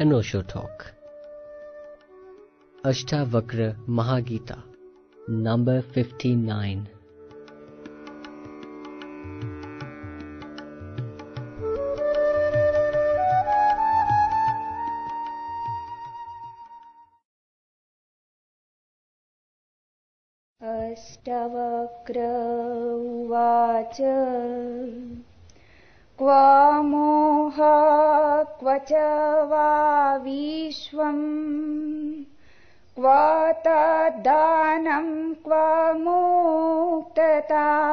एनोशो talk. Ashtavakra Mahageeta number fifty nine. तद्दानम् क्व मुक्तता।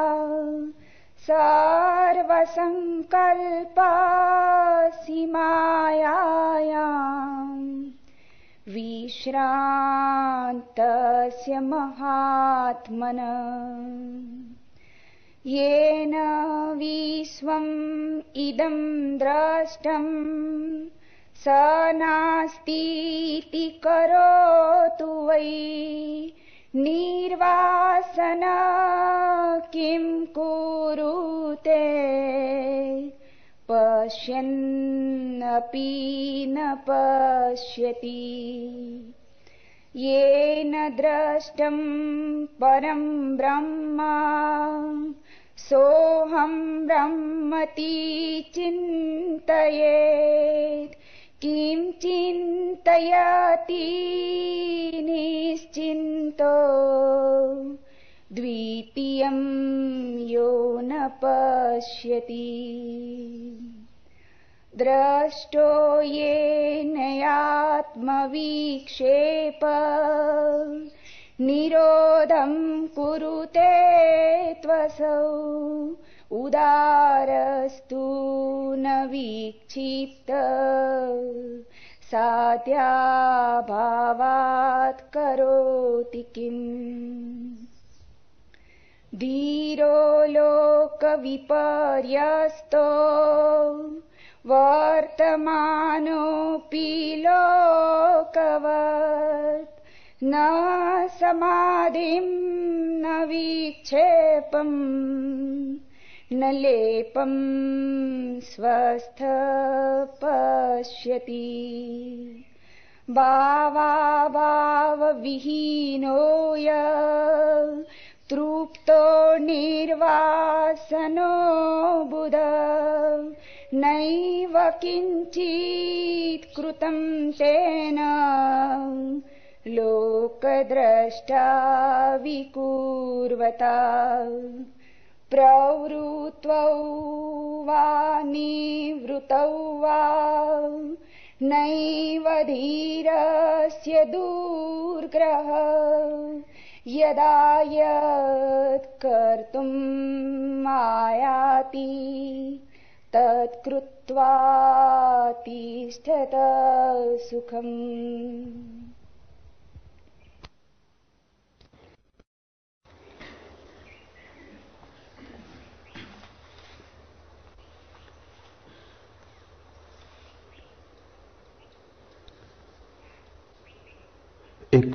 सर्वसङ्कल्पासि मायायाम् विश्रान्तस्य महात्मन। येन विश्वम् इदम् द्रष्टम्। स नास्तीति करोतु वै निर्वासन किम् कुरुते? पश्यन्नपि न पश्यति। येन द्रष्टम् परम् ब्रह्म सोऽहम् ब्रह्मति चिन्तयेत् किं चिन्तयति निश्चिन्तो द्वितीयम् यो न पश्यति। द्रष्टो येनयात्मविक्षेप निरोधम् कुरुते त्वसौ उदारस्तु न विक्षिप्त साध्याभावात् करोति किम्? धीरो लोकविपर्यस्तो। वर्तमानोऽपि लोकवत्। न समाधिम् न विक्षेपम् न लेपम् स्वस्थ पश्यति। भावाभावविहीनो य तृप्तो निर्वासनो बुध। नैव किञ्चित् कृतम् तेन लोकद्रष्टा विकुर्वता प्रवृत्वौ वा निवृतौ वा नैव धीरस्य दुर्ग्रह। यदा यत् कर्तुम् आयाति तत्कृत्वा तिष्ठत सुखम्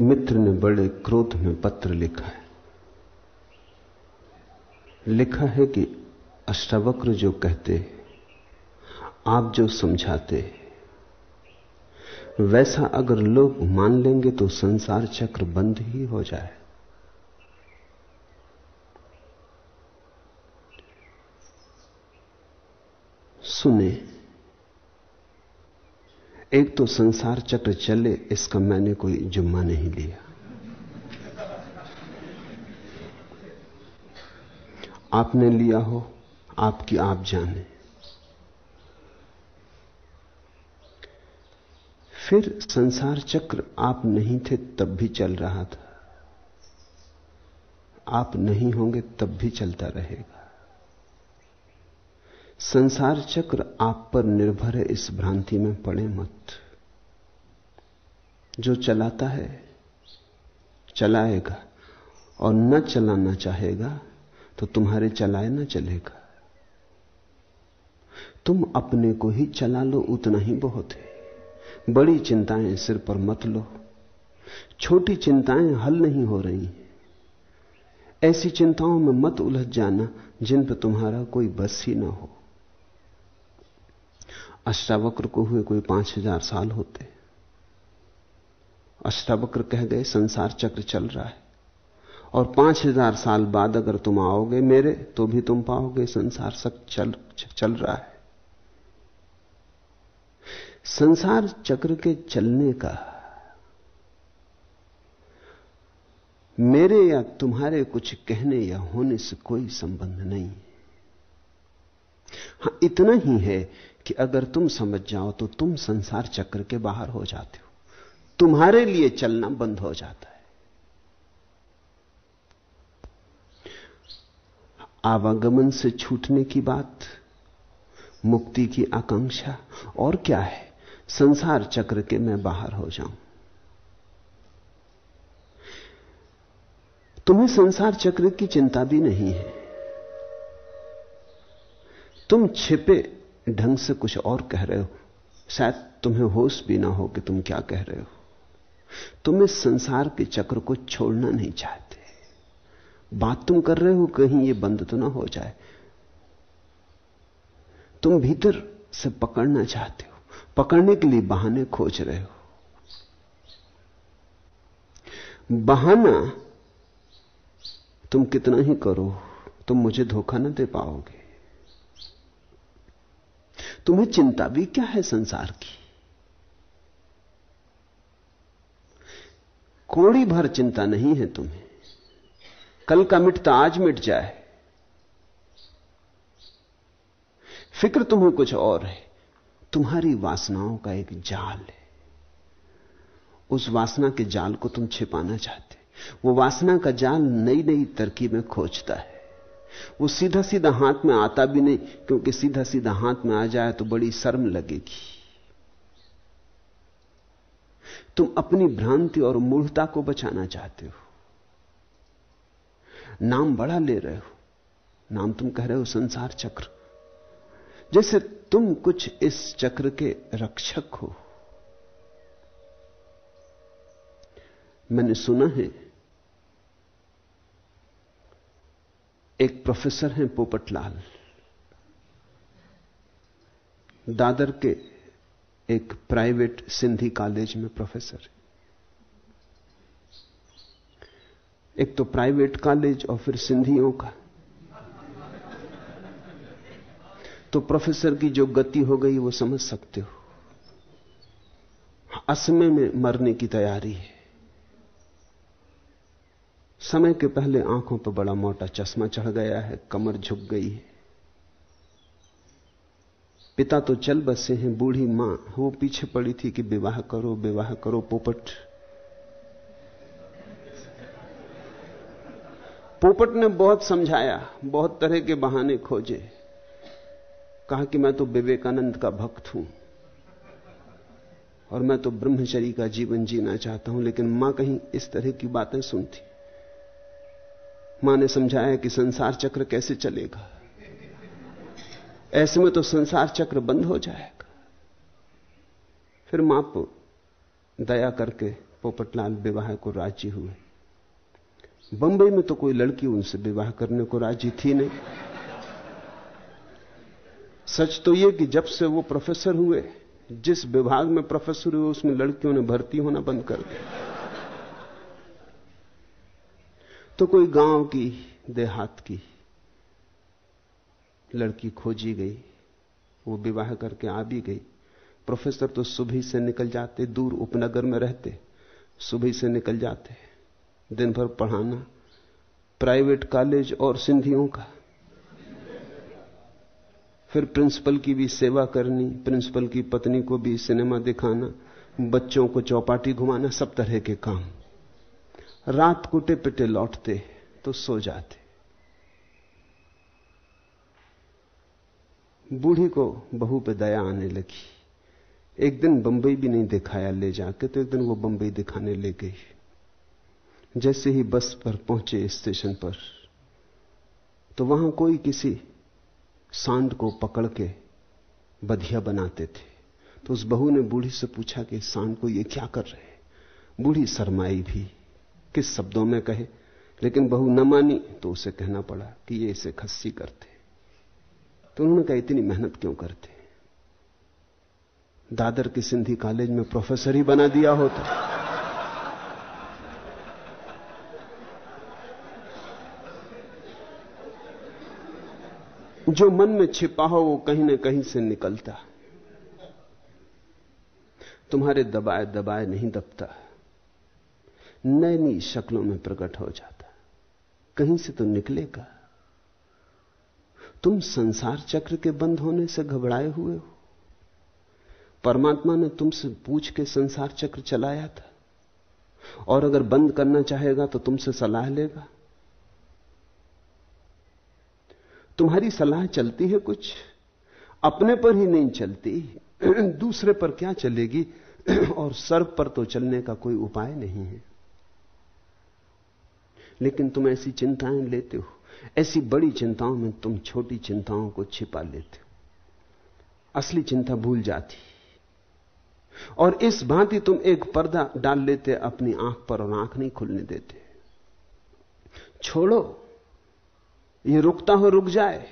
मित्र ने बड़े क्रोध में पत्र लिखा है। लिखा है कि अष्टावक्र जो कहते, आप जो समझाते, वैसा अगर लोग मान लेंगे तो संसार चक्र बंद ही हो जाए। सुने एक तो संसार चक्र चले, इसका मैंने कोई जुम्मा नहीं लिया। आपने लिया हो, आपकी आप जाने। फिर संसार चक्र आप नहीं थे, तब भी चल रहा था। आप नहीं होंगे, तब भी चलता रहेगा। संसार चक्र आप पर निर्भर है, इस भ्रांति में पड़े मत। जो चलाता है, चलाएगा, और न चलाना चाहेगा तो तुम्हारे चलाए ना चलेगा। तुम अपने को ही चला लो, उतना ही बहुत है। बड़ी चिंताएँ सिर पर मत लो। छोटी चिंताएँ हल नहीं हो रही ऐसी चिंताओं में मत उलझ जाना, जिन पर तुम्हारा कोई बस ही ना हो। अष्टावक्र को हुए कोई पाँच हज़ार साल होते। अष्टावक्र कह गए संसार चक्र चल रहा है। और पाँच हज़ार साल बाद अगर तुम आओगे मेरे तो भी तुम पाओगे संसार सब चल चल रहा है। संसार चक्र के चलने का, मेरे या तुम्हारे कुछ कहने या होने से कोई संबंध नहीं। हाँ, इतना ही है कि अगर तुम समझ जाओ तो तुम संसार चक्र के बाहर हो जाते हो। तुम्हारे लिए चलना बंद हो जाता है। आवागमन से छूटने की बात, मुक्ति की आकांक्षा और क्या है? संसार चक्र के मैं बाहर हो जाऊँ। तुम्हें संसार चक्र की चिंता भी नहीं है। तुम छिपे ढंग से कुछ और कह रहे हो। शायद तुम्हें होश भी ना हो कि तुम क्या कह रहे हो। तुम इस संसार के चक्र को छोड़ना नहीं चाहते। बात तुम कर रहे हो, कहीं ये बंद तो ना हो जाए। तुम भीतर से पकड़ना चाहते हो। पकड़ने के लिए बहाने खोज रहे हो। बहाना तुम कितना ही करो, तुम मुझे धोखा ना दे पाओगे। तुम्हें चिंता भी क्या है संसार की? कोड़ी भर चिंता नहीं है तुम्हें। कल का मिटता आज मिट जाए। फ़िक्र तुम्हें कुछ और है। तुम्हारी वासनाओं का एक जाल है। उस वासना के जाल को तुम छिपाना चाहते वो वासना का जाल नई नई तरकीबें खोजता है। वो सीधा सीधा हाथ में आता भी नहीं, क्योंकि सीधा सीधा हाथ में आ जाए तो बड़ी शर्म लगेगी। तुम अपनी भ्रांति और मूढ़ता को बचाना चाहते हो। नाम बड़ा ले रहे हो। नाम तुम कह रहे हो संसार चक्र। जैसे तुम कुछ इस चक्र के रक्षक हो। मैंने सुना है एक प्रोफेसर हैं पोपटलाल। दादर के एक प्राइवेट सिंधी कॉलेज में प्रोफेसर एक तो प्राइवेट कॉलेज और फिर सिंधियों का। तो प्रोफेसर की जो गति हो गई, वो समझ सकते हो। असमय में मरने की तैयारी है। समय के पहले आँखों पर बड़ा मोटा चश्मा चढ़ गया है, कमर झुक गई है। पिता तो चल बसे हैं, बूढ़ी माँ, वो पीछे पड़ी थी कि विवाह करो विवाह करो, पोपट। पोपट ने बहुत समझाया, बहुत तरह के बहाने खोजे। कहा कि मैं तो विवेकानंद का भक्त हूँ और मैं तो ब्रह्मचरी का जीवन जीना चाहता हूँ, लेकिन माँ कहीं इस तरह की बातें सुनती। माँ ने समझाया कि संसार चक्र कैसे चलेगा? ऐसे में तो संसार चक्र बंद हो जाएगा। फिर माँ दया करके पोपटलाल विवाह को राज़ी हुए। बंबई में तो कोई लड़की उनसे विवाह करने को राज़ी थी नहीं। सच तो यह कि जब से वो प्रोफेसर हुए, जिस विभाग में प्रोफेसर हुए, उसमें लड़कियों ने भर्ती होना बंद कर दिया। तो कोई गाँव की देहात की लड़की खोजी गई, वो विवाह करके आ भी गई। प्रोफेसर तो सुबह से निकल जाते, दूर उपनगर में रहते, सुबह से निकल जाते, दिन भर पढ़ाना, प्राइवेट कॉलेज और सिंधियों का। फिर प्रिंसिपल की भी सेवा करनी, प्रिंसिपल की पत्नी को भी सिनेमा दिखाना, बच्चों को चौपाटी घुमाना, सब तरह के काम। रात कुटे पिटे लौटते तो सो जाते। बूढ़ी को बहू पे दया आने लगी। एक दिन बंबई भी नहीं दिखाया ले जाके तो एक दिन वो बंबई दिखाने ले गई। जैसे ही बस पर पहुँचे स्टेशन पर तो वहाँ कोई किसी सांड को पकड़ के बधिया बनाते थे। तो उस बहू ने बूढ़ी से पूछा कि सांड को ये क्या कर रहे बूढ़ी शरमाई भी। किस शब्दों में कहे, लेकिन बहू न मानी तो उसे कहना पड़ा कि ये इसे खस्सी करते। तो उन्होंने कहा, इतनी मेहनत क्यों करते? दादर के सिंधी कॉलेज में प्रोफेसर ही बना दिया होता। जो मन में छिपा हो, वो कहीं ना कहीं से निकलता। तुम्हारे दबाए दबाए नहीं दबता। नई नई शक्लों में प्रकट हो जाता कहीं से तो निकलेगा। तुम संसार चक्र के बंद होने से घबराए हुए हो। परमात्मा ने तुमसे पूछ के संसार चक्र चलाया था। और अगर बंद करना चाहेगा तो तुमसे सलाह लेगा। तुम्हारी सलाह चलती है कुछ, अपने पर ही नहीं चलती। दूसरे पर क्या चलेगी? और सर्व पर तो चलने का कोई उपाय नहीं है। लेकिन तुम ऐसी चिंताएँ लेते हो। ऐसी बड़ी चिंताओं में तुम छोटी चिंताओं को छिपा लेते हो। असली चिंता भूल जाती। और इस भांति तुम एक पर्दा डाल लेते, अपनी आँख पर और आँख नहीं खुलने देते। छोड़ो, ये रुकता हो रुक जाए।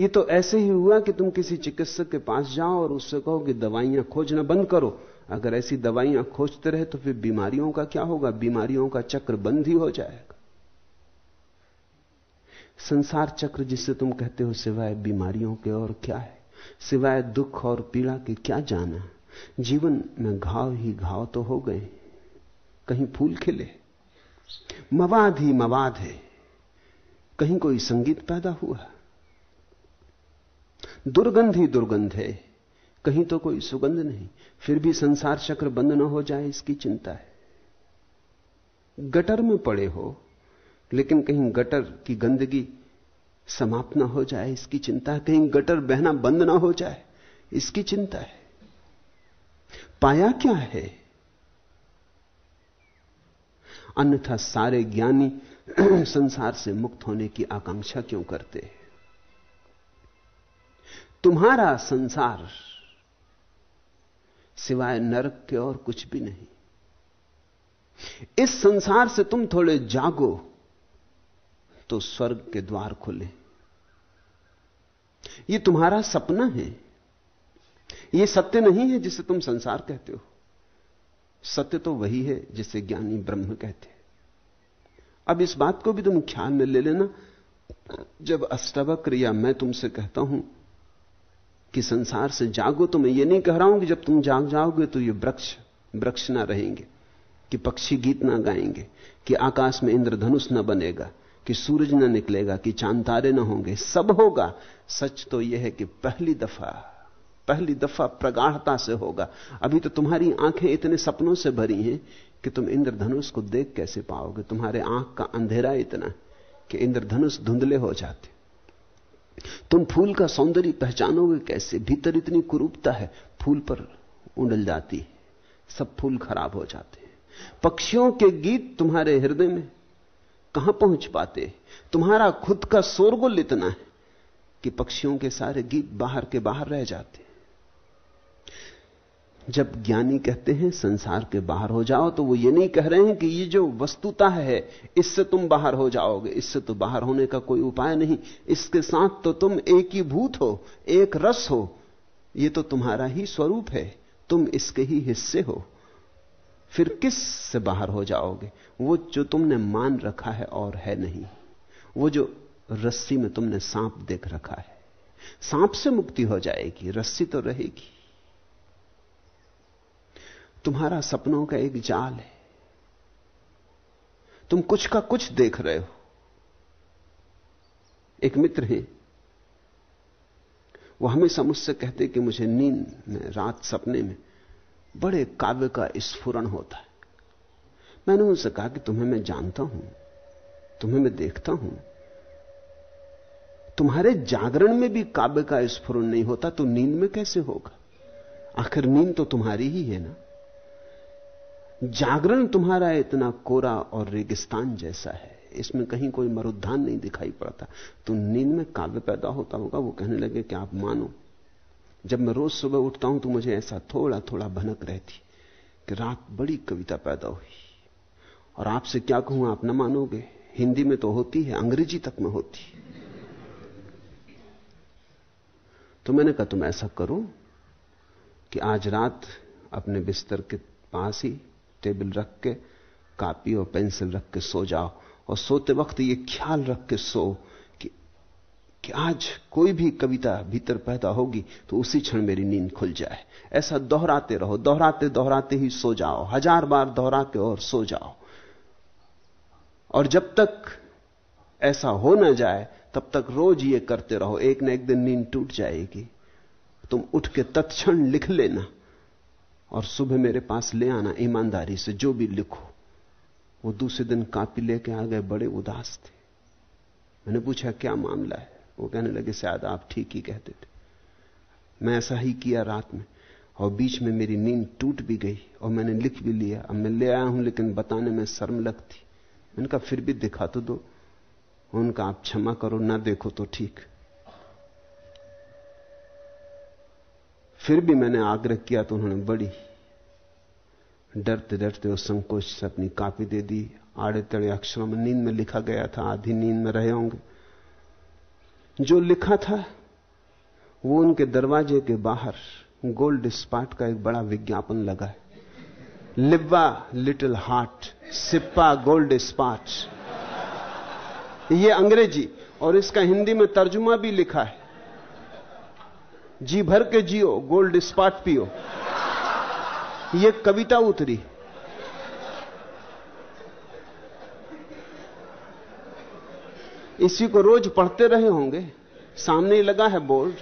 ये तो ऐसे ही हुआ कि तुम किसी चिकित्सक के पास जाओ और उससे कहो कि दवाइयाँ खोजना बंद करो। अगर ऐसी दवाइयाँ खोजते रहे तो फिर बीमारियों का क्या होगा? बीमारियों का चक्र बंद ही हो जाएगा। संसार चक्र जिसे तुम कहते हो सिवाय बीमारियों के और क्या है? सिवाय दुख और पीड़ा के क्या जाना? जीवन में घाव ही घाव तो हो गए। कहीं फूल खिले। मवाद ही मवाद है। कहीं कोई संगीत पैदा हुआ। दुर्गंध ही दुर्गंध है। कहीं तो कोई सुगंध नहीं, फिर भी संसार चक्र बंद न हो जाए, इसकी चिंता है। गटर में पड़े हो, लेकिन कहीं गटर की गंदगी समाप्त ना हो जाए, इसकी चिंता है। कहीं गटर बहना बंद ना हो जाए, इसकी चिंता है। पाया क्या है? अन्यथा सारे ज्ञानी संसार से मुक्त होने की आकांक्षा क्यों करते हैं? तुम्हारा संसार सिवाय नरक के और कुछ भी नहीं। इस संसार से तुम थोड़े जागो तो स्वर्ग के द्वार खुले। यह तुम्हारा सपना है। यह सत्य नहीं है जिसे तुम संसार कहते हो। सत्य तो वही है जिसे ज्ञानी ब्रह्म कहते हैं। अब इस बात को भी तुम ख्याल में ले लेना। जब अष्टवक्र या मैं तुमसे कहता हूँ कि संसार से जागो तो मैं ये नहीं कह रहा हूँ कि जब तुम जाग जाओगे तो ये वृक्ष वृक्ष ना रहेंगे, कि पक्षी गीत ना गाएँगे, कि आकाश में इंद्रधनुष ना बनेगा, कि सूरज न निकलेगा, कि चाँद तारे न होंगे, सब होगा। सच तो यह है कि पहली दफ़ा पहली दफ़ा प्रगाढ़ता से होगा। अभी तो तुम्हारी आँखें इतने सपनों से भरी हैं कि तुम इंद्रधनुष को देख कैसे पाओगे? तुम्हारे आँख का अंधेरा इतना कि इंद्रधनुष धुंधले हो जाते। तुम फूल का सौंदर्य पहचानोगे कैसे? भीतर इतनी कुरूपता है, फूल पर उंडल जाती सब फूल खराब हो जाते हैं। पक्षियों के गीत तुम्हारे हृदय में कहाँ पहुँच पाते तुम्हारा खुद का शोरगुल इतना है कि पक्षियों के सारे गीत बाहर के बाहर रह जाते जब ज्ञानी कहते हैं संसार के बाहर हो जाओ तो वो ये नहीं कह रहे हैं कि ये जो वस्तुता है, इससे तुम बाहर हो जाओगे। इससे तो बाहर होने का कोई उपाय नहीं। इसके साथ तो तुम एक ही भूत हो, एक रस हो। ये तो तुम्हारा ही स्वरूप है। तुम इसके ही हिस्से हो। फिर किस से बाहर हो जाओगे? वो जो तुमने मान रखा है और है नहीं। वो जो रस्सी में तुमने सांप देख रखा है। सांप से मुक्ति हो जाएगी, रस्सी तो रहेगी। तुम्हारा सपनों का एक जाल है। तुम कुछ का कुछ देख रहे हो। एक मित्र है। वो हमेशा मुझसे कहते कि मुझे नींद में, रात सपने में बड़े काव्य का स्फुरन होता है। मैंने उनसे कहा कि तुम्हें मैं जानता हूँ, तुम्हें मैं देखता हूँ। तुम्हारे जागरण में भी काव्य का स्फुरन नहीं होता तो नींद में कैसे होगा? आखिर नींद तो तुम्हारी ही है ना? जागरण तुम्हारा इतना कोरा और रेगिस्तान जैसा है। इसमें कहीं कोई मरुद्धान नहीं दिखाई पड़ता। तो नींद में काव्य पैदा होता होगा, वो कहने लगे कि आप मानो। जब मैं रोज सुबह उठता हूँ तो मुझे ऐसा थोड़ा थोड़ा भनक रहती कि रात बड़ी कविता पैदा हुई। और आपसे क्या कहूँ, आप ना मानोगे। हिंदी में तो होती है, अंग्रेज़ी तक में होती। तो मैंने कहा, तुम ऐसा करो कि आज रात अपने बिस्तर के पास ही टेबल रख के कापी और पेंसिल रख के सो जाओ। और सोते वक्त ये ख्याल रख के सो कि, कि आज कोई भी कविता भीतर पैदा होगी तो उसी क्षण मेरी नींद खुल जाए। ऐसा दोहराते रहो दोहराते दोहराते ही सो जाओ। हज़ार बार दोहरा के और सो जाओ। और जब तक ऐसा हो ना जाए तब तक रोज ये करते रहो। एक न एक दिन नींद टूट जाएगी। तुम उठ के तत्क्षण लिख लेना। और सुबह मेरे पास ले आना, ईमानदारी से, जो भी लिखो। वो दूसरे दिन कापी लेके आ गए, बड़े उदास थे। मैंने पूछा, क्या मामला है? वो कहने लगे, शायद आप ठीक ही कहते थे। मैं ऐसा ही किया रात में, और बीच में मेरी नींद टूट भी गई, और मैंने लिख भी लिया। अब मैं ले आया हूँ, लेकिन बताने में शर्म लगती। मैंने कहा, फिर भी दिखा तो दो। उनका, आप क्षमा करो, ना देखो तो ठीक। फिर भी मैंने आग्रह किया तो उन्होंने बड़ी डरते डरते उस संकोच से अपनी कापी दे दी। आड़े तड़े अक्षरों में नींद में लिखा गया था, आधी नींद में रहे होंगे। जो लिखा था, वो उनके दरवाजे के बाहर गोल्ड स्पाट का एक बड़ा विज्ञापन लगा है। लिब्बा लिटिल हार्ट, सिप्पा गोल्ड स्पाट। ये अंग्रेज़ी और इसका हिंदी में तर्जुमा भी लिखा है। जी भर के जियो, गोल्ड स्पाट पियो। ये कविता उतरी। इसी को रोज पढ़ते रहे होंगे। सामने ही लगा है बोर्ड।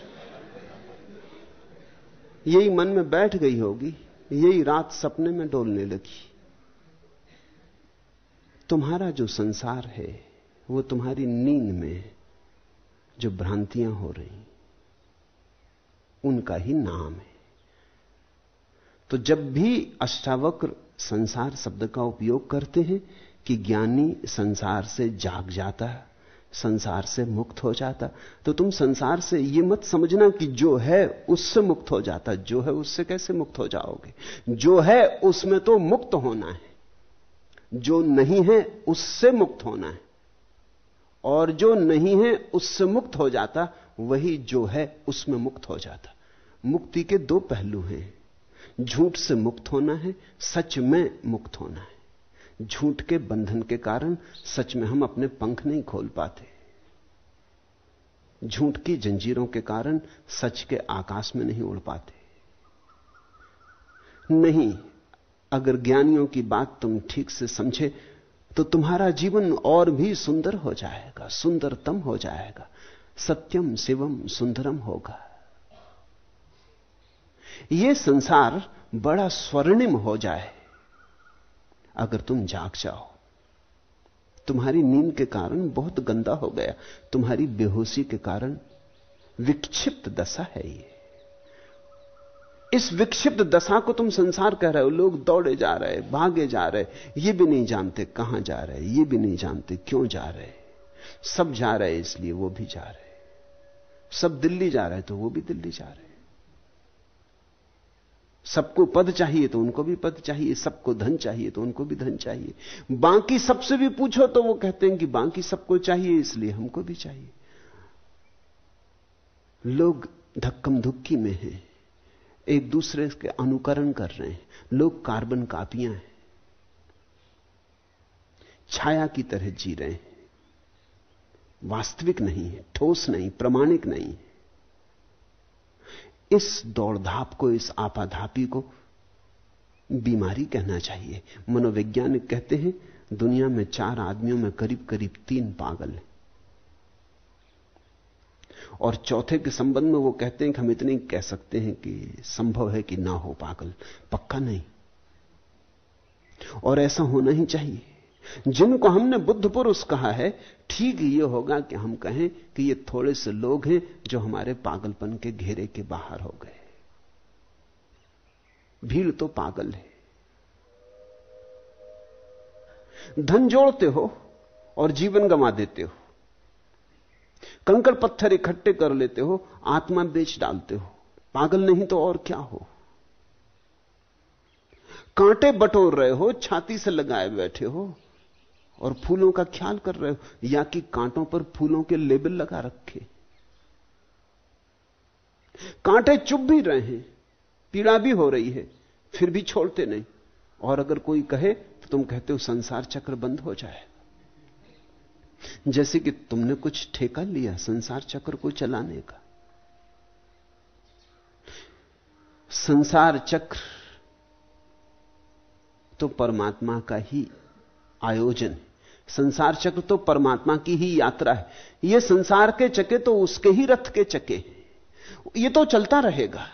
यही मन में बैठ गई होगी। यही रात सपने में डोलने लगी। तुम्हारा जो संसार है, वो तुम्हारी नींद में जो भ्रांतियाँ हो रही। उनका ही नाम है। तो जब भी अष्टावक्र संसार शब्द का उपयोग करते हैं कि ज्ञानी संसार से जाग जाता है संसार से मुक्त हो जाता तो तुम संसार से यह मत समझना कि जो है उससे मुक्त हो जाता। जो है उससे कैसे मुक्त हो जाओगे? जो है उसमें तो मुक्त होना है। जो नहीं है उससे मुक्त होना है। और जो नहीं है उससे मुक्त हो जाता, वही जो है उसमें मुक्त हो जाता। मुक्ति के दो पहलू हैं। झूठ से मुक्त होना है, सच में मुक्त होना है। झूठ के बंधन के कारण सच में हम अपने पंख नहीं खोल पाते। झूठ की जंजीरों के कारण सच के आकाश में नहीं उड़ पाते। नहीं, अगर ज्ञानियों की बात तुम ठीक से समझे तो तुम्हारा जीवन और भी सुंदर हो जाएगा, सुंदरतम हो जाएगा। सत्यम, शिवम, सुंदरम होगा। यह संसार बड़ा स्वर्णिम हो जाए, अगर तुम जाग जाओ। तुम्हारी नींद के कारण बहुत गंदा हो गया, तुम्हारी बेहोशी के कारण विक्षिप्त दशा है ये। इस विक्षिप्त दशा को तुम संसार कह रहे हो, लोग दौड़े जा रहे, भागे जा रहे, ये भी नहीं जानते कहाँ जा रहे, ये भी नहीं जानते क्यों जा रहे। सब जा रहे इसलिए वो भी जा रहे। सब दिल्ली जा रहे तो वो भी दिल्ली जा रहे। सबको पद चाहिए तो उनको भी पद चाहिए, सबको धन चाहिए तो उनको भी धन चाहिए। बाकी सबसे भी पूछो तो वो कहते हैं कि बाकी सबको चाहिए, इसलिए हमको भी चाहिए। लोग धक्कम धुक्की में हैं, एक दूसरे के अनुकरण कर रहे हैं। लोग कार्बन कापियाँ हैं, छाया की तरह जी रहे हैं। वास्तविक नहीं है, ठोस नहीं, प्रमाणिक नहीं है। इस दौड़धाप को, इस आपाधापी को बीमारी कहना चाहिए। मनोवैज्ञानिक कहते हैं, दुनिया में चार आदमियों में करीब करीब तीन पागल हैं। और चौथे के संबंध में वो कहते हैं कि हम इतने कह सकते हैं कि संभव है कि ना हो पागल। पक्का नहीं। और ऐसा होना ही चाहिए। जिनको हमने बुद्ध पुरुष कहा है, ठीक ये होगा कि हम कहें कि ये थोड़े से लोग हैं जो हमारे पागलपन के घेरे के बाहर हो गए। भीड़ तो पागल है। धन जोड़ते हो और जीवन गंवा देते हो। कंकड़ पत्थर इकट्ठे कर लेते हो, आत्मा बेच डालते हो। पागल नहीं तो और क्या हो? कांटे बटोर रहे हो, छाती से लगाए बैठे हो। और फूलों का ख्याल कर रहे हो, या कि कांटों पर फूलों के लेबल लगा रखे। कांटे चुप भी रहे हैं, पीड़ा भी हो रही है, फिर भी छोड़ते नहीं। और अगर कोई कहे तो तुम कहते हो, संसार चक्र बंद हो जाए। जैसे कि तुमने कुछ ठेका लिया, संसार चक्र को चलाने का। संसार चक्र तो परमात्मा का ही आयोजन संसार चक्र तो परमात्मा की ही यात्रा है। यह संसार के चके तो उसके ही रथ के चके। ये तो चलता रहेगा।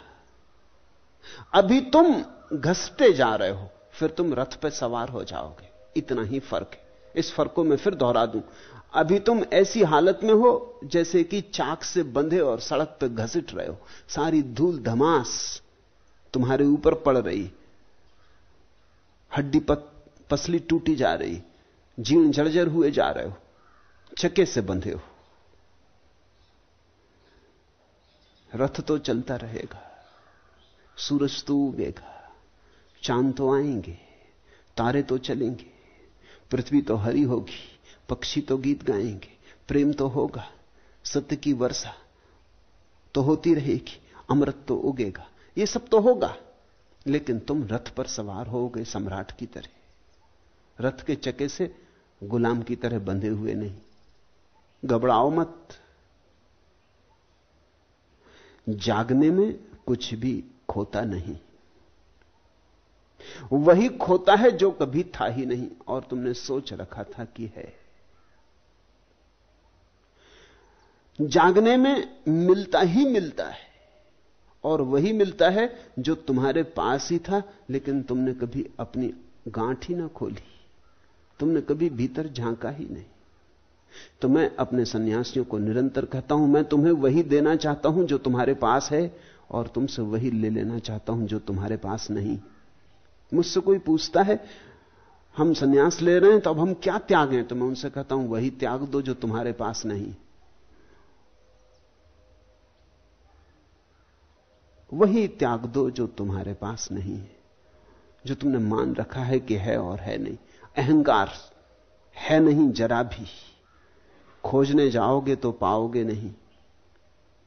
अभी तुम घसते जा रहे हो, फिर तुम रथ पर सवार हो जाओगे। इतना ही फ़र्क है। इस फ़र्क को मैं फिर दोहरा दूँ। अभी तुम ऐसी हालत में हो, जैसे कि चाक से बंधे और सड़क पर घसीट रहे हो। सारी धूल धमास तुम्हारे ऊपर पड़ रही। हड्डी पसली टूटी जा रही। जीर्ण जर्जर हुए जा रहे हो चके से बंधे हो। रथ तो चलता रहेगा, सूरज तो उगेगा, चाँद तो आएँगे, तारे तो चलेंगे, पृथ्वी तो हरी होगी, पक्षी तो गीत गाएँगे, प्रेम तो होगा, सत्य की वर्षा तो होती रहेगी, अमृत तो उगेगा, ये सब तो होगा, लेकिन तुम रथ पर सवार होगे सम्राट की तरह। रथ के चके से गुलाम की तरह बंधे हुए नहीं। घबराओ मत। जागने में कुछ भी खोता नहीं। वही खोता है जो कभी था ही नहीं, और तुमने सोच रखा था कि है। जागने में मिलता ही मिलता है, और वही मिलता है जो तुम्हारे पास ही था, लेकिन तुमने कभी अपनी गांठ ही ना खोली। तुमने कभी भीतर झांका ही नहीं। तो मैं अपने सन्यासियों को निरंतर कहता हूँ, मैं तुम्हें वही देना चाहता हूँ जो तुम्हारे पास है, और तुमसे वही ले लेना चाहता हूँ जो तुम्हारे पास नहीं। मुझसे कोई पूछता है, हम सन्यास ले रहे हैं तो अब हम क्या त्यागें तो मैं उनसे कहता हूँ, वही त्याग दो जो तुम्हारे पास नहीं। वही त्याग दो जो तुम्हारे पास नहीं है, जो तुमने मान रखा है कि है और है नहीं। अहंकार है नहीं जरा भी। खोजने जाओगे तो पाओगे नहीं।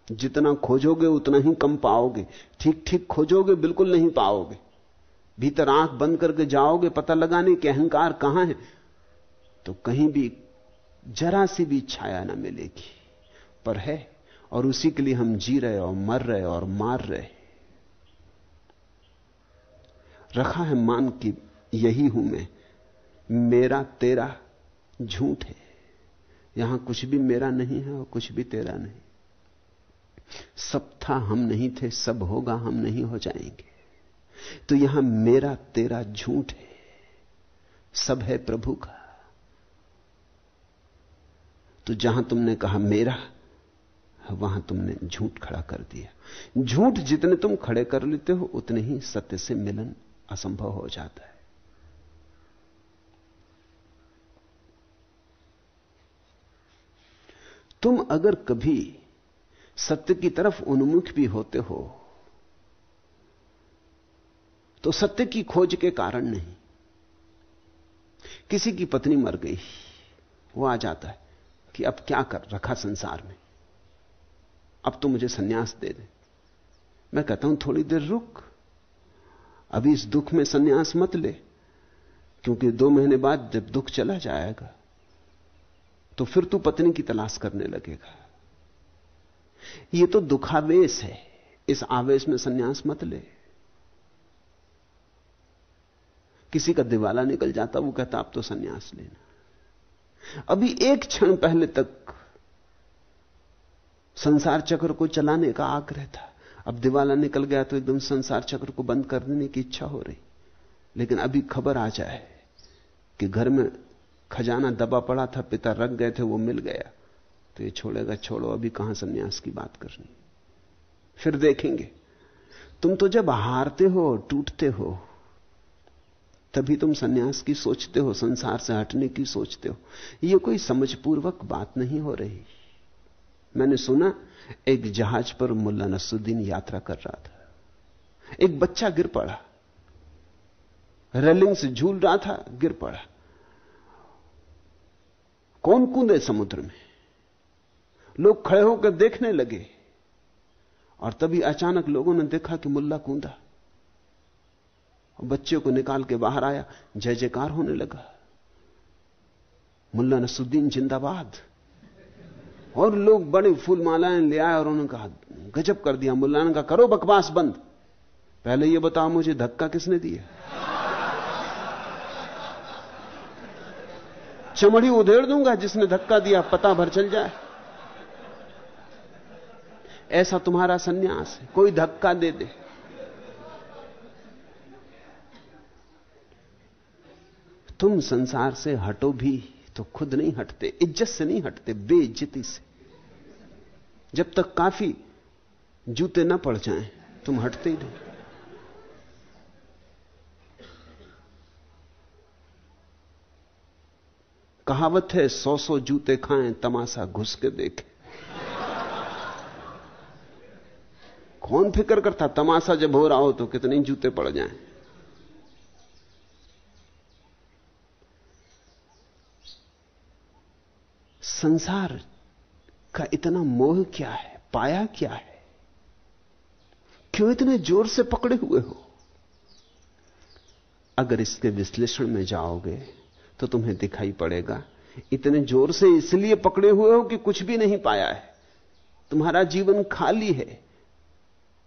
जितना खोजोगे उतना ही कम पाओगे। ठीक ठीक खोजोगे बिल्कुल नहीं पाओगे। भीतर आँख बंद करके जाओगे, पता लगाने के अहंकार कहाँ है तो कहीं भी जरा सी भी छाया ना मिलेगी। पर है, और उसी के लिए हम जी रहे और मर रहे और मार रहे। रखा है मान की यही हूँ मैं। मेरा तेरा झूठ है। यहाँ कुछ भी मेरा नहीं है और कुछ भी तेरा नहीं। सब था, हम नहीं थे, सब होगा, हम नहीं हो जाएँगे। तो यहाँ मेरा तेरा झूठ है। सब है प्रभु का। तो जहाँ तुमने कहा मेरा, वहाँ तुमने झूठ खड़ा कर दिया। झूठ जितने तुम खड़े कर लेते हो, उतने ही सत्य से मिलन असंभव हो जाता है। तुम अगर कभी सत्य की तरफ़ उन्मुख भी होते हो तो सत्य की खोज के कारण नहीं। किसी की पत्नी मर गई, वो आ जाता है कि अब क्या कर रखा संसार में? अब तो मुझे सन्यास दे दे। मैं कहता हूँ, थोड़ी देर रुक। अभी इस दुख में सन्यास मत ले, क्योंकि दो महीने बाद जब दुख चला जाएगा तो फिर तू पत्नी की तलाश करने लगेगा। यह तो दुखावेश है। इस आवेश में सन्यास मत ले। किसी का दिवाला निकल जाता, वो कहता, आप तो सन्यास लेना। अभी एक क्षण पहले तक संसार चक्र को चलाने का आग्रह था। अब दिवाला निकल गया तो एकदम संसार चक्र को बंद कर देने की इच्छा हो रही। लेकिन अभी खबर आ जाए कि घर में खजाना दबा पड़ा था, पिता रख गए थे, वो मिल गया। तो ये छोड़ेगा, छोड़ो, अभी कहाँ सन्यास की बात करनी? फिर देखेंगे। तुम तो जब हारते हो, टूटते हो, तभी तुम सन्यास की सोचते हो, संसार से हटने की सोचते हो। यह कोई समझपूर्वक बात नहीं हो रही। मैंने सुना, एक जहाज़ पर मुल्ला नसुद्दीन यात्रा कर रहा था। एक बच्चा गिर पड़ा। रेलिंग से झूल रहा था, गिर पड़ा। कौन कूदे समुद्र में? लोग खड़े होकर देखने लगे। और तभी अचानक लोगों ने देखा कि मुल्ला कूदा। बच्चे को निकाल के बाहर आया। जय जयकार होने लगा। मुल्ला नसुद्दीन जिंदाबाद। और लोग बड़े फूल मालाएँ ले आए और उन्होंने कहा, गजब कर दिया मुल्ला। ने कहा, करो बकवास बंद। पहले यह बताओ मुझे धक्का किसने दिया? चमड़ी उधेड़ दूँगा, जिसने धक्का दिया, पता भर चल जाए। ऐसा तुम्हारा सन्यास है, कोई धक्का दे दे। तुम संसार से हटो भी तो खुद नहीं हटते, इज़्ज़त से नहीं हटते, बेइज्जती से। जब तक काफ़ी जूते न पड़ जाएँ, तुम हटते ही नहीं। कहावत है सौ सौ जूते खाएँ, तमाशा घुस के देखें। कौन फ़िक्र करता, तमाशा जब हो रहा हो तो कितने जूते पड़ जाएँ। संसार का इतना मोह क्या है, पाया क्या है? क्यों इतने ज़ोर से पकड़े हुए हो? अगर इसके विश्लेषण में जाओगे तो तुम्हें दिखाई पड़ेगा। इतने ज़ोर से इसलिए पकड़े हुए हो कि कुछ भी नहीं पाया है। तुम्हारा जीवन खाली है।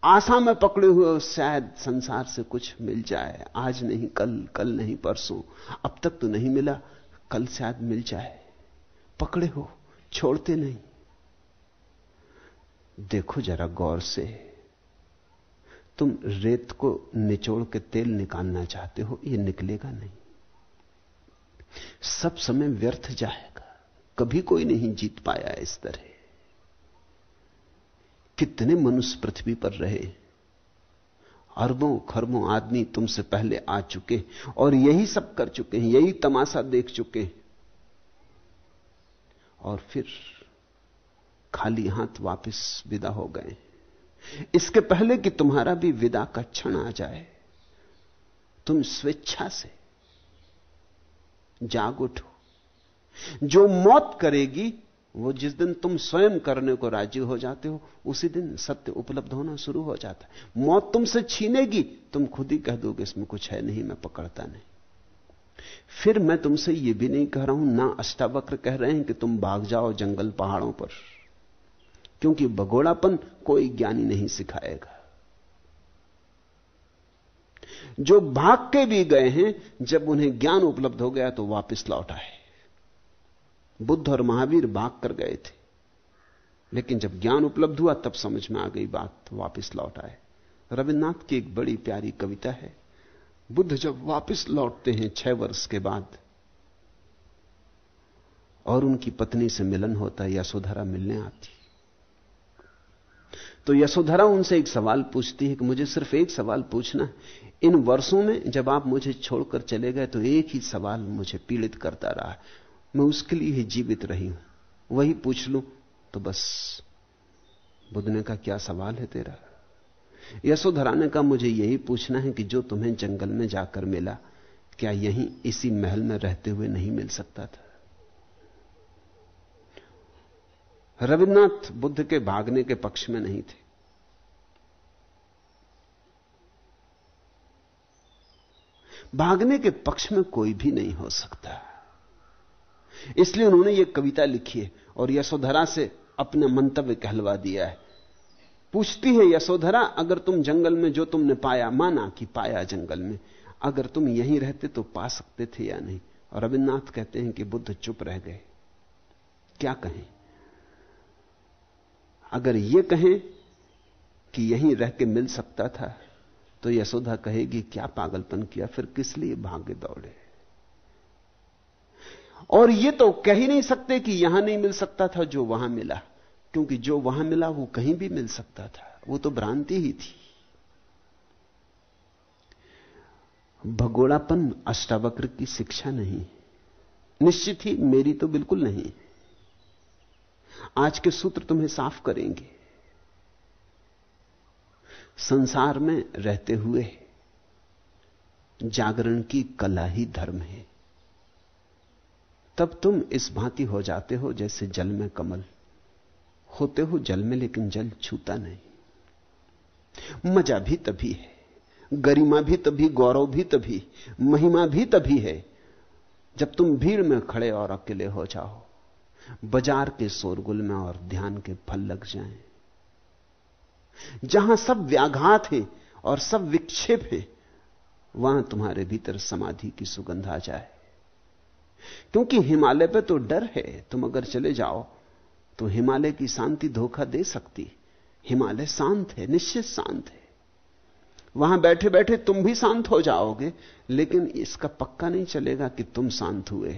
आशा में पकड़े हुए हो, शायद संसार से कुछ मिल जाए। आज नहीं, कल कल नहीं, परसों। अब तक तो नहीं मिला, कल शायद मिल जाए। पकड़े हो, छोड़ते नहीं। देखो जरा गौर से, तुम रेत को निचोड़ के तेल निकालना चाहते हो, ये निकलेगा नहीं। सब समय व्यर्थ जाएगा। कभी कोई नहीं जीत पाया इस तरह। कितने मनुष्य पृथ्वी पर रहे। अरबों, खरबों आदमी तुमसे पहले आ चुके और यही सब कर चुके हैं, यही तमाशा देख चुके हैं। और फिर खाली हाथ वापस विदा हो गए। इसके पहले कि तुम्हारा भी विदा का क्षण आ जाए, तुम स्वेच्छा से जाग उठो। जो मौत करेगी, वो जिस दिन तुम स्वयं करने को राज़ी हो जाते हो, उसी दिन सत्य उपलब्ध होना शुरू हो जाता है। मौत तुमसे छीनेगी, तुम खुद ही कह दोगे, इसमें कुछ है नहीं, मैं पकड़ता नहीं। फिर मैं तुमसे यह भी नहीं कह रहा हूँ, ना अष्टावक्र कह रहे हैं कि तुम भाग जाओ जंगल पहाड़ों पर, क्योंकि भगोड़ापन कोई ज्ञानी नहीं सिखाएगा। जो भाग के भी गए हैं, जब उन्हें ज्ञान उपलब्ध हो गया तो वापस लौट आए। बुद्ध और महावीर भाग कर गए थे। लेकिन जब ज्ञान उपलब्ध हुआ, तब समझ में आ गई बात, वापस लौट आए। रविन्द्रनाथ की एक बड़ी प्यारी कविता है। बुद्ध जब वापस लौटते हैं छह वर्ष के बाद, और उनकी पत्नी से मिलन होता है या यशोधरा मिलने आती तो यशोधरा उनसे एक सवाल पूछती है कि मुझे सिर्फ़ एक सवाल पूछना इन वर्षों में जब आप मुझे छोड़कर चले गए तो एक ही सवाल मुझे पीड़ित करता रहा मैं उसके लिए ही जीवित रही हूँ। वही पूछ लूँ तो बस। बुद्ध ने कहा, क्या सवाल है तेरा? यशोधरा ने कहा, मुझे यही पूछना है कि जो तुम्हें जंगल में जाकर मिला, क्या यहीं इसी महल में रहते हुए नहीं मिल सकता था? रविन्द्रनाथ बुद्ध के भागने के पक्ष में नहीं थे। भागने के पक्ष में कोई भी नहीं हो सकता। इसलिए उन्होंने यह कविता लिखी है और यशोधरा से अपना मंतव्य कहलवा दिया है। पूछती है, यशोधरा, अगर तुम जंगल में जो तुमने पाया, माना कि पाया जंगल में, अगर तुम यहीं रहते तो पा सकते थे या नहीं? और रविन्द्रनाथ कहते हैं कि बुद्ध चुप रह गए। क्या कहें? अगर यह कहें कि यहीं रह के मिल सकता था तो यशोधा कहेगी, क्या पागलपन किया, फिर किस लिए भागे दौड़े? और यह तो कह ही नहीं सकते कि यहाँ नहीं मिल सकता था जो वहाँ मिला, क्योंकि जो वहाँ मिला, वो कहीं भी मिल सकता था। वो तो भ्रांति ही थी। भगोड़ापन अष्टावक्र की शिक्षा नहीं। निश्चित ही मेरी तो बिल्कुल नहीं। आज के सूत्र तुम्हें साफ़ करेंगे। संसार में रहते हुए जागरण की कला ही धर्म है। तब तुम इस भांति हो जाते हो जैसे जल में कमल। होते हो जल में, लेकिन जल छूता नहीं। मज़ा भी तभी है, गरिमा भी तभी, गौरव भी तभी, महिमा भी तभी है। जब तुम भीड़ में खड़े और अकेले हो जाओ बाज़ार के शोरगुल में और ध्यान के फल लग जाएँ। जहाँ सब व्याघात है और सब विक्षेप है, वहाँ तुम्हारे भीतर समाधि की सुगंध आ जाए। क्योंकि हिमालय पे तो डर है, तुम अगर चले जाओ तो हिमालय की शांति धोखा दे सकती हिमालय शांत है, निश्चित शांत है। वहाँ बैठे बैठे तुम भी शांत हो जाओगे, लेकिन इसका पक्का नहीं चलेगा कि तुम शांत हुए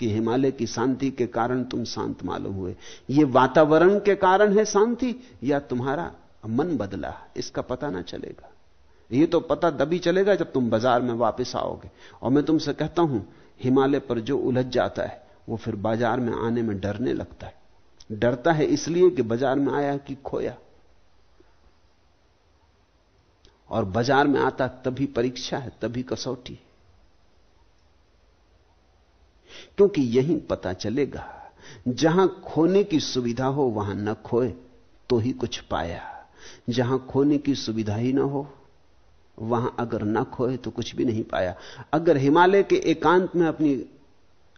कि हिमालय की शांति के कारण तुम शांत मालूम हुए। यह वातावरण के कारण है शांति, या तुम्हारा मन बदला, इसका पता ना चलेगा। यह तो पता तभी चलेगा जब तुम बाज़ार में वापस आओगे। और मैं तुमसे कहता हूँ, हिमालय पर जो उलझ जाता है, वो फिर बाज़ार में आने में डरने लगता है। डरता है इसलिए कि बाज़ार में आया कि खोया। और बाज़ार में आता तभी परीक्षा है, तभी कसौटी क्योंकि यही पता चलेगा। जहाँ खोने की सुविधा हो, वहाँ न खोए तो ही कुछ पाया। जहाँ खोने की सुविधा ही ना हो, वहाँ अगर न खोए तो कुछ भी नहीं पाया। अगर हिमालय के एकांत में अपनी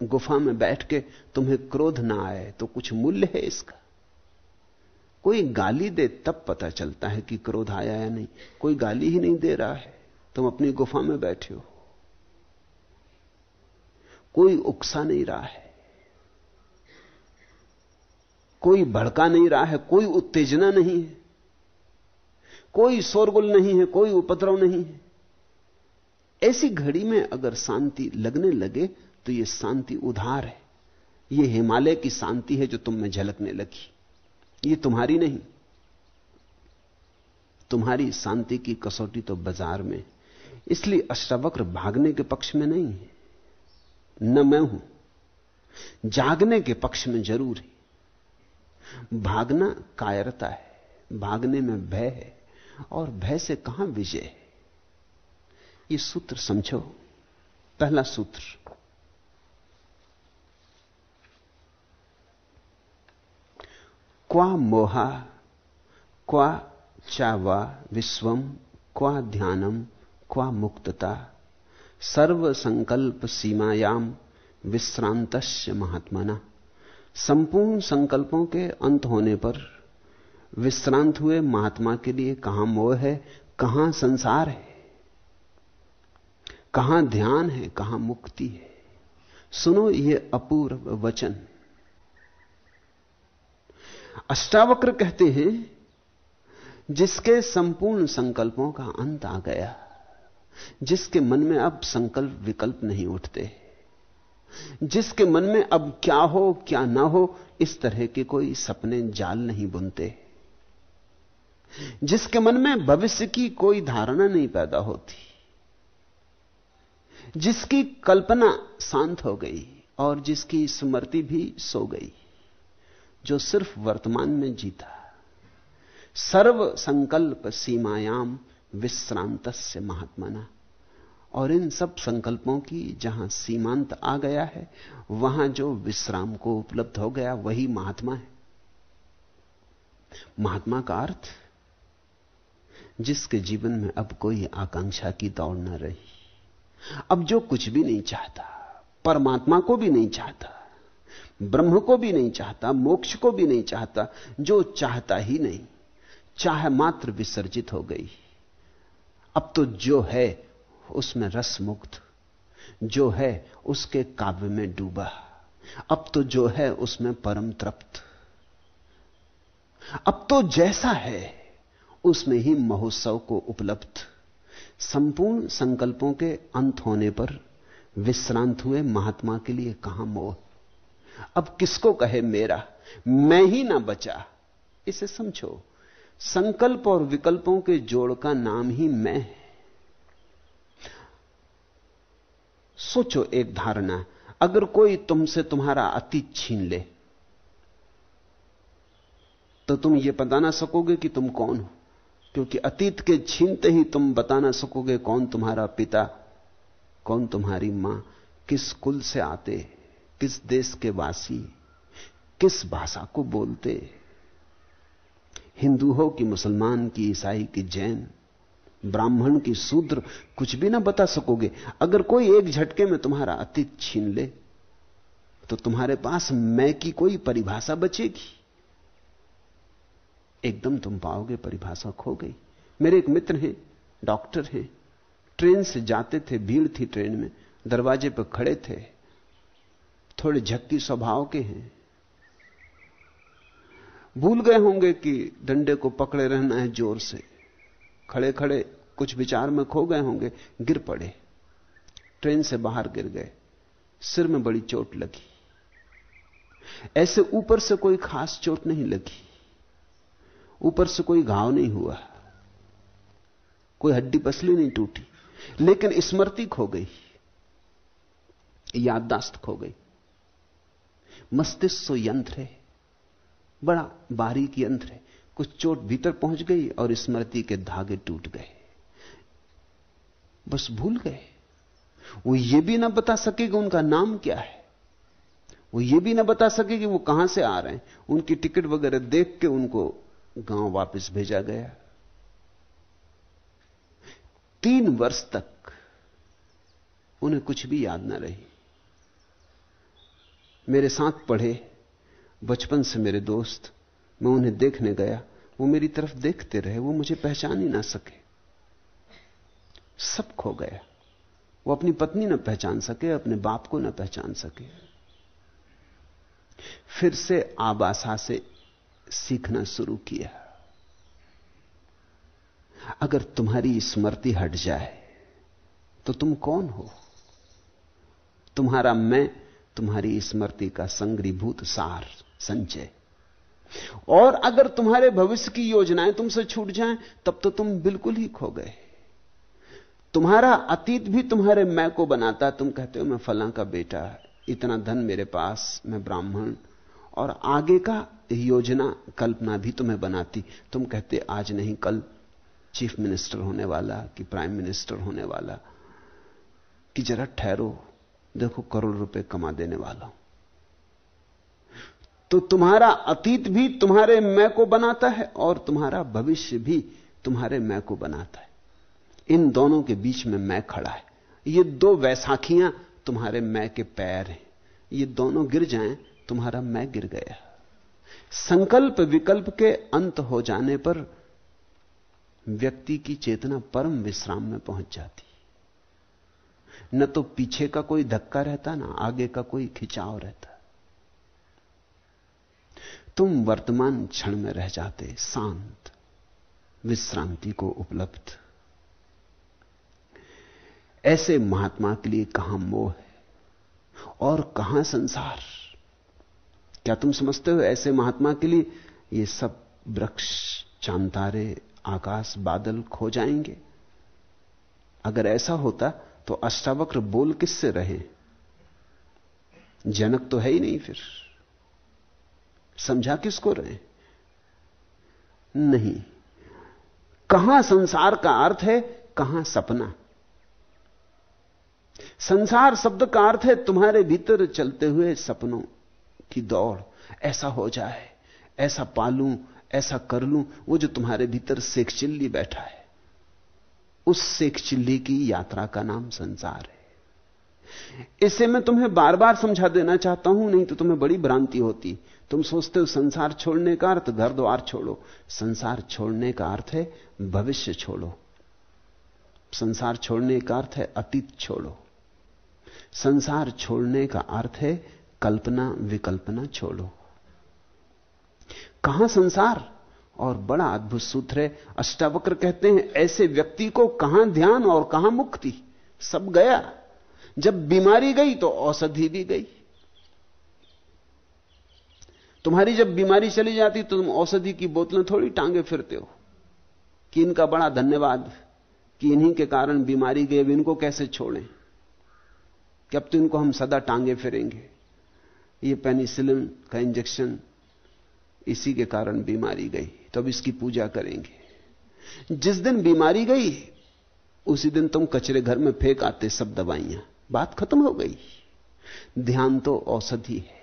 गुफा में बैठ के तुम्हें क्रोध ना आए तो कुछ मूल्य है इसका। कोई गाली दे, तब पता चलता है कि क्रोध आया या नहीं। कोई गाली ही नहीं दे रहा है। तुम अपनी गुफा में बैठे हो। कोई उकसा नहीं रहा है। कोई भड़का नहीं रहा है, कोई उत्तेजना नहीं है। कोई शोरगुल नहीं है, कोई उपद्रव नहीं है। ऐसी घड़ी में अगर शांति लगने लगे तो यह शांति उधार है। यह हिमालय की शांति है जो तुम में झलकने लगी। यह तुम्हारी नहीं। तुम्हारी शांति की कसौटी तो बाज़ार में इसलिए अष्टावक्र भागने के पक्ष में नहीं है। न मैं हूँ। जागने के पक्ष में ज़रूर है। भागना कायरता है, भागने में भय है, और भय से कहाँ विजय है? ये सूत्र समझो। पहला सूत्र। क्वा मोहा, क्वा चावा विश्वम, क्वा ध्यानम, क्वा मुक्तता। सर्व संकल्प सीमायाम विश्रांत महात्मना। संपूर्ण संकल्पों के अंत होने पर विश्रांत हुए महात्मा के लिए कहाँ मोह है, कहाँ संसार है, कहाँ ध्यान है, कहाँ मुक्ति है। सुनो ये अपूर्व वचन। अष्टावक्र कहते हैं, जिसके संपूर्ण संकल्पों का अंत आ गया। जिसके मन में अब संकल्प विकल्प नहीं उठते, जिसके मन में अब क्या हो क्या ना हो, इस तरह के कोई सपने जाल नहीं बुनते, जिसके मन में भविष्य की कोई धारणा नहीं पैदा होती, जिसकी कल्पना शांत हो गई और जिसकी स्मृति भी सो गई, जो सिर्फ़ वर्तमान में जीता। सर्व संकल्प सीमायाम विश्रांत महात्माना। और इन सब संकल्पों की जहाँ सीमांत आ गया है, वहाँ जो विश्राम को उपलब्ध हो गया, वही महात्मा है। महात्मा का अर्थ, जिसके जीवन में अब कोई आकांक्षा की दौड़ न रही, अब जो कुछ भी नहीं चाहता, परमात्मा को भी नहीं चाहता, ब्रह्म को भी नहीं चाहता, मोक्ष को भी नहीं चाहता, जो चाहता ही नहीं, चाह मात्र विसर्जित हो गई। अब तो जो है, उसमें रस मुक्त। जो है, उसके काव्य में डूबा। अब तो जो है, उसमें परम तृप्त। अब तो जैसा है, उसमें ही महोत्सव को उपलब्ध। संपूर्ण संकल्पों के अंत होने पर विश्रांत हुए महात्मा के लिए कहाँ मोह? अब किसको कहे मेरा? मैं ही ना बचा। इसे समझो। संकल्प और विकल्पों के जोड़ का नाम ही मैं है। सोचो एक धारणा, अगर कोई तुमसे तुम्हारा अतीत छीन ले तो तुम यह बता ना सकोगे कि तुम कौन हो। क्योंकि अतीत के छीनते ही तुम बता ना सकोगे कौन तुम्हारा पिता, कौन तुम्हारी माँ, किस कुल से आते, किस देश के वासी, किस भाषा को बोलते। हिंदू हो कि मुसलमान की ईसाई की जैन, ब्राह्मण की शूद्र, कुछ भी ना बता सकोगे। अगर कोई एक झटके में तुम्हारा अतीत छीन ले तो तुम्हारे पास मैं की कोई परिभाषा बचेगी? एकदम तुम पाओगे परिभाषा खो गई। मेरे एक मित्र हैं, डॉक्टर हैं। ट्रेन से जाते थे, भीड़ थी ट्रेन में, दरवाजे पर खड़े थे। थोड़े झक्की स्वभाव के हैं। भूल गए होंगे कि डंडे को पकड़े रहना है ज़ोर से। खड़े खड़े कुछ विचार में खो गए होंगे, गिर पड़े। ट्रेन से बाहर गिर गए। सिर में बड़ी चोट लगी। ऐसे ऊपर से कोई खास चोट नहीं लगी। ऊपर से कोई घाव नहीं हुआ। कोई हड्डी पसली नहीं टूटी। लेकिन स्मृति खो गई। याददाश्त खो गई। मस्तिष्क यंत्र है। बड़ा बारीक यंत्र है। कुछ चोट भीतर पहुँच गई और स्मृति के धागे टूट गए। बस भूल गए। वो ये भी ना बता सके कि उनका नाम क्या है। वो ये भी ना बता सके कि वो कहाँ से आ रहे हैं। उनकी टिकट वगैरह देख के उनको गाँव वापस भेजा गया। तीन वर्ष तक उन्हें कुछ भी याद ना रही। मेरे साथ पढ़े बचपन से मेरे दोस्त, मैं उन्हें देखने गया, वो मेरी तरफ़ देखते रहे, वो मुझे पहचान ही ना सके। सब खो गया। वो अपनी पत्नी ना पहचान सके, अपने बाप को ना पहचान सके। फिर से आबासा से सीखना शुरू किया। अगर तुम्हारी स्मृति हट जाए तो तुम कौन हो? तुम्हारा मैं, तुम्हारी स्मृति का संग्रीभूत सार। संचय। और अगर तुम्हारे भविष्य की योजनाएँ तुमसे छूट जाएँ, तब तो तुम बिल्कुल ही खो गए। तुम्हारा अतीत भी तुम्हारे मैं को बनाता तुम कहते हो, मैं फला का बेटा इतना धन मेरे पास, मैं ब्राह्मण। और आगे का योजना कल्पना भी तुम्हें बनाती। तुम कहते, आज नहीं, कल चीफ मिनिस्टर होने वाला कि प्राइम मिनिस्टर होने वाला कि जरा ठहरो। देखो, करोड़ रुपए कमा देने वाला हूँ। तो तुम्हारा अतीत भी तुम्हारे मैं को बनाता है और तुम्हारा भविष्य भी तुम्हारे मैं को बनाता है। इन दोनों के बीच में मैं खड़ा है। ये दो वैसाखियाँ तुम्हारे मैं के पैर हैं। ये दोनों गिर जाएँ, तुम्हारा मैं गिर गया। संकल्प विकल्प के अंत हो जाने पर व्यक्ति की चेतना परम विश्राम में पहुँच जाती। न तो पीछे का कोई धक्का रहता, ना आगे का कोई खिंचाव रहता। तुम वर्तमान क्षण में रह जाते, शांत, विश्रांति को उपलब्ध। ऐसे महात्मा के लिए कहाँ मोह है? और कहाँ संसार? क्या तुम समझते हो ऐसे महात्मा के लिए ये सब वृक्ष, चांतारे, आकाश, बादल खो जाएँगे? अगर ऐसा होता तो अष्टावक्र बोल किससे रहे? जनक तो है ही नहीं फिर। समझा किसको रहे? नहीं। कहाँ संसार का अर्थ है? कहाँ सपना? संसार शब्द का अर्थ है तुम्हारे भीतर चलते हुए सपनों की दौड़। ऐसा हो जाए, ऐसा पालूं, ऐसा कर लूँ, वो जो तुम्हारे भीतर शेख चिल्ली बैठा है, उस शेख चिल्ली की यात्रा का नाम संसार है। इसे मैं तुम्हें बार बार समझा देना चाहता हूँ, नहीं तो तुम्हें बड़ी भ्रांति होती। तुम सोचते हो संसार छोड़ने का अर्थ, घर द्वार छोड़ो। संसार छोड़ने का अर्थ है भविष्य छोड़ो। संसार छोड़ने का अर्थ है अतीत छोड़ो। संसार छोड़ने का अर्थ है कल्पना विकल्पना छोड़ो। कहाँ संसार? और बड़ा अद्भुत सूत्र है, अष्टावक्र कहते हैं, ऐसे व्यक्ति को कहाँ ध्यान और कहाँ मुक्ति? सब गया। जब बीमारी गई तो औषधि भी गई। तुम्हारी जब बीमारी चली जाती तो तुम औषधि की बोतलें थोड़ी टांगे फिरते हो। कि इनका बड़ा धन्यवाद कि इन्हीं के कारण बीमारी गई अब इनको कैसे छोड़ें? कि अब तो इनको हम सदा टांगे फिरेंगे। ये पेनिसिलिन का इंजेक्शन इसी के कारण बीमारी गई तो अब इसकी पूजा करेंगे। जिस दिन बीमारी गई, उसी दिन तुम कचरे घर में फेंक आते सब दवाइयाँ। बात खत्म हो गई। ध्यान तो औषधि है।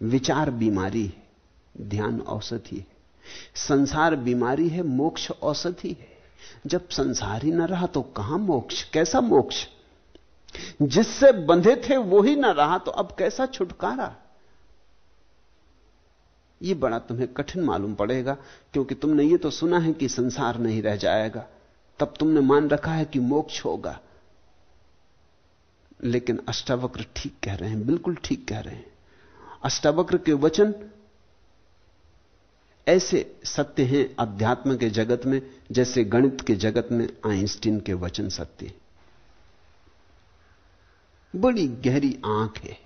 विचार बीमारी है, ध्यान औषधि है संसार बीमारी है, मोक्ष औषधि है। जब संसार ही न रहा तो कहाँ मोक्ष, कैसा मोक्ष? जिससे बंधे थे वो ही ना रहा तो अब कैसा छुटकारा? ये बड़ा तुम्हें कठिन मालूम पड़ेगा, क्योंकि तुमने ये तो सुना है कि संसार नहीं रह जाएगा। तब तुमने मान रखा है कि मोक्ष होगा। लेकिन अष्टावक्र ठीक कह रहे हैं, बिल्कुल ठीक कह रहे हैं। अष्टावक्र के वचन ऐसे सत्य हैं अध्यात्म के जगत में, जैसे गणित के जगत में आइंस्टीन के वचन सत्य बड़ी गहरी आँख है।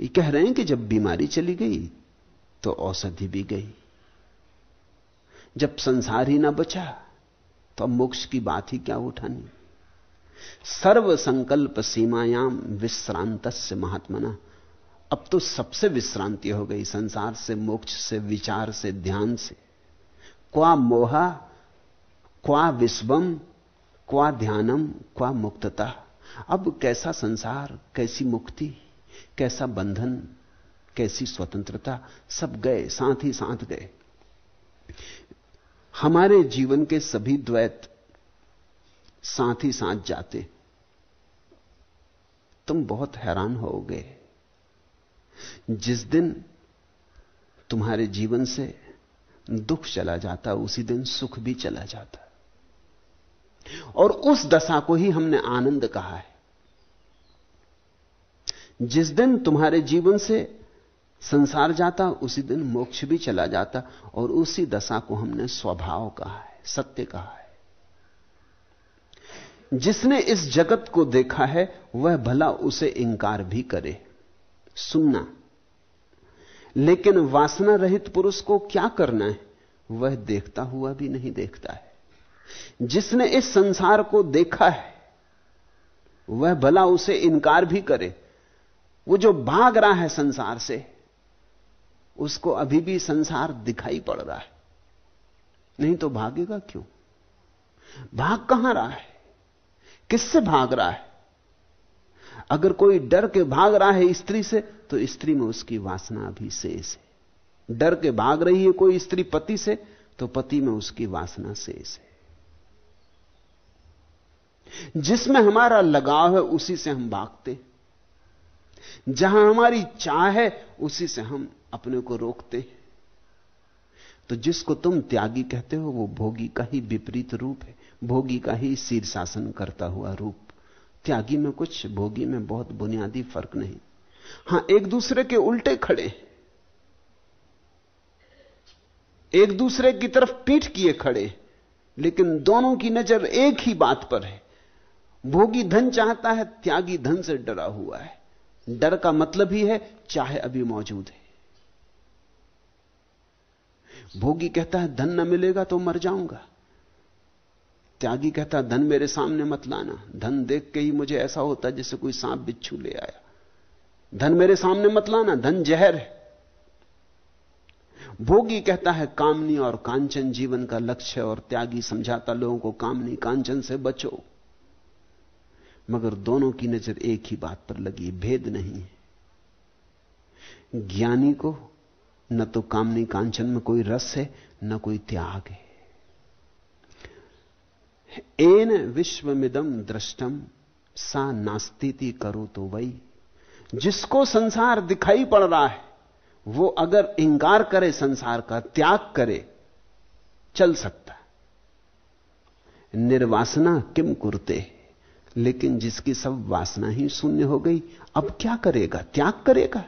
ये कह रहे हैं कि जब बीमारी चली गई तो औषधि भी गई। जब संसार ही ना बचा तो अब मोक्ष की बात ही क्या उठानी। सर्व संकल्प सीमायाम विश्रांत से महात्मना। अब तो सबसे विश्रांति हो गई संसार से, मोक्ष से, विचार से, ध्यान से। क्वा मोहा, क्वा विश्वम, क्वा ध्यानम, क्वा मुक्तता। अब कैसा संसार, कैसी मुक्ति, कैसा बंधन, कैसी स्वतंत्रता, सब गए, साथ ही साथ गए। हमारे जीवन के सभी द्वैत साथ ही साथ जाते। तुम बहुत हैरान हो गए जिस दिन तुम्हारे जीवन से दुख चला जाता, उसी दिन सुख भी चला जाता। और उस दशा को ही हमने आनंद कहा है। जिस दिन तुम्हारे जीवन से संसार जाता, उसी दिन मोक्ष भी चला जाता, और उसी दशा को हमने स्वभाव कहा है, सत्य कहा है। जिसने इस जगत को देखा है, वह भला उसे इंकार भी करे। सुनना। लेकिन वासना रहित पुरुष को क्या करना है? वह देखता हुआ भी नहीं देखता है। जिसने इस संसार को देखा है, वह भला उसे इनकार भी करे। वो जो भाग रहा है संसार से, उसको अभी भी संसार दिखाई पड़ रहा है। नहीं तो भागेगा क्यों? भाग कहाँ रहा है? किससे भाग रहा है? अगर कोई डर के भाग रहा है स्त्री से तो स्त्री में उसकी वासना अभी शेष है। डर के भाग रही है कोई स्त्री पति से तो पति में उसकी वासना शेष है। जिसमें हमारा लगाव है, उसी से हम भागते जहाँ हमारी चाह है, उसी से हम अपने को रोकते हैं। तो जिसको तुम त्यागी कहते हो, वो भोगी का ही विपरीत रूप है। भोगी का ही शीर्षासन करता हुआ रूप। त्यागी में कुछ, भोगी में बहुत बुनियादी फ़र्क नहीं। हाँ, एक दूसरे के उल्टे खड़े एक दूसरे की तरफ़ पीठ किए खड़े लेकिन दोनों की नज़र एक ही बात पर है। भोगी धन चाहता है, त्यागी धन से डरा हुआ है। डर का मतलब ही है, चाहे अभी मौजूद है। भोगी कहता है, धन न मिलेगा तो मर जाऊँगा। त्यागी कहता, धन मेरे सामने मत लाना। धन देख के ही मुझे ऐसा होता जैसे कोई सांप बिच्छू ले आया। धन मेरे सामने मत लाना, धन जहर है। भोगी कहता है, कामनी और कांचन जीवन का लक्ष्य है और त्यागी समझाता लोगों को, कामनी कांचन से बचो। मगर दोनों की नज़र एक ही बात पर लगी, भेद नहीं है। ज्ञानी को न तो कामनी कांचन में कोई रस है, न कोई त्याग है। एन विश्वमिदम दृष्टम सा नास्ती करो तो वही जिसको संसार दिखाई पड़ रहा है, वो अगर इंकार करे संसार का, त्याग करे, चल सकता निर्वासना किम कुरते, लेकिन जिसकी सब वासना ही शून्य हो गई, अब क्या करेगा? त्याग करेगा?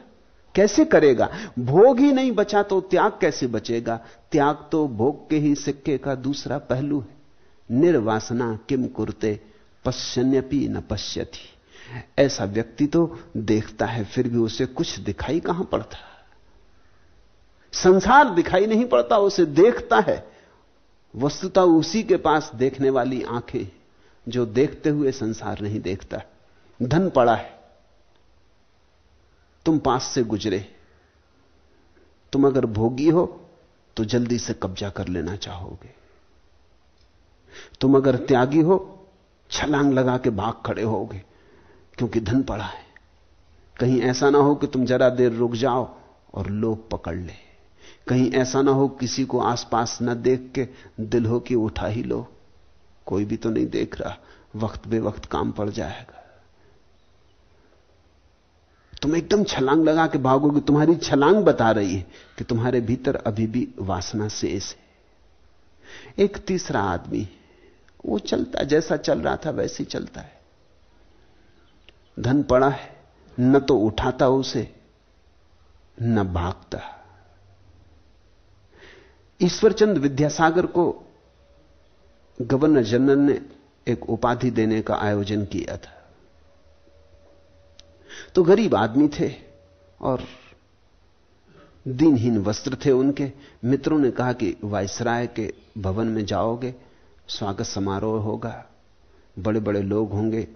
कैसे करेगा? भोग ही नहीं बचा तो त्याग कैसे बचेगा? त्याग तो भोग के ही सिक्के का दूसरा पहलू है। निर्वासना किम कुरते, पश्यन्यपि न पश्यति। ऐसा व्यक्ति तो देखता है, फिर भी उसे कुछ दिखाई कहाँ पड़ता? संसार दिखाई नहीं पड़ता, उसे देखता है। वस्तुता उसी के पास देखने वाली आँखें, जो देखते हुए संसार नहीं देखता। धन पड़ा है। तुम पास से गुजरे। तुम अगर भोगी हो तो जल्दी से कब्जा कर लेना चाहोगे। तुम अगर त्यागी हो, छलांग लगा के भाग खड़े होगे, क्योंकि धन पड़ा है। कहीं ऐसा ना हो कि तुम जरा देर रुक जाओ और लोग पकड़ ले। कहीं ऐसा ना हो किसी को आसपास न देख के दिल हो कि उठा ही लो। कोई भी तो नहीं देख रहा, वक्त बे वक्त काम पड़ जाएगा। तुम एकदम छलांग लगा के भागोगे, तुम्हारी छलांग बता रही है कि तुम्हारे भीतर अभी भी वासना शेष है। एक तीसरा आदमी वो चलता जैसा चल रहा था वैसे ही चलता है। धन पड़ा है, न तो उठाता उसे, न भागता। ईश्वरचंद विद्यासागर को गवर्नर जनरल ने एक उपाधि देने का आयोजन किया था। तो गरीब आदमी थे और दिनहीन वस्त्र थे उनके। मित्रों ने कहा कि वायसराय के भवन में जाओगे स्वागत समारोह होगा। बड़े बड़े लोग होंगे,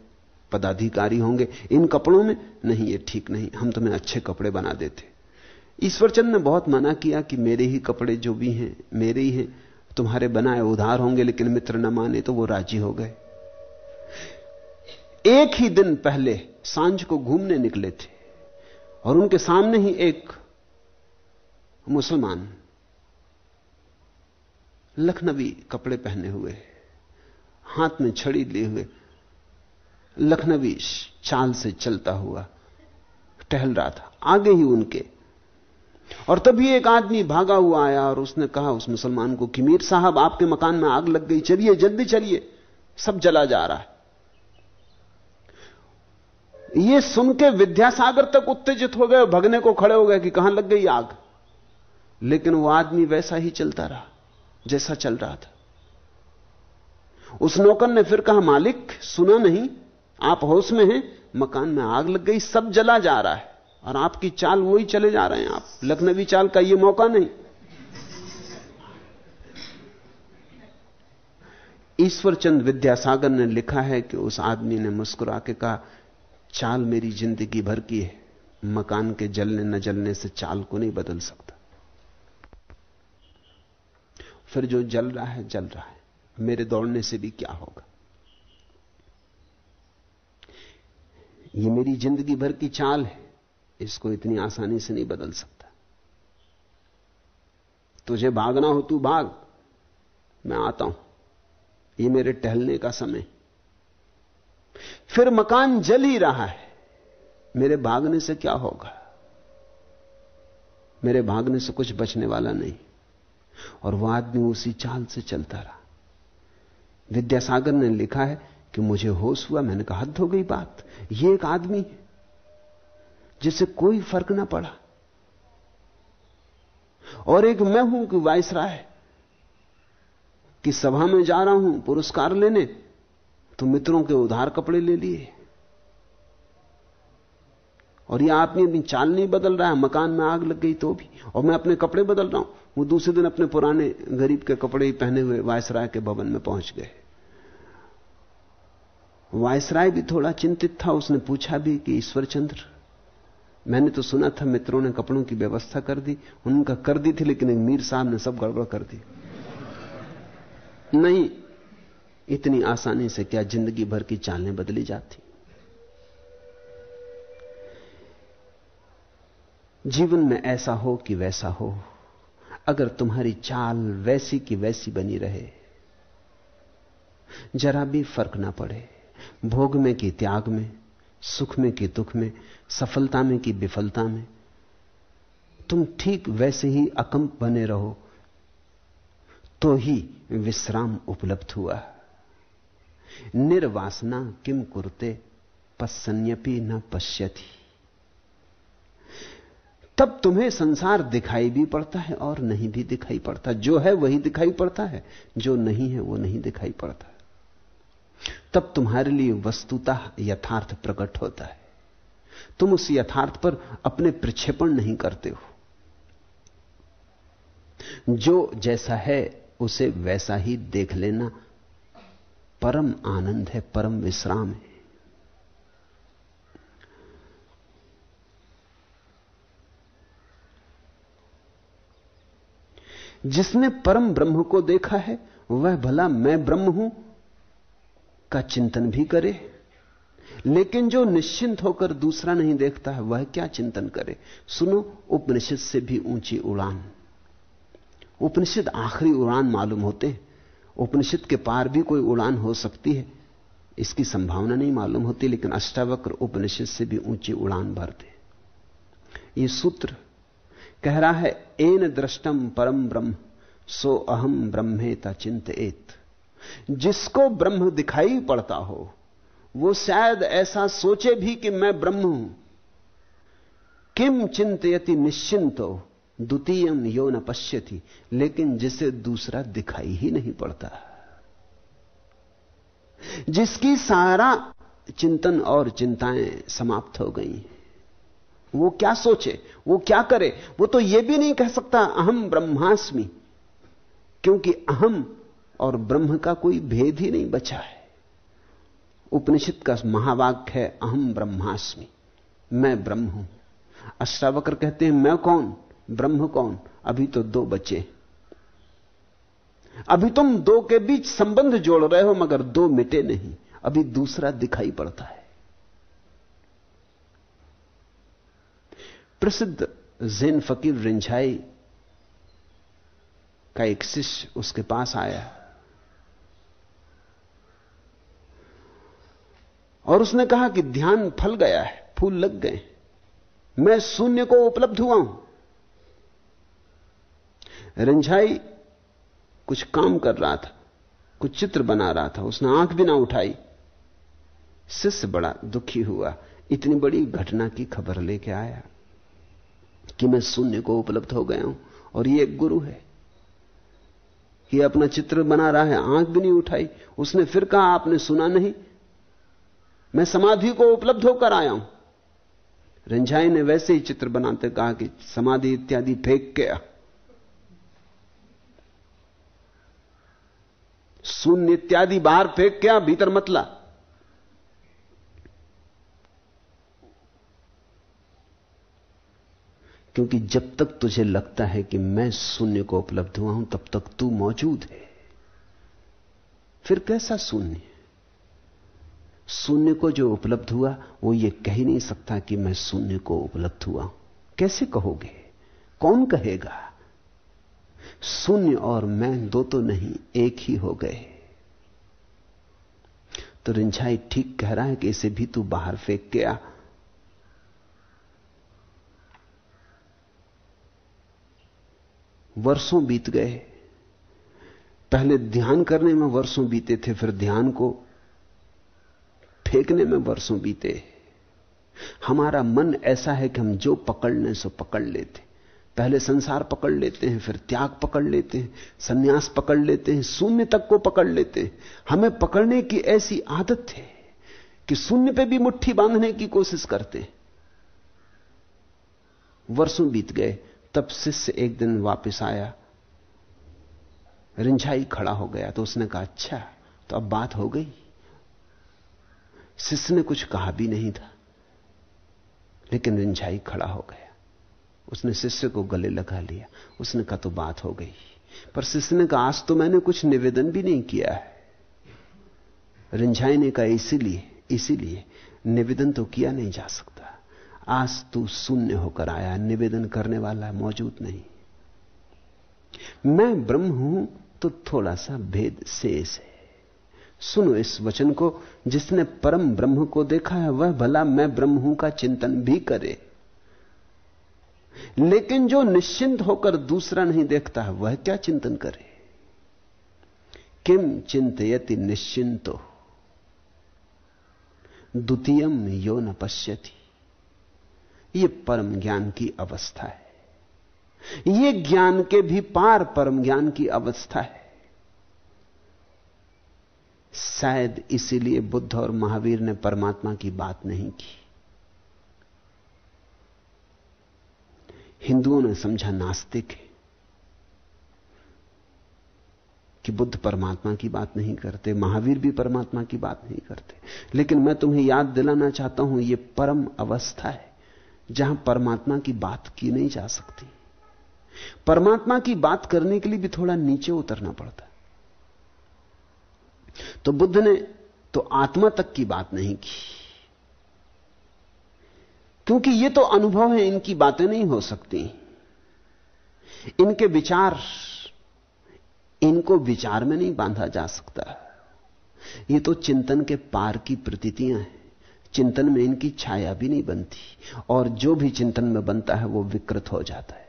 पदाधिकारी होंगे। इन कपड़ों में नहीं, ये ठीक नहीं। हम तुम्हें अच्छे कपड़े बना देते। ईश्वरचंद ने बहुत मना किया कि मेरे ही कपड़े जो भी हैं, मेरे ही हैं, तुम्हारे बनाए उधार होंगे, लेकिन मित्र न माने तो वो राज़ी हो गए। एक ही दिन पहले साँझ को घूमने निकले थे, और उनके सामने ही एक मुसलमान लखनवी कपड़े पहने हुए, हाथ में छड़ी लिए हुए, लखनवी चाल से चलता हुआ, टहल रहा था, आगे ही उनके। और तभी एक आदमी भागा हुआ आया और उसने कहा उस मुसलमान को कि मीर साहब, आपके मकान में आग लग गई, चलिए, जल्दी चलिए, सब जला जा रहा है। यह सुन के विद्यासागर तक उत्तेजित हो गए भगने को खड़े हो गए कि कहाँ लग गई आग। लेकिन वो आदमी वैसा ही चलता रहा। जैसा चल रहा था। उस नौकर ने फिर कहा, मालिक, सुना नहीं, आप होश में हैं, मकान में आग लग गई, सब जला जा रहा है, और आपकी चाल वही चले जा रहे हैं आप। लखनवी चाल का ये मौका नहीं। ईश्वरचंद विद्यासागर ने लिखा है कि उस आदमी ने मुस्कुरा के कहा, चाल मेरी ज़िंदगी भर की है, मकान के जलने न जलने से चाल को नहीं बदल सकता। फिर जो जल रहा है, जल रहा है। मेरे दौड़ने से भी क्या होगा? ये मेरी ज़िंदगी भर की चाल है। इसको इतनी आसानी से नहीं बदल सकता। तुझे भागना हो, तू भाग। मैं आता हूँ। ये मेरे टहलने का समय फिर मकान जल ही रहा है। मेरे भागने से क्या होगा? मेरे भागने से कुछ बचने वाला नहीं। और वह आदमी उसी चाल से चलता रहा। विद्यासागर ने लिखा है कि मुझे होश हुआ, मैंने कहा, हद हो गई बात, ये एक आदमी है जिसे कोई फ़र्क ना पड़ा। और एक मैं हूँ कि वायसराय कि सभा में जा रहा हूँ, पुरस्कार लेने तो मित्रों के उधार कपड़े ले लिए। और यह आदमी अपनी चाल नहीं बदल रहा है, मकान में आग लग गई तो भी। और मैं अपने कपड़े बदल रहा हूँ। वो दूसरे दिन अपने पुराने गरीब के कपड़े ही पहने हुए वायसराय के भवन में पहुँच गए। वायसराय भी थोड़ा चिंतित था, उसने पूछा भी कि, ईश्वरचंद्र, मैंने तो सुना था मित्रों ने कपड़ों की व्यवस्था कर दी, उनका कर दी थी, लेकिन एक मीर साहब ने सब गड़बड़ कर दी। नहीं, इतनी आसानी से क्या ज़िंदगी भर की चालें बदली जाती? जीवन में ऐसा हो कि वैसा हो। अगर तुम्हारी चाल वैसी की वैसी बनी रहे, जरा भी फ़र्क ना पड़े। भोग में कि त्याग में, सुख में कि दुख में, सफलता में कि विफलता में, तुम ठीक वैसे ही अकंप बने रहो तो ही विश्राम उपलब्ध हुआ। निर्वासना किम कुरते पश्यपी न पश्यति। तब तुम्हें संसार दिखाई भी पड़ता है और नहीं भी दिखाई पड़ता। जो है वही दिखाई पड़ता है, जो नहीं है वो नहीं दिखाई पड़ता। तब तुम्हारे लिए वस्तुतः यथार्थ प्रकट होता है। तुम उस यथार्थ पर अपने प्रक्षेपण नहीं करते हो। जो जैसा है, उसे वैसा ही देख लेना। परम आनंद है, परम विश्राम है। जिसने परम ब्रह्म को देखा है, वह भला मैं ब्रह्म हूँ का चिंतन भी करे। लेकिन जो निश्चिंत होकर दूसरा नहीं देखता है, वह क्या चिंतन करे? सुनो, उपनिषद से भी ऊँची उड़ान। उपनिषद आखिरी उड़ान मालूम होते उपनिषद के पार भी कोई उड़ान हो सकती है, इसकी संभावना नहीं मालूम होती, लेकिन अष्टावक्र उपनिषद से भी ऊँची उड़ान भरते ये सूत्र कह रहा है, एन दृष्टम परम ब्रह्म, सो अहम ब्रह्मेता चिंत एत जिसको ब्रह्म दिखाई पड़ता हो, वो शायद ऐसा सोचे भी कि मैं ब्रह्म हूँ। किम चिंतयति निश्चिंत हो द्वितीयम यो न पश्यति, लेकिन जिसे दूसरा दिखाई ही नहीं पड़ता। जिसकी सारा चिंतन और चिंताएँ समाप्त हो गई वो क्या सोचे, वो क्या करे, वो तो यह भी नहीं कह सकता, अहम ब्रह्मास्मि। क्योंकि अहम और ब्रह्म का कोई भेद ही नहीं बचा है। उपनिषद का महावाक्य है, अहम ब्रह्मास्मि। मैं ब्रह्म हूँ। अष्टावक्र कहते हैं, मैं कौन? ब्रह्म कौन? अभी तो दो बचे। अभी तुम दो के बीच संबंध जोड़ रहे हो, मगर दो मिटे नहीं। अभी दूसरा दिखाई पड़ता है। प्रसिद्ध जैन फकीर रिंझाई का एक शिष्य उसके पास आया। और उसने कहा कि ध्यान फल गया है, फूल लग गए। मैं शून्य को उपलब्ध हुआ हूँ। रंझाई कुछ काम कर रहा था, कुछ चित्र बना रहा था। उसने आँख भी ना उठाई। शिष्य बड़ा दुखी हुआ। इतनी बड़ी घटना की खबर लेके आया। कि मैं शून्य को उपलब्ध हो गया हूँ। और ये एक गुरु है। कि अपना चित्र बना रहा है, आँख भी नहीं उठाई। उसने फिर कहा, आपने सुना नहीं? मैं समाधि को उपलब्ध होकर आया हूँ। रंझाई ने वैसे ही चित्र बनाते कहा कि समाधि इत्यादि फेंक आ। शून्य इत्यादि बाहर फेंक क्या भीतर मतला। क्योंकि जब तक तुझे लगता है कि मैं शून्य को उपलब्ध हुआ हूँ, तब तक तू मौजूद है। फिर कैसा शून्य? शून्य को जो उपलब्ध हुआ, वो ये कह ही नहीं सकता कि मैं शून्य को उपलब्ध हुआ हूँ। कैसे कहोगे? कौन कहेगा? शून्य और मैं दो तो नहीं, एक ही हो गए। तो रिंझाई ठीक कह रहा है कि इसे भी तू बाहर फेंक आ वर्षों बीत गए। पहले ध्यान करने में वर्षों बीते थे, फिर ध्यान को फेंकने में वर्षों बीते। हमारा मन ऐसा है कि हम जो पकड़ने सो पकड़ लेते। पहले संसार पकड़ लेते हैं, फिर त्याग पकड़ लेते हैं, सन्यास पकड़ लेते हैं, शून्य तक को पकड़ लेते हैं। हमें पकड़ने की ऐसी आदत है कि शून्य पे भी मुट्ठी बांधने की कोशिश करते हैं। वर्षों बीत गए तब शिष्य एक दिन वापस आया। रिंझाई खड़ा हो गया तो उसने कहा अच्छा तो अब बात हो गई। शिष्य ने कुछ कहा भी नहीं था, लेकिन रिंझाई खड़ा हो गया। उसने शिष्य को गले लगा लिया। उसने कहा तो बात हो गई। पर शिष्य ने कहा, आज तो मैंने कुछ निवेदन भी नहीं किया है। रिंझाई ने कहा, इसीलिए इसीलिए निवेदन तो किया नहीं जा सकता। आज तू शून्य होकर आया, निवेदन करने वाला मौजूद नहीं। मैं ब्रह्म हूँ तो थोड़ा सा भेद शेष है। सुनो इस वचन को, जिसने परम ब्रह्म को देखा है, वह भला मैं ब्रह्म हूँ का चिंतन भी करे। लेकिन जो निश्चिंत होकर दूसरा नहीं देखता है, वह क्या चिंतन करे? किम चिंतयति निश्चिंतो? द्वितीयम यो न पश्यति। यह परम ज्ञान की अवस्था है। यह ज्ञान के भी पार परम ज्ञान की अवस्था है। शायद इसीलिए बुद्ध और महावीर ने परमात्मा की बात नहीं की। हिंदुओं ने समझा नास्तिक है कि बुद्ध परमात्मा की बात नहीं करते, महावीर भी परमात्मा की बात नहीं करते। लेकिन मैं तुम्हें याद दिलाना चाहता हूँ यह परम अवस्था है। जहाँ परमात्मा की बात की नहीं जा सकती। परमात्मा की बात करने के लिए भी थोड़ा नीचे उतरना पड़ता। तो बुद्ध ने तो आत्मा तक की बात नहीं की। क्योंकि ये तो अनुभव है, इनकी बातें नहीं हो सकती। इनके विचार, इनको विचार में नहीं बांधा जा सकता। ये तो चिंतन के पार की प्रतीतियाँ हैं। चिंतन में इनकी छाया भी नहीं बनती और जो भी चिंतन में बनता है वो विकृत हो जाता है।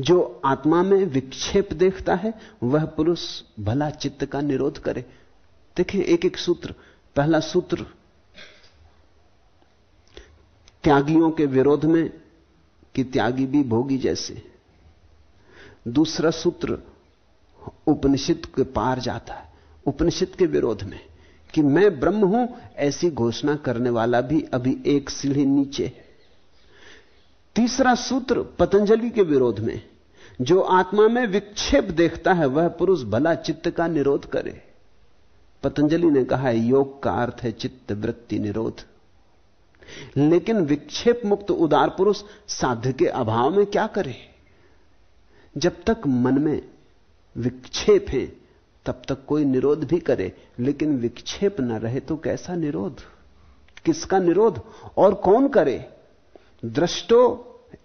जो आत्मा में विक्षेप देखता है, वह पुरुष भला चित्त का निरोध करे। देखें एक एक सूत्र। पहला सूत्र, त्यागियों के विरोध में कि त्यागी भी भोगी जैसे। दूसरा सूत्र, उपनिषद के पार जाता है। उपनिषद के विरोध में। कि मैं ब्रह्म हूँ, ऐसी घोषणा करने वाला भी अभी एक सीढ़ी नीचे है। तीसरा सूत्र पतंजलि के विरोध में, जो आत्मा में विक्षेप देखता है, वह पुरुष भला चित्त का निरोध करे। पतंजलि ने कहा है योग का अर्थ है चित्त वृत्ति निरोध। लेकिन विक्षेप मुक्त उदार पुरुष साध्य के अभाव में क्या करे? जब तक मन में विक्षेप है तब तक कोई निरोध भी करे, लेकिन विक्षेप न रहे तो कैसा निरोध? किसका निरोध? और कौन करे? दृष्टो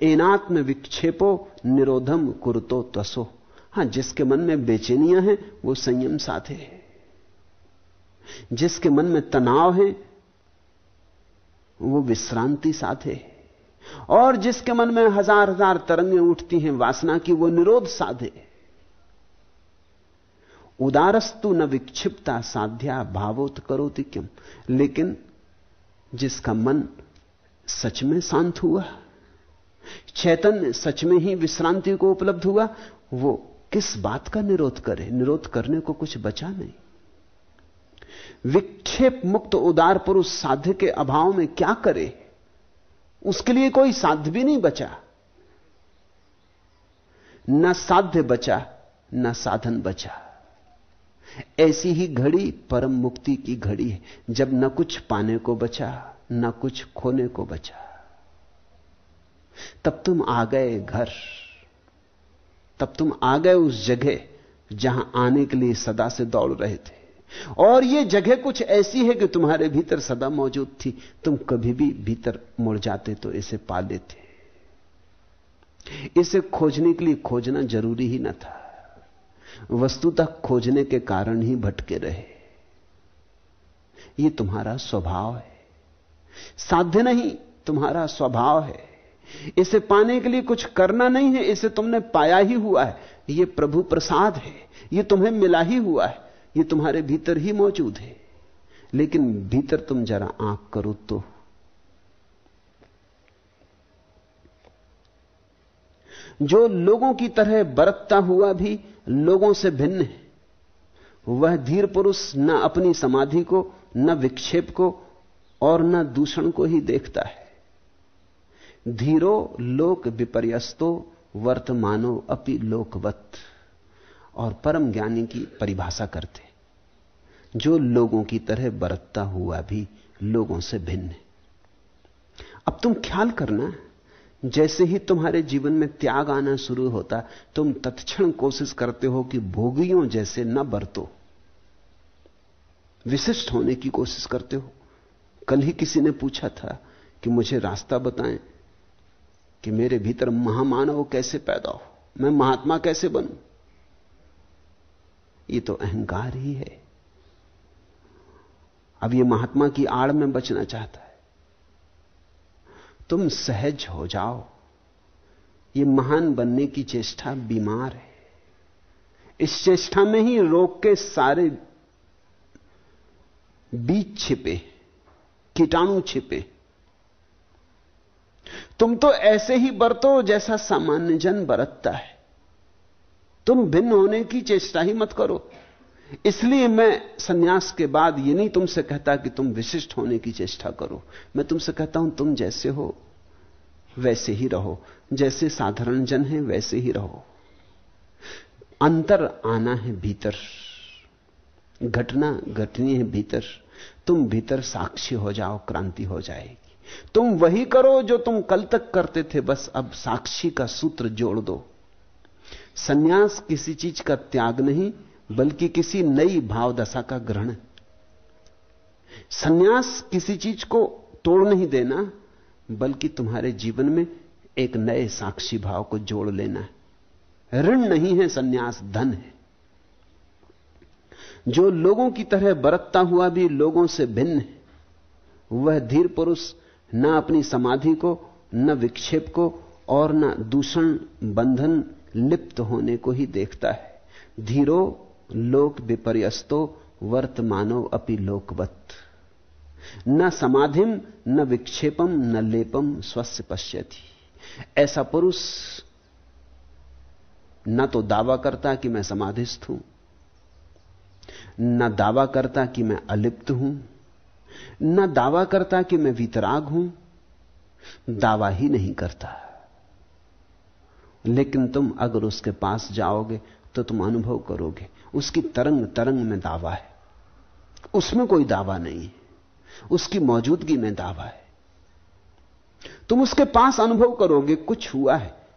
एनात्म विक्षेपो निरोधम कुरतो तसो हाँ, जिसके मन में बेचैनियाँ हैं, वो संयम साधे जिसके मन में तनाव है, वो विश्रांति साधे और जिसके मन में हज़ार हज़ार तरंगें उठती हैं वासना की, वो निरोध साधे उदारस्तु न विक्षिप्ता साध्या भावोत करोति क्यों लेकिन जिसका मन सच में शांत हुआ, चैतन्य सच में ही विश्रांति को उपलब्ध हुआ, वो किस बात का निरोध करे? निरोध करने को कुछ बचा नहीं। विक्षेप मुक्त उदार पुरुष साध्य के अभाव में क्या करे? उसके लिए कोई साध्य भी नहीं बचा। न साध्य बचा, न साधन बचा। ऐसी ही घड़ी परम मुक्ति की घड़ी है। जब न कुछ पाने को बचा, न कुछ खोने को बचा, तब तुम आ गए घर। तब तुम आ गए उस जगह जहाँ आने के लिए सदा से दौड़ रहे थे। और यह जगह कुछ ऐसी है कि तुम्हारे भीतर सदा मौजूद थी। तुम कभी भी भीतर मुड़ जाते तो इसे पा लेते इसे खोजने के लिए खोजना ज़रूरी ही न था। वस्तुतः खोजने के कारण ही भटके रहे। यह तुम्हारा स्वभाव है। साध्य नहीं, तुम्हारा स्वभाव है। इसे पाने के लिए कुछ करना नहीं है, इसे तुमने पाया ही हुआ है। यह प्रभु प्रसाद है यह तुम्हें मिला ही हुआ है यह तुम्हारे भीतर ही मौजूद है। लेकिन भीतर तुम जरा आँख करो तो। जो लोगों की तरह बरतता हुआ भी लोगों से भिन्न है। वह धीर पुरुष न अपनी समाधि को, न विक्षेप को और न दूषण को ही देखता है। धीरो लोक विपर्यस्तो, वर्तमानो अपि लोकवत और परम ज्ञानी की परिभाषा करते जो लोगों की तरह बरतता हुआ भी लोगों से भिन्न है। अब तुम ख्याल करना जैसे ही तुम्हारे जीवन में त्याग आना शुरू होता, तुम तत्क्षण कोशिश करते हो कि भोगियों जैसे न बरतो। विशिष्ट होने की कोशिश करते हो। कल ही किसी ने पूछा था कि मुझे रास्ता बताएँ कि मेरे भीतर महामानव कैसे पैदा हो, मैं महात्मा कैसे बनूं? ये तो अहंकार ही है। अब ये महात्मा की आड़ में बचना चाहता है। तुम सहज हो जाओ। ये महान बनने की चेष्टा बीमार है। इस चेष्टा में ही रोग के सारे बीज छिपे, कीटाणु छिपे। तुम तो ऐसे ही बरतो जैसा सामान्य जन बरतता है। तुम भिन्न होने की चेष्टा ही मत करो। इसलिए मैं सन्यास के बाद ये नहीं तुमसे कहता कि तुम विशिष्ट होने की चेष्टा करो। मैं तुमसे कहता हूँ, तुम जैसे हो, वैसे ही रहो। जैसे साधारण जन है, वैसे ही रहो। अंतर आना है भीतर। घटना घटनी है भीतर। तुम भीतर साक्षी हो जाओ, क्रांति हो जाएगी। तुम वही करो जो तुम कल तक करते थे, बस अब साक्षी का सूत्र जोड़ दो। सन्यास किसी चीज़ का त्याग नहीं बल्कि किसी नई भावदशा का ग्रहण सन्यास किसी चीज़ को तोड़ नहीं देना, बल्कि तुम्हारे जीवन में एक नए साक्षी भाव को जोड़ लेना है। ऋण नहीं है, सन्यास धन है। जो लोगों की तरह बरतता हुआ भी लोगों से भिन्न है, वह धीर पुरुष न अपनी समाधि को, न विक्षेप को और न दूषण बंधन लिप्त होने को ही देखता है। धीरो लोक विपर्यस्तो वर्तमानो अपि लोकवत। न समाधिम न विक्षेपम न लेपम स्वस्थ पश्यति। ऐसा पुरुष न तो दावा करता कि मैं समाधिस्थ हूँ, न दावा करता कि मैं अलिप्त हूँ, न दावा करता कि मैं वितराग हूँ, दावा ही नहीं करता। लेकिन तुम अगर उसके पास जाओगे तो तुम अनुभव करोगे। उसकी तरंग तरंग में दावा है। उसमें कोई दावा नहीं है। उसकी मौजूदगी में दावा है। तुम उसके पास अनुभव करोगे, कुछ हुआ है।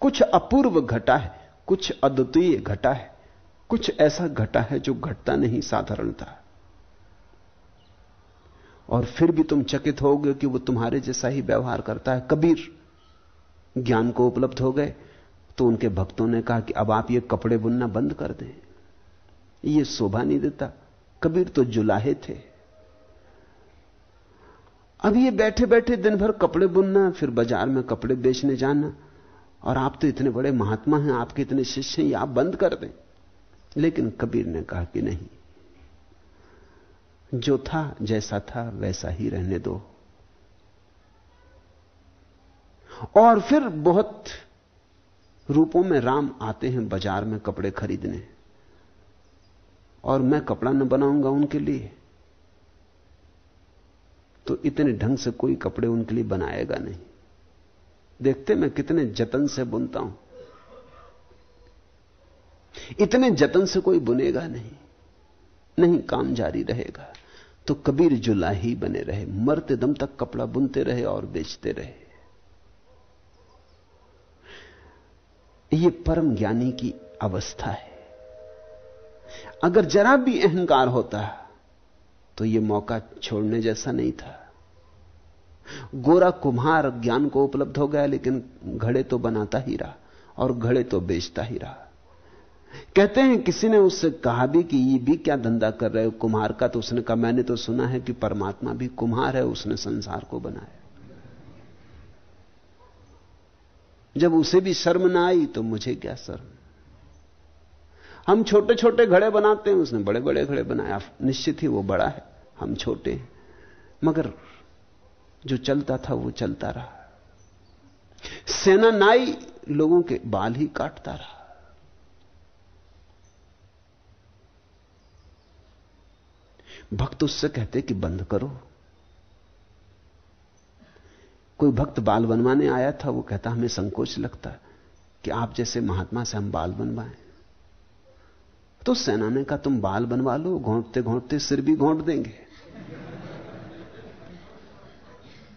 कुछ अपूर्व घटा है, कुछ अद्वितीय घटा है, कुछ ऐसा घटा है जो घटता नहीं, साधारणता। और फिर भी तुम चकित होगे कि वो तुम्हारे जैसा ही व्यवहार करता है। कबीर ज्ञान को उपलब्ध हो गए तो उनके भक्तों ने कहा कि अब आप ये कपड़े बुनना बंद कर दें। ये शोभा नहीं देता। कबीर तो जुलाहे थे। अब ये बैठे बैठे दिन भर कपड़े बुनना, फिर बाज़ार में कपड़े बेचने जाना, और आप तो इतने बड़े महात्मा हैं, आपके इतने शिष्य हैं आप बंद कर दें। लेकिन कबीर ने कहा कि नहीं। जो था, जैसा था, वैसा ही रहने दो। और फिर बहुत रूपों में राम आते हैं बाज़ार में कपड़े खरीदने। और मैं कपड़ा न बनाऊँगा उनके लिए। तो इतने ढंग से कोई कपड़े उनके लिए बनाएगा नहीं। देखते मैं कितने जतन से बुनता हूँ। इतने जतन से कोई बुनेगा नहीं। नहीं काम जारी रहेगा। तो कबीर जुला ही बने रहे, मरते दम तक कपड़ा बुनते रहे और बेचते रहे। यह परम ज्ञानी की अवस्था है। अगर जरा भी अहंकार होता तो यह मौका छोड़ने जैसा नहीं था। गोरा कुम्हार ज्ञान को उपलब्ध हो गया, लेकिन घड़े तो बनाता ही रहा और घड़े तो बेचता ही रहा। कहते हैं, किसी ने उससे कहा भी कि ये भी क्या धंधा कर रहे हो? कुम्हार का तो उसने कहा, मैंने तो सुना है कि परमात्मा भी कुम्हार है, उसने संसार को बनाया। जब उसे भी शर्म ना आई तो मुझे क्या शर्म? हम छोटे छोटे घड़े बनाते हैं, उसने बड़े बड़े घड़े बनाया निश्चित ही वो बड़ा है, हम छोटे हैं। मगर जो चलता था, वो चलता रहा। सेना नाई लोगों के बाल ही काटता रहा। भक्त उससे कहते कि बंद करो। कोई भक्त बाल बनवाने आया था, वो कहता, हमें संकोच लगता है कि आप जैसे महात्मा से हम बाल बनवाएँ। तो सेना ने कहा तुम बाल बनवा लो घोंटते घोंटते सिर भी घोंट देंगे।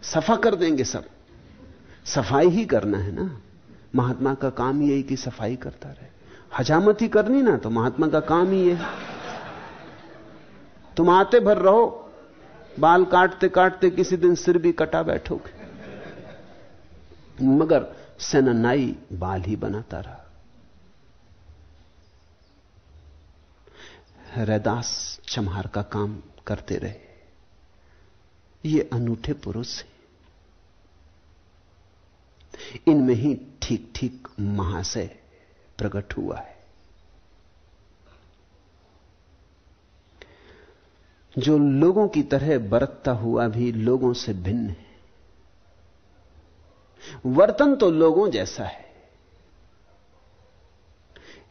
सफ़ा कर देंगे सब। सफ़ाई ही करना है ना। महात्मा का काम यही कि सफ़ाई करता रहे। हजामत ही करनी ना तो महात्मा का काम ही है। तुम आते भर रहो, बाल काटते काटते किसी दिन सिर भी कटा बैठोगे। मगर सेनानाई बाल ही बनाता रहा। रैदास चमहार का काम करते रहे। ये अनूठे पुरुष हैं। इनमें ही ठीक ठीक महाशय प्रकट हुआ है। जो लोगों की तरह बरतता हुआ भी लोगों से भिन्न है। वर्तन तो लोगों जैसा है,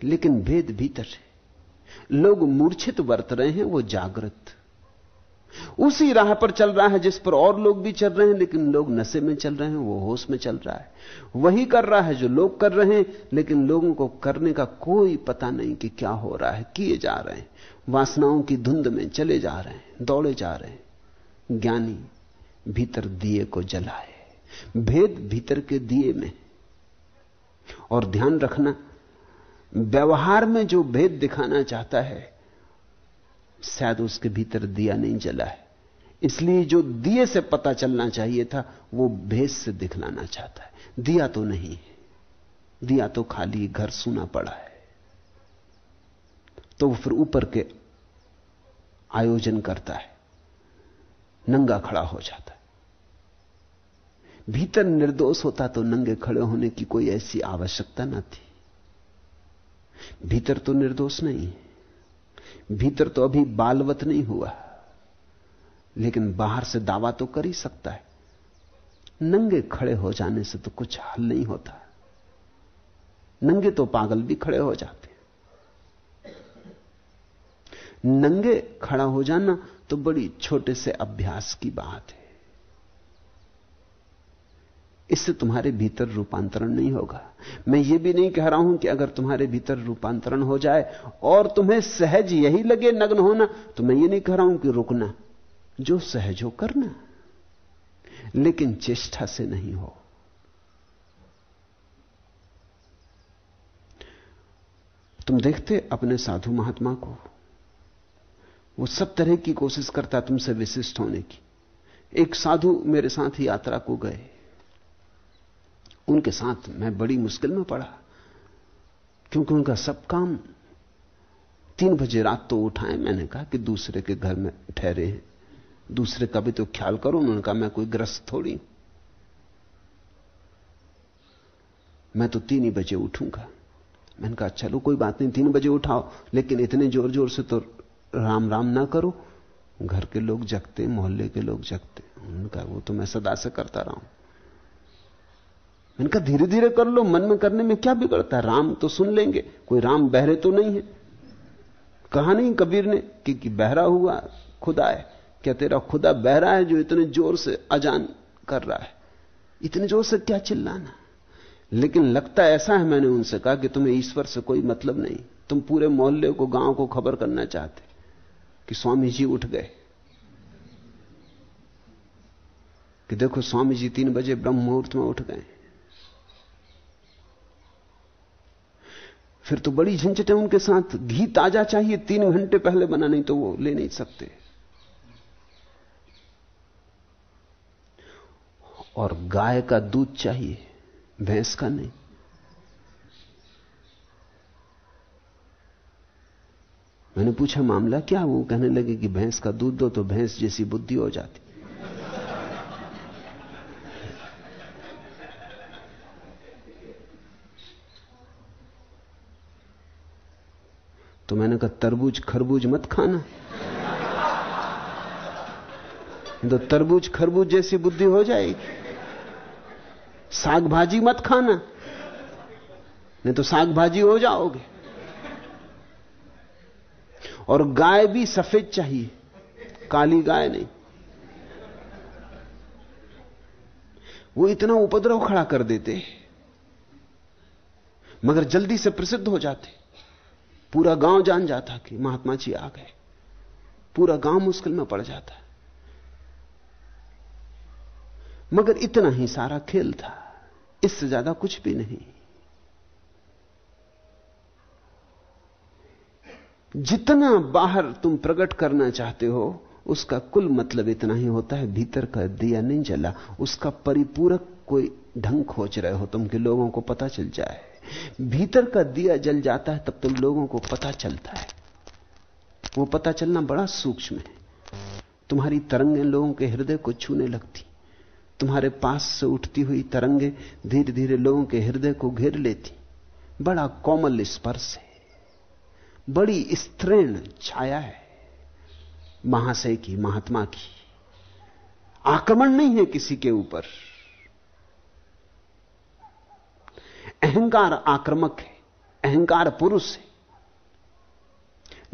लेकिन भेद भीतर है। लोग मूर्छित वर्त रहे हैं, वो जागृत। उसी राह पर चल रहा है, जिस पर और लोग भी चल रहे हैं, लेकिन लोग नशे में चल रहे हैं, वो होश में चल रहा है। वही कर रहा है जो लोग कर रहे हैं, लेकिन लोगों को करने का कोई पता नहीं कि क्या हो रहा है, किए जा रहे हैं। वासनाओं की धुंध में चले जा रहे हैं, दौड़े जा रहे हैं। ज्ञानी भीतर दिए को जलाए। भेद भीतर के दिए में। और ध्यान रखना, व्यवहार में जो भेद दिखाना चाहता है, शायद उसके भीतर दिया नहीं जला है। इसलिए जो दिए से पता चलना चाहिए था, वो भेद से दिखलाना चाहता है। दिया तो नहीं है। दिया तो खाली घर सूना पड़ा है। तो वो फिर ऊपर के आयोजन करता है। नंगा खड़ा हो जाता है। भीतर निर्दोष होता तो नंगे खड़े होने की कोई ऐसी आवश्यकता ना थी। भीतर तो निर्दोष नहीं है। भीतर तो अभी बालवत नहीं हुआ। लेकिन बाहर से दावा तो कर ही सकता है। नंगे खड़े हो जाने से तो कुछ हल नहीं होता। नंगे तो पागल भी खड़े हो जाते नंगे खड़ा हो जाना तो बड़ी छोटे से अभ्यास की बात है। इससे तुम्हारे भीतर रूपांतरण नहीं होगा। मैं ये भी नहीं कह रहा हूँ कि अगर तुम्हारे भीतर रूपांतरण हो जाए और तुम्हें सहज यही लगे नग्न होना तो मैं ये नहीं कह रहा हूँ कि रुकना, जो सहज हो करना, लेकिन चेष्टा से नहीं हो। तुम देखते अपने साधु महात्मा को, वो सब तरह की कोशिश करता तुमसे विशिष्ट होने की। एक साधु मेरे साथ ही यात्रा को गए उनके साथ मैं बड़ी मुश्किल में पड़ा। क्योंकि उनका सब काम तीन बजे रात तो उठाए मैंने कहा कि दूसरे के घर में ठहरे हैं। दूसरे का भी तो ख्याल करो। उन्होंने कहा, मैं कोई ग्रस्त थोड़ी मैं तो तीन ही बजे उठूँगा। मैंने कहा, चलो, कोई बात नहीं, तीन बजे उठाओ। लेकिन इतने ज़ोर ज़ोर से तो राम राम ना करो। घर के लोग जगते, मोहल्ले के लोग जगते। उन्होंने कहा, वो तो मैं सदा से करता रहा हूँ। मैंने कहा धीरे धीरे कर लो मन में करने में क्या बिगड़ता है? राम तो सुन लेंगे कोई राम बहरे तो नहीं है। कहा नहीं कबीर ने कि, कि बहरा हुआ खुदा है। क्या तेरा खुदा बहरा है जो इतने ज़ोर से अजान कर रहा है? इतने ज़ोर से क्या चिल्लाना? लेकिन लगता ऐसा है मैंने उनसे कहा कि तुम्हें ईश्वर से कोई मतलब नहीं। तुम पूरे मोहल्ले को गाँव को खबर करना चाहते कि स्वामी जी उठ गए। कि देखो स्वामी जी तीन बजे ब्रह्म मुहूर्त में उठ गए। फिर तो बड़ी झंझट है उनके साथ। घी ताज़ा चाहिए, तीन घंटे पहले बना, नहीं तो वो ले नहीं सकते। और गाय का दूध चाहिए, भैंस का नहीं। मैंने पूछा, मामला क्या? वो कहने लगे कि भैंस का दूध दो तो भैंस जैसी बुद्धि हो जाती। तो मैंने कहा, तरबूज, खरबूज मत खाना। तो तरबूज, खरबूज जैसी बुद्धि हो जाएगी। साग भाजी मत खाना। नहीं तो साग भाजी हो जाओगे। और गाय भी सफ़ेद चाहिए। काली गाय नहीं। वो इतना उपद्रव खड़ा कर देते मगर जल्दी से प्रसिद्ध हो जाते पूरा गाँव जान जाता कि महात्मा जी आ गए। पूरा गाँव मुश्किल में पड़ जाता। मगर इतना ही सारा खेल था, इससे ज़्यादा कुछ भी नहीं। जितना बाहर तुम प्रकट करना चाहते हो, उसका कुल मतलब इतना ही होता है, भीतर का दिया नहीं जला, उसका परिपूरक कोई ढंग खोज रहे हो तुम के लोगों को पता चल जाए। भीतर का दिया जल जाता है, तब तुम लोगों को पता चलता है। वो पता चलना बड़ा सूक्ष्म है। तुम्हारी तरंगें लोगों के हृदय को छूने लगती। तुम्हारे पास से उठती हुई तरंगे धीरे धीरे लोगों के हृदय को घेर लेती। बड़ा कोमल स्पर्श है। बड़ी स्त्रीण छाया है। महाशय की, महात्मा की। आक्रमण नहीं है किसी के ऊपर। अहंकार आक्रमक है, अहंकार पुरुष है।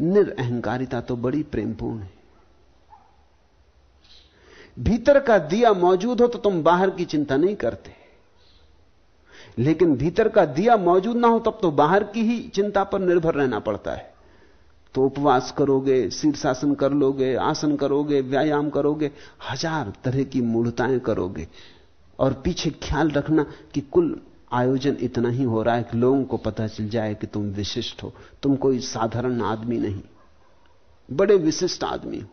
निरअहकारिता तो बड़ी प्रेमपूर्ण है। भीतर का दिया मौजूद हो तो तुम बाहर की चिंता नहीं करते। लेकिन भीतर का दिया मौजूद ना हो तब तो बाहर की ही चिंता पर निर्भर रहना पड़ता है। तो उपवास करोगे, शीर्षासन कर लोगे, आसन करोगे, व्यायाम करोगे, हज़ार तरह की मूढ़ताएँ करोगे। और पीछे ख्याल रखना कि कुल आयोजन इतना ही हो रहा है कि लोगों को पता चल जाए कि तुम विशिष्ट हो। तुम कोई साधारण आदमी नहीं। बड़े विशिष्ट आदमी हो।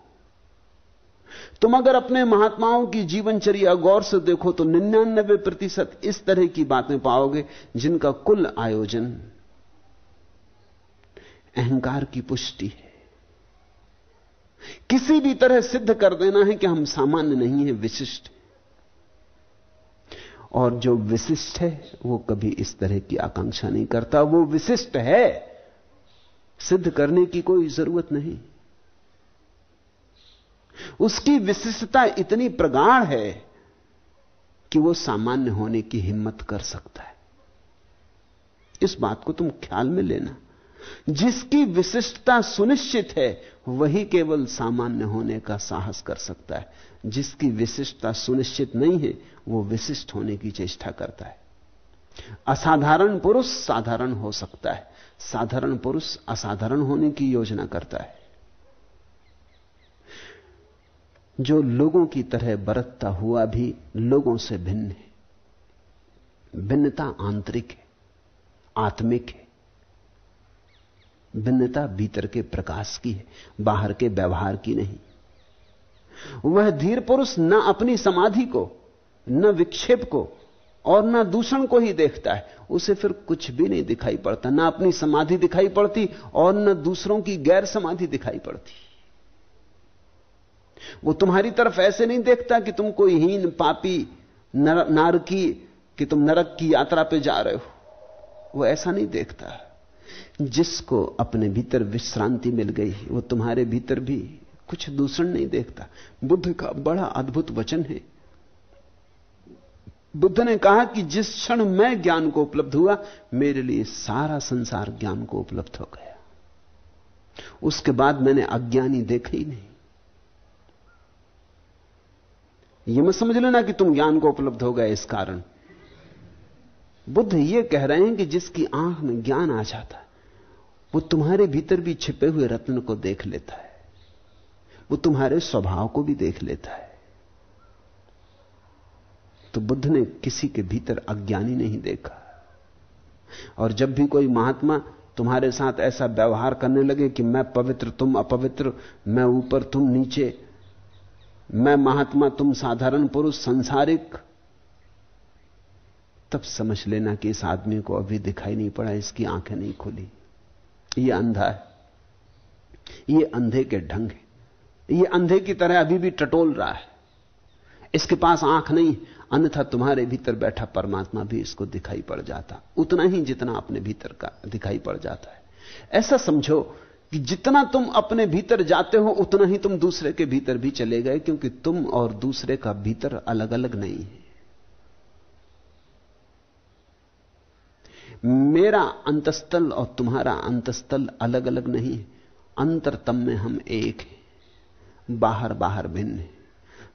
तुम अगर अपने महात्माओं की जीवनचर्या गौर से देखो तो निन्यानबे प्रतिशत इस तरह की बातें पाओगे जिनका कुल आयोजन अहंकार की पुष्टि है। किसी भी तरह सिद्ध कर देना है कि हम सामान्य नहीं है, विशिष्ट। और जो विशिष्ट है, वो कभी इस तरह की आकांक्षा नहीं करता। वो विशिष्ट है, सिद्ध करने की कोई ज़रूरत नहीं। उसकी विशिष्टता इतनी प्रगाढ़ है कि वो सामान्य होने की हिम्मत कर सकता है। इस बात को तुम ख्याल में लेना। जिसकी विशिष्टता सुनिश्चित है, वही केवल सामान्य होने का साहस कर सकता है। जिसकी विशिष्टता सुनिश्चित नहीं है, वो विशिष्ट होने की चेष्टा करता है। असाधारण पुरुष साधारण हो सकता है। साधारण पुरुष असाधारण होने की योजना करता है। जो लोगों की तरह बरतता हुआ भी लोगों से भिन्न है। भिन्नता आंतरिक है, आत्मिक है। भिन्नता भीतर के प्रकाश की है, बाहर के व्यवहार की नहीं। वह धीर पुरुष न अपनी समाधि को न विक्षेप को और न दूषण को ही देखता है। उसे फिर कुछ भी नहीं दिखाई पड़ता। ना अपनी समाधि दिखाई पड़ती और न दूसरों की गैर समाधि दिखाई पड़ती। वो तुम्हारी तरफ़ ऐसे नहीं देखता कि तुम कोई हीन पापी नर, नारकी कि तुम नरक की यात्रा पे जा रहे हो। वो ऐसा नहीं देखता। जिसको अपने भीतर विश्रांति मिल गई वो तुम्हारे भीतर भी कुछ दूषण नहीं देखता। बुद्ध का बड़ा अद्भुत वचन है। बुद्ध ने कहा कि जिस क्षण मैं ज्ञान को उपलब्ध हुआ, मेरे लिए सारा संसार ज्ञान को उपलब्ध हो गया। उसके बाद मैंने अज्ञानी देखा ही नहीं। यह मत समझ लेना कि तुम ज्ञान को उपलब्ध हो गए इस कारण। बुद्ध यह कह रहे हैं कि जिसकी आँख में ज्ञान आ जाता है वो तुम्हारे भीतर भी छिपे हुए रत्न को देख लेता है। वो तुम्हारे स्वभाव को भी देख लेता है। तो बुद्ध ने किसी के भीतर अज्ञानी नहीं देखा। और जब भी कोई महात्मा तुम्हारे साथ ऐसा व्यवहार करने लगे कि मैं पवित्र, तुम अपवित्र, मैं ऊपर, तुम नीचे, मैं महात्मा, तुम साधारण पुरुष, संसारिक, तब समझ लेना कि इस आदमी को अभी दिखाई नहीं पड़ा, इसकी आँखें नहीं खुली। ये अंधा है। ये अंधे के ढंग है। ये अंधे की तरह अभी भी टटोल रहा है। इसके पास आँख नहीं, अन्यथा तुम्हारे भीतर बैठा परमात्मा भी इसको दिखाई पड़ जाता। उतना ही जितना अपने भीतर का दिखाई पड़ जाता है। ऐसा समझो कि जितना तुम अपने भीतर जाते हो, उतना ही तुम दूसरे के भीतर भी चले गए, क्योंकि तुम और दूसरे का भीतर अलग अलग नहीं है। मेरा अंतस्थल और तुम्हारा अंतस्थल अलग अलग नहीं है। अंतरतम में हम एक हैं। बाहर बाहर भिन्न है।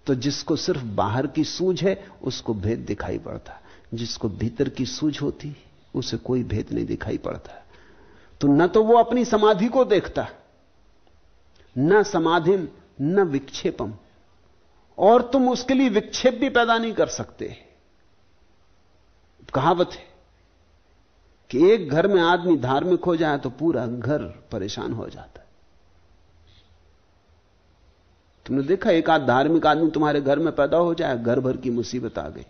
तो जिसको सिर्फ़ बाहर की सूझ है, उसको भेद दिखाई पड़ता। जिसको भीतर की सूझ होती, उसे कोई भेद नहीं दिखाई पड़ता। तो न तो वो अपनी समाधि को देखता, न समाधि न विक्षेपम। और तुम उसके लिए विक्षेप भी पैदा नहीं कर सकते। कहावत है कि एक घर में आदमी धार्मिक हो जाए तो पूरा घर परेशान हो जाता है तुमने देखा, एक आध धार्मिक आदमी तुम्हारे घर में पैदा हो जाए, घर भर की मुसीबत आ गई।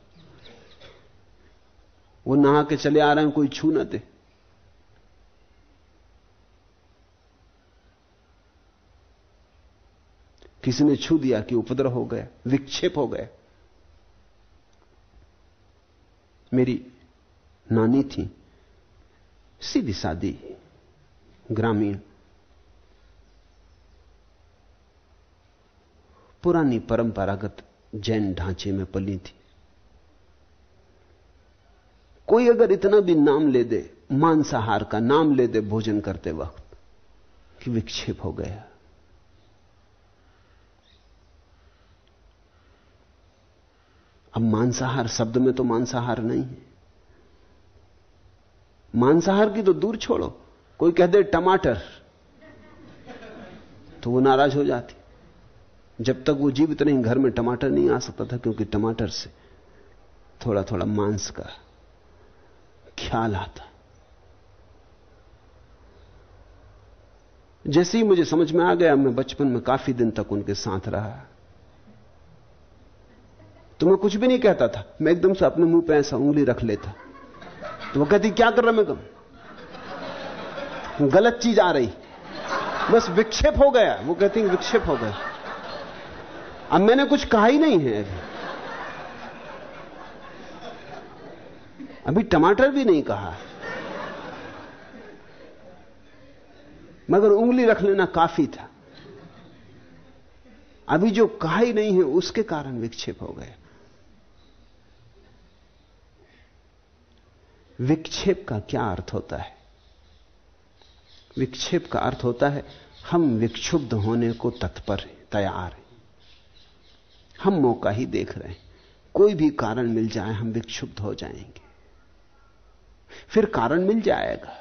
वो नहा के चले आ रहे हैं, कोई छू न दे। किसी ने छू दिया कि उपद्रव हो गया, विक्षेप हो गया? मेरी नानी थी, सीधी सादी, ग्रामीण। पुरानी परंपरागत जैन ढांचे में पली थी। कोई अगर इतना भी नाम ले दे, मांसाहार का नाम ले दे भोजन करते वक्त, कि विक्षेप हो गया। अब मांसाहार शब्द में तो मांसाहार नहीं है। मांसाहार की तो दूर छोड़ो। कोई कह दे टमाटर तो वो नाराज़ हो जाती। जब तक वो जीवित नहीं, घर में टमाटर नहीं आ सकता था, क्योंकि टमाटर से थोड़ा थोड़ा मांस का ख्याल आता। जैसे ही मुझे समझ में आ गया, मैं बचपन में काफ़ी दिन तक उनके साथ रहा। तो मैं कुछ भी नहीं कहता था। मैं एकदम से अपने मुँह पे ऐसा उंगली रख लेता। तो वो कहती, क्या कर रहा मैं कम गलत चीज़ आ रही। बस विक्षेप हो गया। वो कहती, विक्षेप हो गया। अब मैंने कुछ कहा ही नहीं है। अभी अभी टमाटर भी नहीं कहा। मगर उंगली रख लेना काफ़ी था। अभी जो कहा ही नहीं है, उसके कारण विक्षेप हो गया। विक्षेप का क्या अर्थ होता है? विक्षेप का अर्थ होता है, हम विक्षुब्ध होने को तत्पर, तैयार हैं। हम मौका ही देख रहे हैं। कोई भी कारण मिल जाए, हम विक्षुब्ध हो जाएँगे। फिर कारण मिल जाएगा।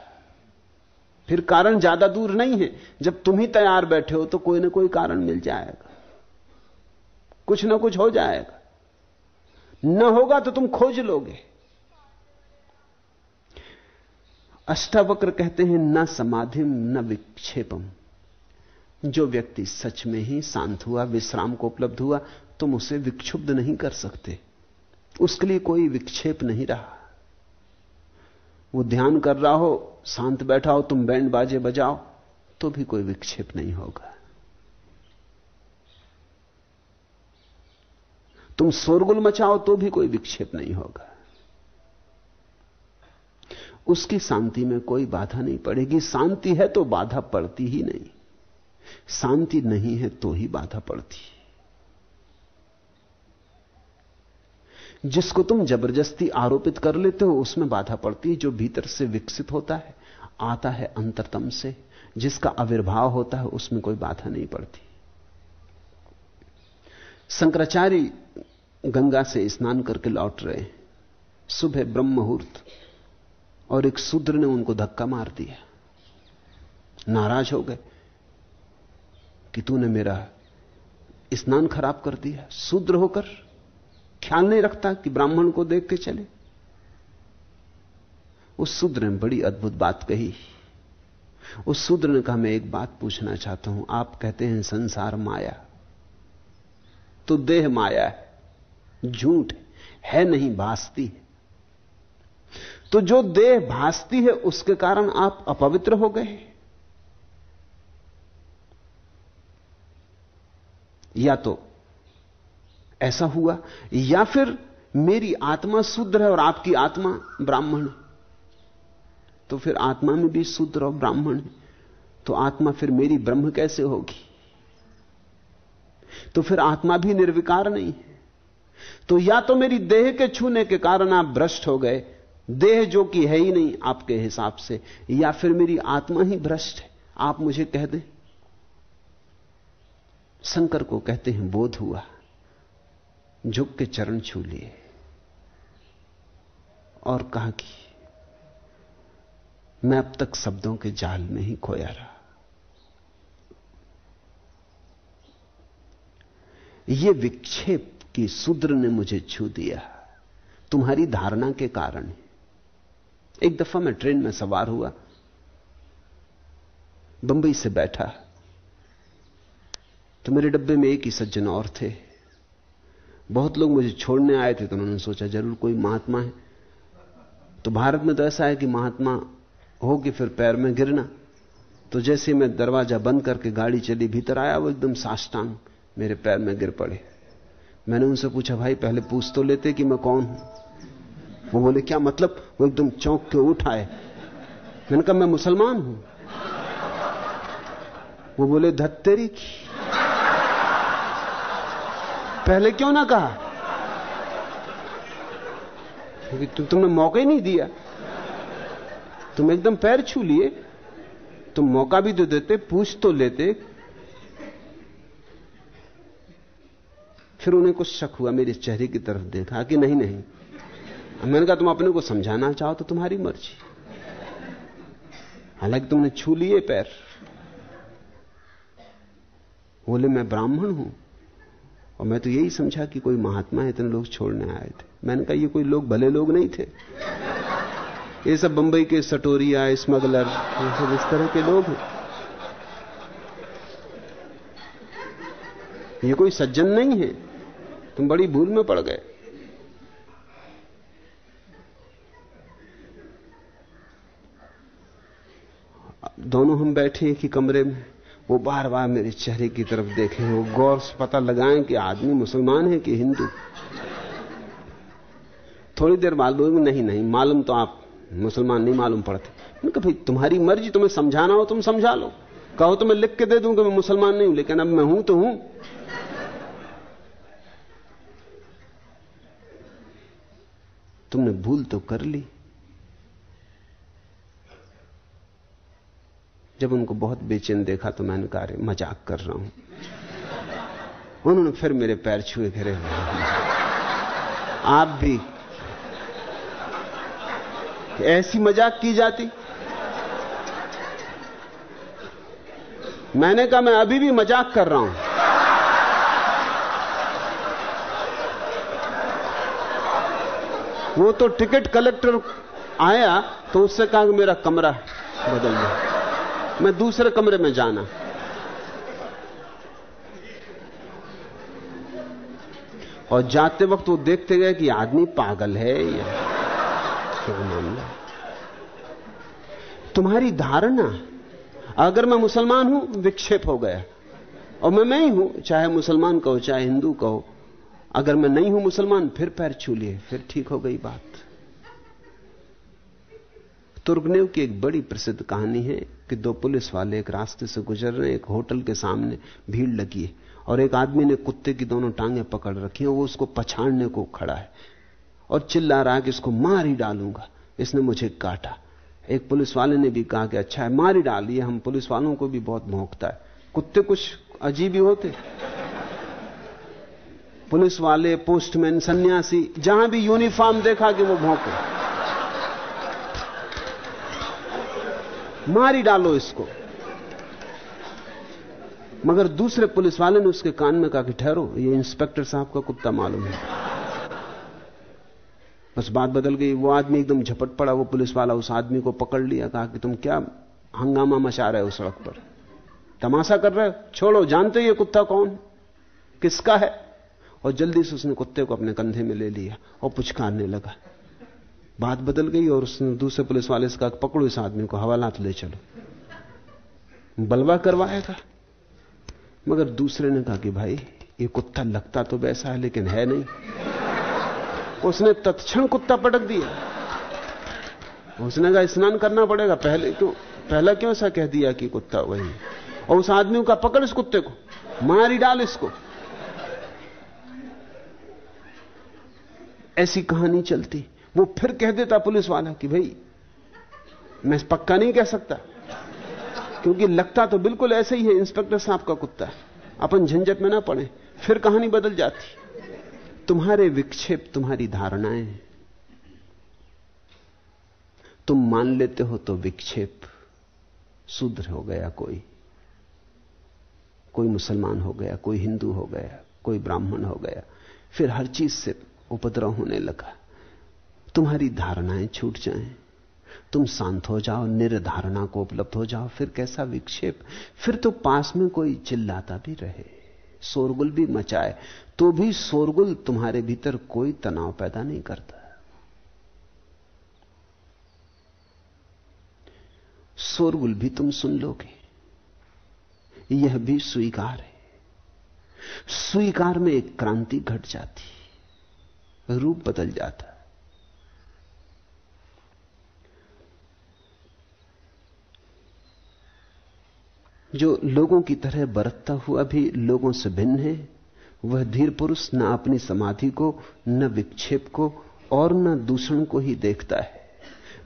फिर कारण ज़्यादा दूर नहीं है। जब तुम ही तैयार बैठे हो तो कोई ना कोई कारण मिल जाएगा। कुछ ना कुछ हो जाएगा। न होगा तो तुम खोज लोगे। अष्टावक्र कहते हैं, न समाधिम, न विक्षेपम। जो व्यक्ति सच में ही शांत हुआ, विश्राम को उपलब्ध हुआ तुम उसे विक्षुब्ध नहीं कर सकते। उसके लिए कोई विक्षेप नहीं रहा। वो ध्यान कर रहा हो, शांत बैठा हो, तुम बैंड बाजे बजाओ तो भी कोई विक्षेप नहीं होगा। तुम शोरगुल मचाओ तो भी कोई विक्षेप नहीं होगा। उसकी शांति में कोई बाधा नहीं पड़ेगी। शांति है तो बाधा पड़ती ही नहीं। शांति नहीं है तो ही बाधा पड़ती। जिसको तुम ज़बरदस्ती आरोपित कर लेते हो, उसमें बाधा पड़ती है, जो भीतर से विकसित होता है, आता है अंतरतम से। जिसका आविर्भाव होता है, उसमें कोई बाधा नहीं पड़ती। शंकराचार्य गंगा से स्नान करके लौट रहे सुबह ब्रह्म मुहूर्त, और एक शूद्र ने उनको धक्का मार दिया। नाराज़ हो गए कि तूने मेरा स्नान खराब कर दिया। शूद्र होकर ख्याल नहीं रखता कि ब्राह्मण को देख के चले। उस शूद्र ने बड़ी अद्भुत बात कही। उस शूद्र ने कहा, मैं एक बात पूछना चाहता हूँ। आप कहते हैं संसार माया। तो देह माया है, झूठ है नहीं, भासती है। तो जो देह भासती है, उसके कारण आप अपवित्र हो गए या तो ऐसा हुआ, या फिर मेरी आत्मा शूद्र है और आपकी आत्मा ब्राह्मण तो फिर आत्मा में भी शूद्र और ब्राह्मण है। तो आत्मा फिर मेरी ब्रह्म कैसे होगी? तो फिर आत्मा भी निर्विकार नहीं है। तो या तो मेरी देह के छूने के कारण आप भ्रष्ट हो गए, देह जो कि है ही नहीं आपके हिसाब से, या फिर मेरी आत्मा ही भ्रष्ट है। आप मुझे कह दें। शंकर को कहते हैं, बोध हुआ। झुक के चरण छू लिए और कहा कि मैं अब तक शब्दों के जाल में ही खोया रहा। यह विक्षेप की शूद्र ने मुझे छू दिया। तुम्हारी धारणा के कारण एक दफ़ा मैं ट्रेन में सवार हुआ। बंबई से बैठा। तो मेरे डब्बे में एक ही सज्जन और थे। बहुत लोग मुझे छोड़ने आए थे तो उन्होंने सोचा, ज़रूर कोई महात्मा है। तो भारत में तो ऐसा है कि महात्मा हो कि फिर पैर में गिरना तो जैसे मैं दरवाज़ा बंद करके गाड़ी चली, भीतर आया, वो एकदम साष्टांग मेरे पैर में गिर पड़े। मैंने उनसे पूछा, भाई, पहले पूछ तो लेते कि मैं कौन हूँ? वो बोले, क्या मतलब? वो एकदम चौंक के उठ आए। मैंने कहा, मैं मुसलमान हूँ। वो बोले, धत्तेरी की। पहले क्यों ना कहा? क्योंकि तु, तुमने मौका ही नहीं दिया। तुम एकदम पैर छू लिए। तुम मौका भी तो देते पूछ तो लेते। फिर उन्हें कुछ शक हुआ मेरे चेहरे की तरफ़ देखा कि नहीं नहीं। मैंने कहा तुम अपने को समझाना चाहो तो तुम्हारी मर्ज़ी। हालाँकि तुमने छू लिए पैर। बोले मैं ब्राह्मण हूँ। और मैं तो यही समझा कि कोई महात्मा इतने लोग छोड़ने आए थे। मैंने कहा, ये कोई लोग, भले लोग नहीं थे। ये सब बंबई के सटोरिया, स्मगलर, ये सब इस तरह के लोग हैं। ये कोई सज्जन नहीं है। तुम बड़ी भूल में पड़ गए। दोनों हम बैठे एक ही कमरे में। वो बार बार मेरे चेहरे की तरफ़ देखें वो गौर से पता लगाएँ कि आदमी मुसलमान है कि हिंदू? थोड़ी देर मालूम, नहीं नहीं, मालूम तो आप मुसलमान नहीं मालूम पड़ते। भाई, तुम्हारी मर्ज़ी, तुम्हें समझाना हो, तुम समझा लो। कहो तो मैं लिख के दे दूँ कि मैं मुसलमान नहीं हूँ, लेकिन अब मैं हूँ तो हूँ। तुमने भूल तो कर ली। जब उनको बहुत बेचैन देखा तो मैंने कहा मज़ाक कर रहा हूँ। उन्होंने फिर मेरे पैर छुए घिरे आप भी। ऐसी मज़ाक की जाती। मैंने कहा, मैं अभी भी मज़ाक कर रहा हूँ। वो तो टिकट कलेक्टर आया तो उससे कहा कि मेरा कमरा बदल दो। मैं दूसरे कमरे में जाना। और जाते वक्त वो देखते गए कि आदमी पागल है या। क्या मामला? तुम्हारी धारणा, अगर मैं मुसलमान हूँ, विक्षेप हो गया। और मैं मैं ही हूँ, चाहे मुसलमान कहो, चाहे हिंदू कहो। अगर मैं नहीं हूँ मुसलमान, फिर पैर छू लिए, फिर ठीक हो गई बात। तुर्गनेव की एक बड़ी प्रसिद्ध कहानी है कि दो पुलिस वाले एक रास्ते से गुजर रहे एक होटल के सामने भीड़ लगी है और एक आदमी ने कुत्ते की दोनों टांगे पकड़ रखी है, वो उसको पछाड़ने को खड़ा है और चिल्ला रहा है कि इसको मार ही डालूँगा। इसने मुझे काटा। एक पुलिस वाले ने भी कहा कि अच्छा है, मार ही डालिए हम पुलिस वालों को भी बहुत भोंकता है। कुत्ते कुछ अजीब ही होते। पुलिस वाले पोस्टमैन, सन्यासी, जहाँ भी यूनिफॉर्म देखा कि वो भौंके। मारी डालो इसको। मगर दूसरे पुलिस वाले ने उसके कान में कहा कि ठहरो, ये इंस्पेक्टर साहब का कुत्ता मालूम है। बस बात बदल गई, वो आदमी एकदम झपट पड़ा, वो पुलिस वाला उस आदमी को पकड़ लिया, कहा कि तुम क्या हंगामा मचा रहे हो सड़क पर? तमाशा कर रहे हो? छोड़ो, जानते ये कुत्ता कौन? किसका है? और जल्दी से उसने कुत्ते को अपने कंधे में ले लिया और पुचकारने लगा। बात बदल गई और उसने दूसरे पुलिस वाले से कहा पकड़ो इस आदमी को हवालात ले चलो। बलवा करवाएगा मगर दूसरे ने कहा कि भाई, ये कुत्ता लगता तो वैसा है, लेकिन है नहीं। उसने तत्क्षण कुत्ता पटक दिया। उसने कहा, स्नान करना पड़ेगा। पहले क्यों, पहला क्यों ऐसा कह दिया कि कुत्ता वही? और उस आदमी का पकड़ इस कुत्ते को, मारी डाल इसको। ऐसी कहानी चलती। वो फिर कह देता पुलिस वाला कि भाई, मैं पक्का नहीं कह सकता। क्योंकि लगता तो बिल्कुल ऐसे ही है, इंस्पेक्टर साहब का कुत्ता। अपन झंझट में ना पड़े, फिर कहानी बदल जाती। तुम्हारे विक्षेप तुम्हारी धारणाएँ। तुम मान लेते हो तो विक्षेप शूद्र हो गया कोई। कोई मुसलमान हो गया, कोई हिंदू हो गया, कोई ब्राह्मण हो गया। फिर हर चीज़ से उपद्रव होने लगा। तुम्हारी धारणाएँ छूट जाएँ। तुम शांत हो जाओ, निर्धारणा को उपलब्ध हो जाओ, फिर कैसा विक्षेप? फिर तो पास में कोई चिल्लाता भी रहे। शोरगुल भी मचाए तो भी शोरगुल तुम्हारे भीतर कोई तनाव पैदा नहीं करता। शोरगुल भी तुम सुन लोगे। यह भी स्वीकार है। स्वीकार में एक क्रांति घट जाती। रूप बदल जाता। जो लोगों की तरह बरतता हुआ भी लोगों से भिन्न है, वह धीर पुरुष न अपनी समाधि को, न विक्षेप को और न दूषण को ही देखता है।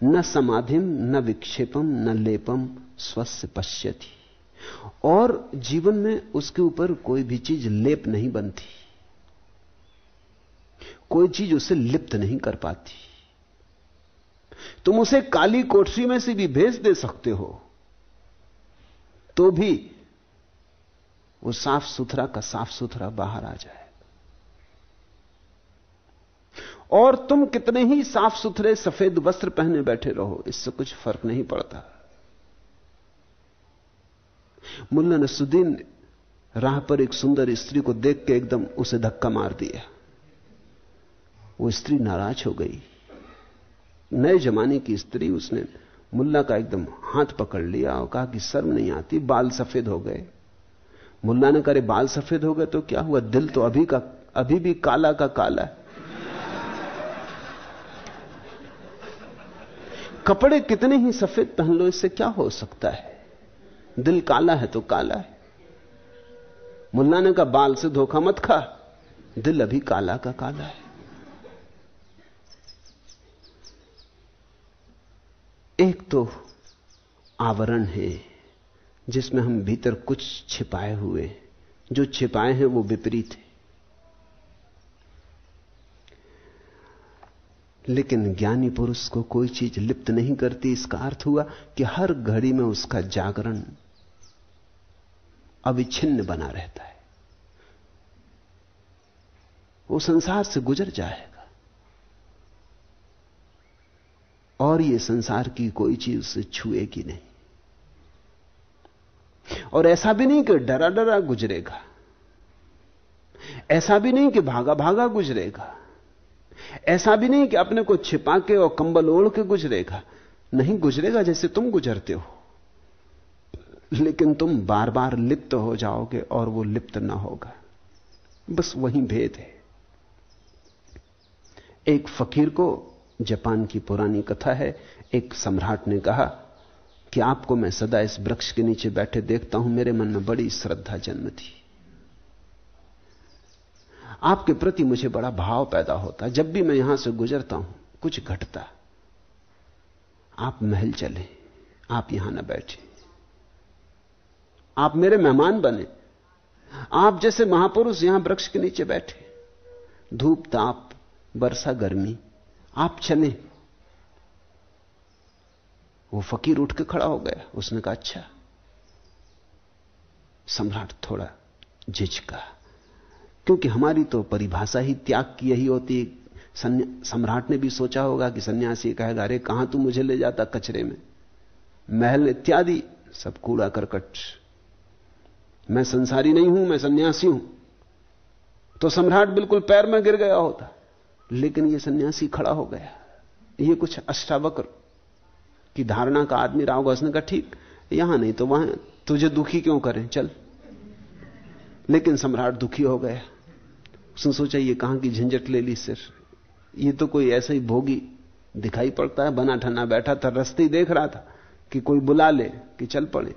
न समाधिम, न विक्षेपम, न लेपम स्वस्थ पश्यति। और जीवन में उसके ऊपर कोई भी चीज़ लेप नहीं बनती। कोई चीज़ उसे लिप्त नहीं कर पाती। तुम उसे काली कोठरी में से भी भेज दे सकते हो। तो भी वो साफ़ सुथरा का साफ़ सुथरा बाहर आ जाए। और तुम कितने ही साफ़ सुथरे सफ़ेद वस्त्र पहने बैठे रहो, इससे कुछ फ़र्क नहीं पड़ता। मुल्ला नसुद्दीन राह पर एक सुंदर स्त्री को देख के एकदम उसे धक्का मार दिया। वो स्त्री नाराज़ हो गई। नए जमाने की स्त्री उसने मुल्ला का एकदम हाथ पकड़ लिया और कहा कि शर्म नहीं आती, बाल सफ़ेद हो गए। मुल्ला ने करे बाल सफ़ेद हो गए तो क्या हुआ? दिल तो अभी का, अभी भी काला का काला है। कपड़े कितने ही सफ़ेद पहन लो, इससे क्या हो सकता है? दिल काला है तो काला है। मुल्ला ने कहा, बाल से धोखा मत खा, दिल अभी काला का काला है। एक तो आवरण है, जिसमें हम भीतर कुछ छिपाए हुए जो छिपाए हैं वो विपरीत है। लेकिन ज्ञानी पुरुष को कोई चीज़ लिप्त नहीं करती। इसका अर्थ हुआ कि हर घड़ी में उसका जागरण अविच्छिन्न बना रहता है। वो संसार से गुजर जाएगा और ये संसार की कोई चीज़ उसे छुएगी नहीं। और ऐसा भी नहीं कि डरा डरा गुजरेगा। ऐसा भी नहीं कि भागा भागा गुजरेगा। ऐसा भी नहीं कि अपने को छिपा के और कंबल ओढ़ के गुजरेगा। नहीं गुजरेगा जैसे तुम गुजरते हो। लेकिन तुम बार बार लिप्त हो जाओगे और वो लिप्त ना होगा। बस वही भेद है। एक फकीर को जापान की पुरानी कथा है। एक सम्राट ने कहा कि आपको मैं सदा इस वृक्ष के नीचे बैठे देखता हूँ, मेरे मन में बड़ी श्रद्धा जन्म थी। आपके प्रति मुझे बड़ा भाव पैदा होता। जब भी मैं यहाँ से गुजरता हूँ, कुछ घटता। आप महल चले, आप यहाँ ना बैठे। आप मेरे मेहमान बने। आप जैसे महापुरुष यहाँ वृक्ष के नीचे बैठे। धूप, ताप, वर्षा, गर्मी। आप चले। वो फकीर उठ के खड़ा हो गया। उसने कहा अच्छा सम्राट थोड़ा झिझका, क्योंकि हमारी तो परिभाषा ही त्याग की यही होती सम्राट ने भी सोचा होगा कि सन्यासी कहेगा, अरे, कहाँ तू मुझे ले जाता कचरे में? महल, इत्यादि, सब कूड़ा करकट। मैं संसारी नहीं हूँ, मैं सन्यासी हूँ। तो सम्राट बिल्कुल पैर में गिर गया होता। लेकिन यह सन्यासी खड़ा हो गया। यह कुछ अष्टावक्र की धारणा का आदमी रहा होगा उसने कहा ठीक, यहाँ नहीं तो वहाँ, तुझे दुखी क्यों करें? चल। लेकिन सम्राट दुखी हो गया। उसने सोचा, ये कहाँ की झंझट ले ली सिर? ये तो कोई ऐसा ही भोगी दिखाई पड़ता है, बना ठना बैठा था, रस्ते ही देख रहा था कि कोई बुला ले, कि चल पड़े।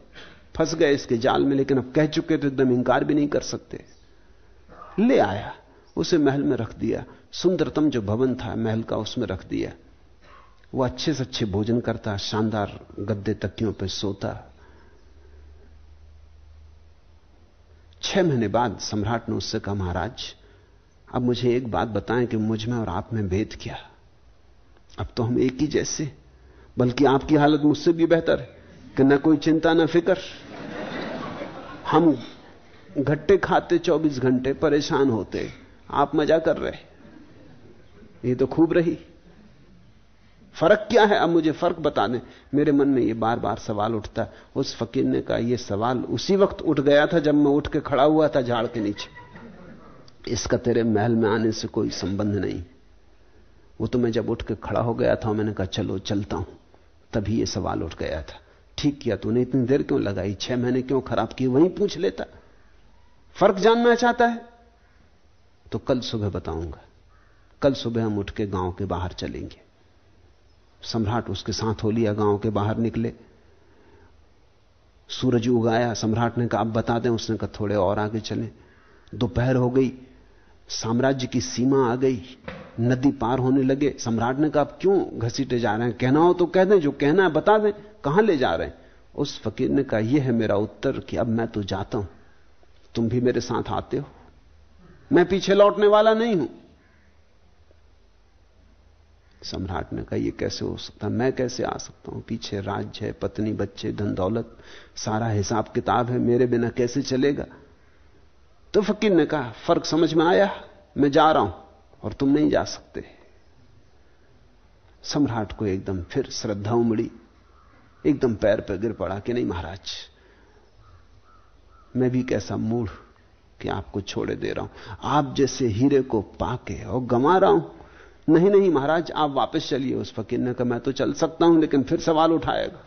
फंस गए इसके जाल में, लेकिन अब कह चुके तो एकदम इंकार भी नहीं कर सकते। ले आया। उसे महल में रख दिया। सुंदरतम जो भवन था, महल का उसमें रख दिया। वो अच्छे से अच्छे भोजन करता, शानदार गद्दे तकियों पर सोता। छह महीने बाद सम्राट ने उससे कहा, महाराज, अब मुझे एक बात बताएँ कि मुझमें और आप में भेद क्या? अब तो हम एक ही जैसे, बल्कि आपकी हालत मुझसे भी बेहतर है कि न कोई चिंता, न फ़िक्र। हम घट्टे खाते 24 घंटे परेशान होते। आप मज़ा कर रहे ये तो खूब रही। फ़र्क क्या है? अब मुझे फ़र्क बता दें मेरे मन में ये बार बार सवाल उठता। उस फकीर ने कहा यह सवाल उसी वक्त उठ गया था जब मैं उठ के खड़ा हुआ था झाड़ के नीचे। इसका तेरे महल में आने से कोई संबंध नहीं। वो तो मैं जब उठ के खड़ा हो गया था मैंने कहा, चलो, चलता हूँ। तभी ये सवाल उठ गया था। ठीक किया तूने, इतनी देर क्यों लगाई? छह महीने क्यों खराब किए? वहीं पूछ लेता। फ़र्क जानना चाहता है? तो कल सुबह बताऊँगा। कल सुबह हम उठ के गाँव के बाहर चलेंगे। सम्राट उसके साथ हो लिया गाँव के बाहर निकले। सूरज उगाया, सम्राट ने कहा, अब बता दें, उसने कहा, थोड़े और आगे चले। दोपहर हो गई, साम्राज्य की सीमा आ गई, नदी पार होने लगे। सम्राट ने कहा, अब क्यों घसीटे जा रहे हैं? कहना हो तो कह दें, जो कहना है बता दें, कहाँ ले जा रहे हैं? उस फकीर ने कहा, यह है मेरा उत्तर कि अब मैं तो जाता हूँ। तुम भी मेरे साथ आते हो। मैं पीछे लौटने वाला नहीं हूँ। सम्राट ने कहा यह कैसे हो सकता? मैं कैसे आ सकता हूँ? पीछे राज्य है, पत्नी, बच्चे, धन, दौलत, सारा हिसाब किताब है, मेरे बिना कैसे चलेगा? तो फकीर ने कहा, फ़र्क समझ में आया? मैं जा रहा हूँ और तुम नहीं जा सकते। सम्राट को एकदम फिर श्रद्धा उमड़ी, एकदम पैर पर गिर पड़ा कि, नहीं महाराज, मैं भी कैसा मूढ़ कि आपको छोड़े दे रहा हूँ। आप जैसे हीरे को पाके और गंवा रहा हूँ। नहीं नहीं, महाराज, आप वापस चलिए उस फकीर ने कहा, मैं तो चल सकता हूँ, लेकिन फिर सवाल उठाएगा।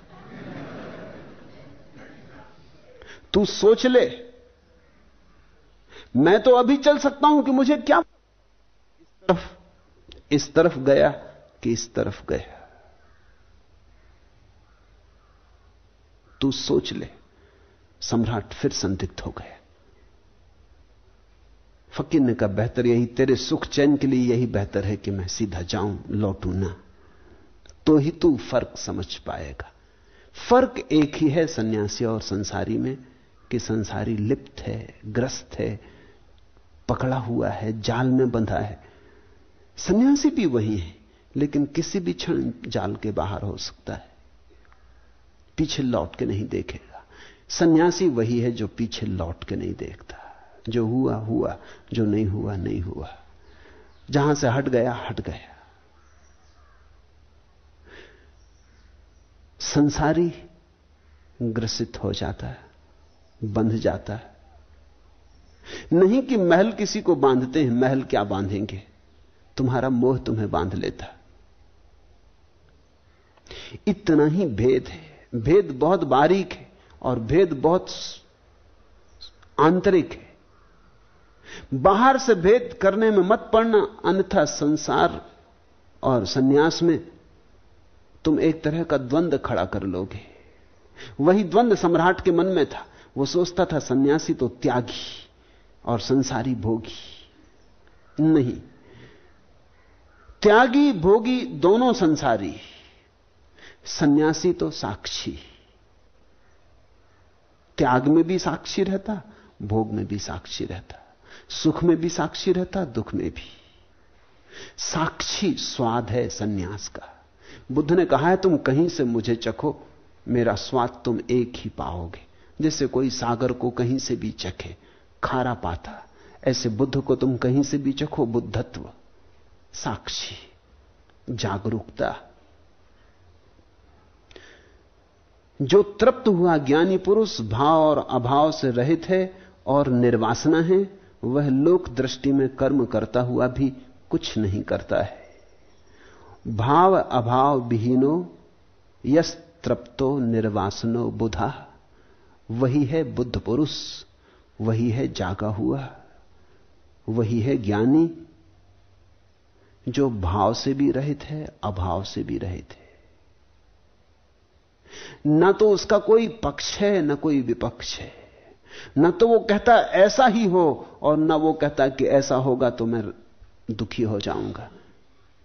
तू सोच ले। मैं तो अभी चल सकता हूँ कि मुझे क्या इस तरफ़ इस तरफ़ गया कि इस तरफ़ गया। तू सोच ले। सम्राट फिर संदिग्ध हो गया। फकीर ने कहा, बेहतर यही, तेरे सुख चैन के लिए यही बेहतर है कि मैं सीधा जाऊँ, लौटू ना। तो ही तू फ़र्क समझ पाएगा। फ़र्क एक ही है सन्यासी और संसारी में, कि संसारी लिप्त है, ग्रस्त है, पकड़ा हुआ है, जाल में बंधा है। सन्यासी भी वही है, लेकिन किसी भी क्षण जाल के बाहर हो सकता है। पीछे लौट के नहीं देखेगा। सन्यासी वही है जो पीछे लौट के नहीं देखता। जो हुआ हुआ, जो नहीं हुआ नहीं हुआ। जहाँ से हट गया हट गया। संसारी ग्रसित हो जाता है, बंध जाता है। नहीं कि महल किसी को बांधते हैं, महल क्या बांधेंगे? तुम्हारा मोह तुम्हें बाँध लेता। इतना ही भेद है। भेद बहुत बारीक है और भेद बहुत आंतरिक है। बाहर से भेद करने में मत पड़ना, अन्यथा संसार और सन्यास में तुम एक तरह का द्वंद खड़ा कर लोगे। वही द्वंद सम्राट के मन में था। वो सोचता था, सन्यासी तो त्यागी और संसारी भोगी। नहीं, त्यागी, भोगी दोनों संसारी। सन्यासी तो साक्षी। त्याग में भी साक्षी रहता, भोग में भी साक्षी रहता। सुख में भी साक्षी रहता, दुख में भी। साक्षी स्वाद है सन्यास का। बुद्ध ने कहा है, तुम कहीं से मुझे चखो, मेरा स्वाद तुम एक ही पाओगे। जैसे कोई सागर को कहीं से भी चखे, खारा पाता, ऐसे बुद्ध को तुम कहीं से भी चखो, बुद्धत्व। साक्षी, जागरूकता। जो तृप्त हुआ ज्ञानी पुरुष, भाव और अभाव से रहित है और निर्वासना है वह लोक दृष्टि में कर्म करता हुआ भी कुछ नहीं करता है। भाव अभाव विहीनो, यस तृप्तो निर्वासनो बुधा। वही है बुद्ध पुरुष, वही है जागा हुआ। वही है ज्ञानी, जो भाव से भी रहित है, अभाव से भी रहित है। न तो उसका कोई पक्ष है, न कोई विपक्ष है। न तो वो कहता ऐसा ही हो और ना वो कहता कि ऐसा होगा तो मैं दुखी हो जाऊँगा।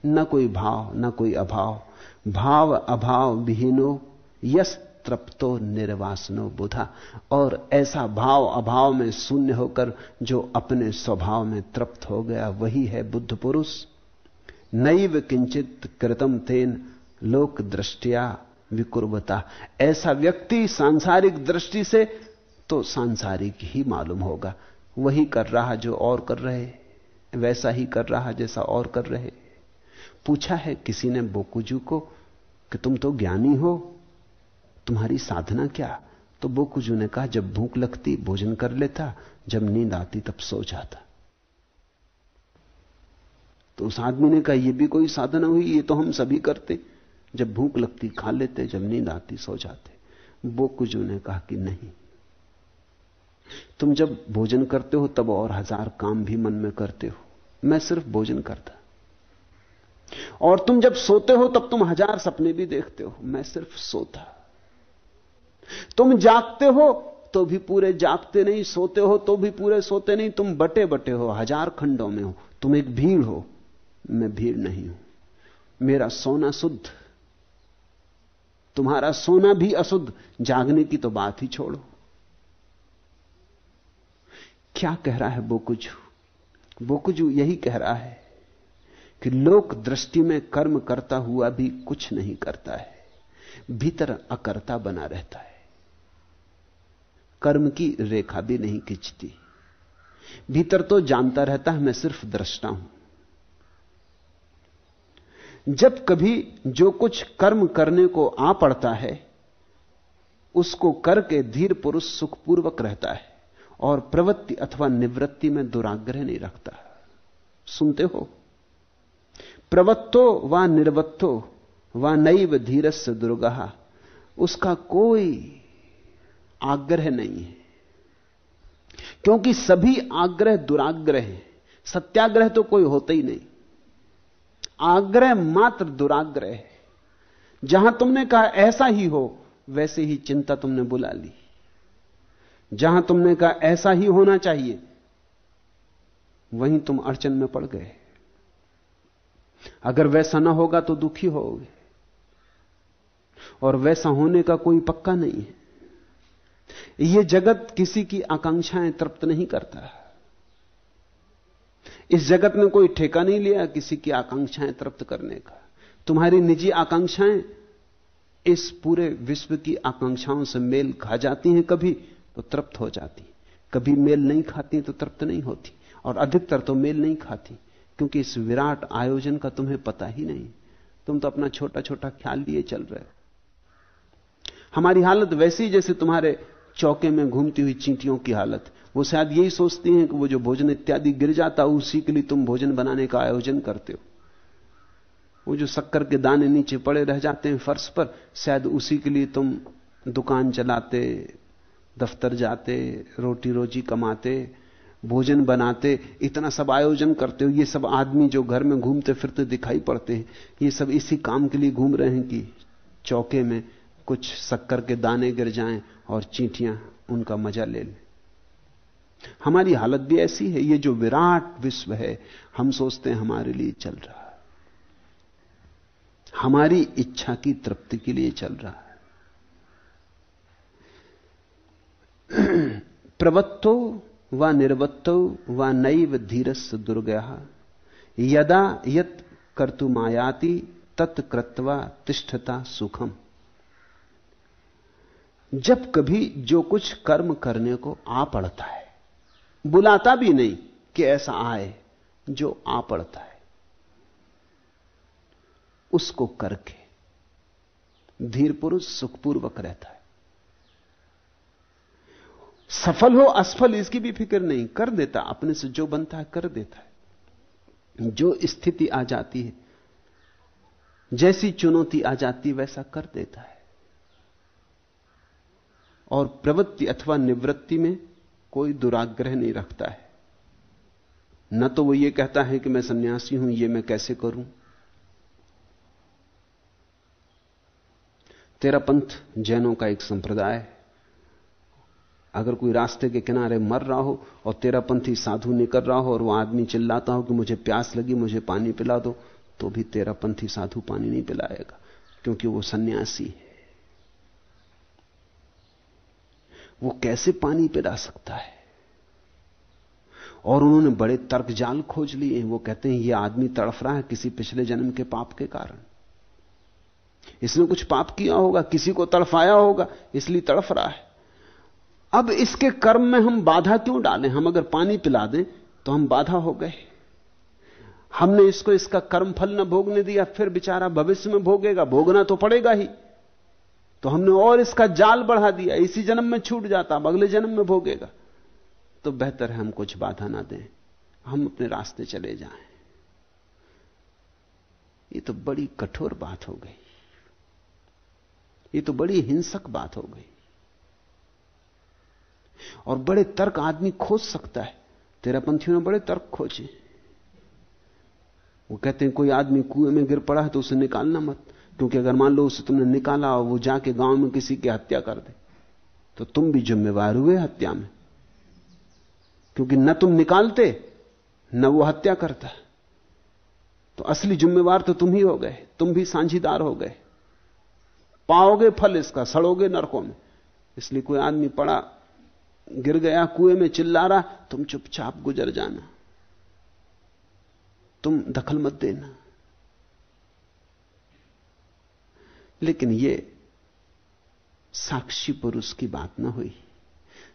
न कोई भाव, ना कोई अभाव। भाव, अभाव विहीनो, यस तृप्तो निर्वासनो बुधा। और ऐसा भाव, अभाव में शून्य होकर जो अपने स्वभाव में तृप्त हो गया, वही है बुद्ध पुरुष। नैव किंचित कृतम तेन लोक दृष्टिया विकुर्बता ऐसा व्यक्ति सांसारिक दृष्टि से तो सांसारिक ही मालूम होगा। वही कर रहा जो और कर रहे, वैसा ही कर रहा जैसा और कर रहे। पूछा है किसी ने बोकुजू को कि तुम तो ज्ञानी हो, तुम्हारी साधना क्या? तो बोकुजू ने कहा, जब भूख लगती भोजन कर लेता, जब नींद आती तब सो जाता। तो उस आदमी ने कहा यह भी कोई साधना हुई, ये तो हम सभी करते। जब भूख लगती खा लेते, जब नींद आती सो जाते। बोकुजू ने कहा कि नहीं तुम जब भोजन करते हो, तब और हज़ार काम भी मन में करते हो। मैं सिर्फ़ भोजन करता। और तुम जब सोते हो, तब तुम हज़ार सपने भी देखते हो। मैं सिर्फ़ सोता। तुम जागते हो तो भी पूरे जागते नहीं। सोते हो तो भी पूरे सोते नहीं। तुम बटे बटे हो, हज़ार खंडों में हो। तुम एक भीड़ हो, मैं भीड़ नहीं हूँ। मेरा सोना शुद्ध। तुम्हारा सोना भी अशुद्ध। जागने की तो बात ही छोड़ो। क्या कह रहा है बोकुजू? बोकुजू यही कह रहा है कि लोक दृष्टि में कर्म करता हुआ भी कुछ नहीं करता है, भीतर अकर्ता बना रहता है। कर्म की रेखा भी नहीं खिंचती। भीतर तो जानता रहता है, मैं सिर्फ़ दृष्टा हूँ। जब कभी जो कुछ कर्म करने को आ पड़ता है, उसको करके धीर पुरुष सुखपूर्वक रहता है। और प्रवृत्ति अथवा निवृत्ति में दुराग्रह नहीं रखता। सुनते हो? प्रवत्तो व निर्वत्तो व नैव धीरस दुर्गा, उसका कोई आग्रह नहीं है। क्योंकि सभी आग्रह दुराग्रह हैं। सत्याग्रह तो कोई होता ही नहीं। आग्रह मात्र दुराग्रह है। जहाँ तुमने कहा ऐसा ही हो, वैसे ही चिंता तुमने बुला ली। जहाँ तुमने कहा, ऐसा ही होना चाहिए, वहीं तुम अड़चन में पड़ गए। अगर वैसा ना होगा तो दुखी होगे। और वैसा होने का कोई पक्का नहीं है। यह जगत किसी की आकांक्षाएँ तृप्त नहीं करता। इस जगत ने कोई ठेका नहीं लिया किसी की आकांक्षाएँ तृप्त करने का। तुम्हारी निजी आकांक्षाएँ इस पूरे विश्व की आकांक्षाओं से मेल खा जाती हैं कभी। तो तृप्त हो जाती। कभी मेल नहीं खाती तो तृप्त नहीं होती, और अधिकतर तो मेल नहीं खाती, क्योंकि इस विराट आयोजन का तुम्हें पता ही नहीं। तुम तो अपना छोटा छोटा ख्याल लिए चल रहे हो। हमारी हालत वैसी जैसे तुम्हारे चौके में घूमती हुई चींटियों की हालत। वो शायद यही सोचती हैं कि वो जो भोजन इत्यादि गिर जाता, उसी के लिए तुम भोजन बनाने का आयोजन करते हो। वो जो शक्कर के दाने नीचे पड़े रह जाते हैं फर्श पर, शायद उसी के लिए तुम दुकान चलाते दफ्तर जाते, रोटी रोजी कमाते, भोजन बनाते, इतना सब आयोजन करते हो, ये सब आदमी जो घर में घूमते फिरते दिखाई पड़ते हैं, ये सब इसी काम के लिए घूम रहे हैं कि चौके में कुछ शक्कर के दाने गिर जाएँ और चींटियाँ उनका मज़ा ले लें। हमारी हालत भी ऐसी है, ये जो विराट विश्व है, हम सोचते हैं हमारे लिए चल रहा है। हमारी इच्छा की तृप्ति के लिए चल रहा है। प्रवत्तो व निर्वत्तो व नैव धीरस दुर्गया। यदा यत कर्तुमायाति तत्कृत्वा तिष्ठता सुखम। जब कभी जो कुछ कर्म करने को आ पड़ता है, बुलाता भी नहीं कि ऐसा आए जो आ पड़ता है। उसको करके धीर पुरुष सुखपूर्वक रहता है। सफल हो, असफल, इसकी भी फ़िक्र नहीं। कर देता, अपने से जो बनता है, कर देता है। जो स्थिति आ जाती है, जैसी चुनौती आ जाती वैसा कर देता है। और प्रवृत्ति अथवा निवृत्ति में कोई दुराग्रह नहीं रखता है। न तो वो ये कहता है कि मैं सन्यासी हूँ, ये मैं कैसे करूँ? तेरा पंथ जैनों का एक संप्रदाय है। अगर कोई रास्ते के किनारे मर रहा हो और तेरा पंथी साधु निकल रहा हो और वो आदमी चिल्लाता हो कि मुझे प्यास लगी, मुझे पानी पिला दो तो भी तेरा पंथी साधु पानी नहीं पिलाएगा, क्योंकि वो सन्यासी है। वो कैसे पानी पिला सकता है? और उन्होंने बड़े तर्क जाल खोज लिए वो कहते हैं ये आदमी तड़फ रहा है किसी पिछले जन्म के पाप के कारण। इसने कुछ पाप किया होगा, किसी को तड़फाया होगा, इसलिए तड़फ रहा है। अब इसके कर्म में हम बाधा क्यों डालें? हम अगर पानी पिला दें तो हम बाधा हो गए। हमने इसको, इसका कर्म फल न भोगने दिया, फिर बेचारा भविष्य में भोगेगा, भोगना तो पड़ेगा ही। तो हमने और इसका जाल बढ़ा दिया, इसी जन्म में छूट जाता, अब अगले जन्म में भोगेगा। तो बेहतर है हम कुछ बाधा ना दें। हम अपने रास्ते चले जाएँ। ये तो बड़ी कठोर बात हो गई। ये तो बड़ी हिंसक बात हो गई। और बड़े तर्क आदमी खोज सकता है। तेरा पंथियों ने बड़े तर्क खोजे। वो कहते हैं, कोई आदमी कुएँ में गिर पड़ा है तो उसे निकालना मत, क्योंकि अगर मान लो उसे तुमने निकाला और वो जाके गाँव में किसी की हत्या कर दे तो तुम भी जिम्मेवार हुए हत्या में। क्योंकि न तुम निकालते, न वो हत्या करता। तो असली जिम्मेवार तो तुम ही हो गए, तुम भी साझीदार हो गए। पाओगे फल इसका, सड़ोगे नरकों में। इसलिए कोई आदमी पड़ा गिर गया कुएँ में चिल्ला रहा तुम चुपचाप गुजर जाना। तुम दखल मत देना। लेकिन यह साक्षी पुरुष की बात ना हुई।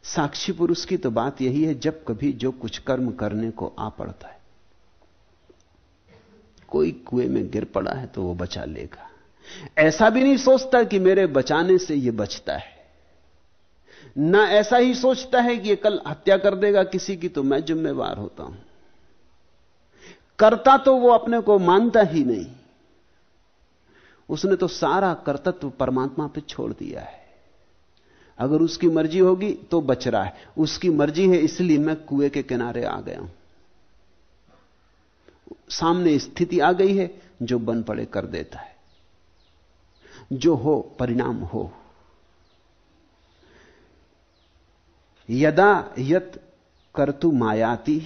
साक्षी पुरुष की तो बात यही है, जब कभी जो कुछ कर्म करने को आ पड़ता है, कोई कुएँ में गिर पड़ा है तो वो बचा लेगा। ऐसा भी नहीं सोचता कि मेरे बचाने से यह बचता है। ना ऐसा ही सोचता है कि ये कल हत्या कर देगा, किसी की तो मैं जिम्मेवार होता हूँ। करता तो वो अपने को मानता ही नहीं। उसने तो सारा कर्तत्व परमात्मा पे छोड़ दिया है। अगर उसकी मर्ज़ी होगी तो बच रहा है। उसकी मर्ज़ी है इसलिए मैं कुएँ के किनारे आ गया हूँ। सामने स्थिति आ गई है जो बन पड़े कर देता है। जो हो, परिणाम हो। यदा यत कर्तु मायाती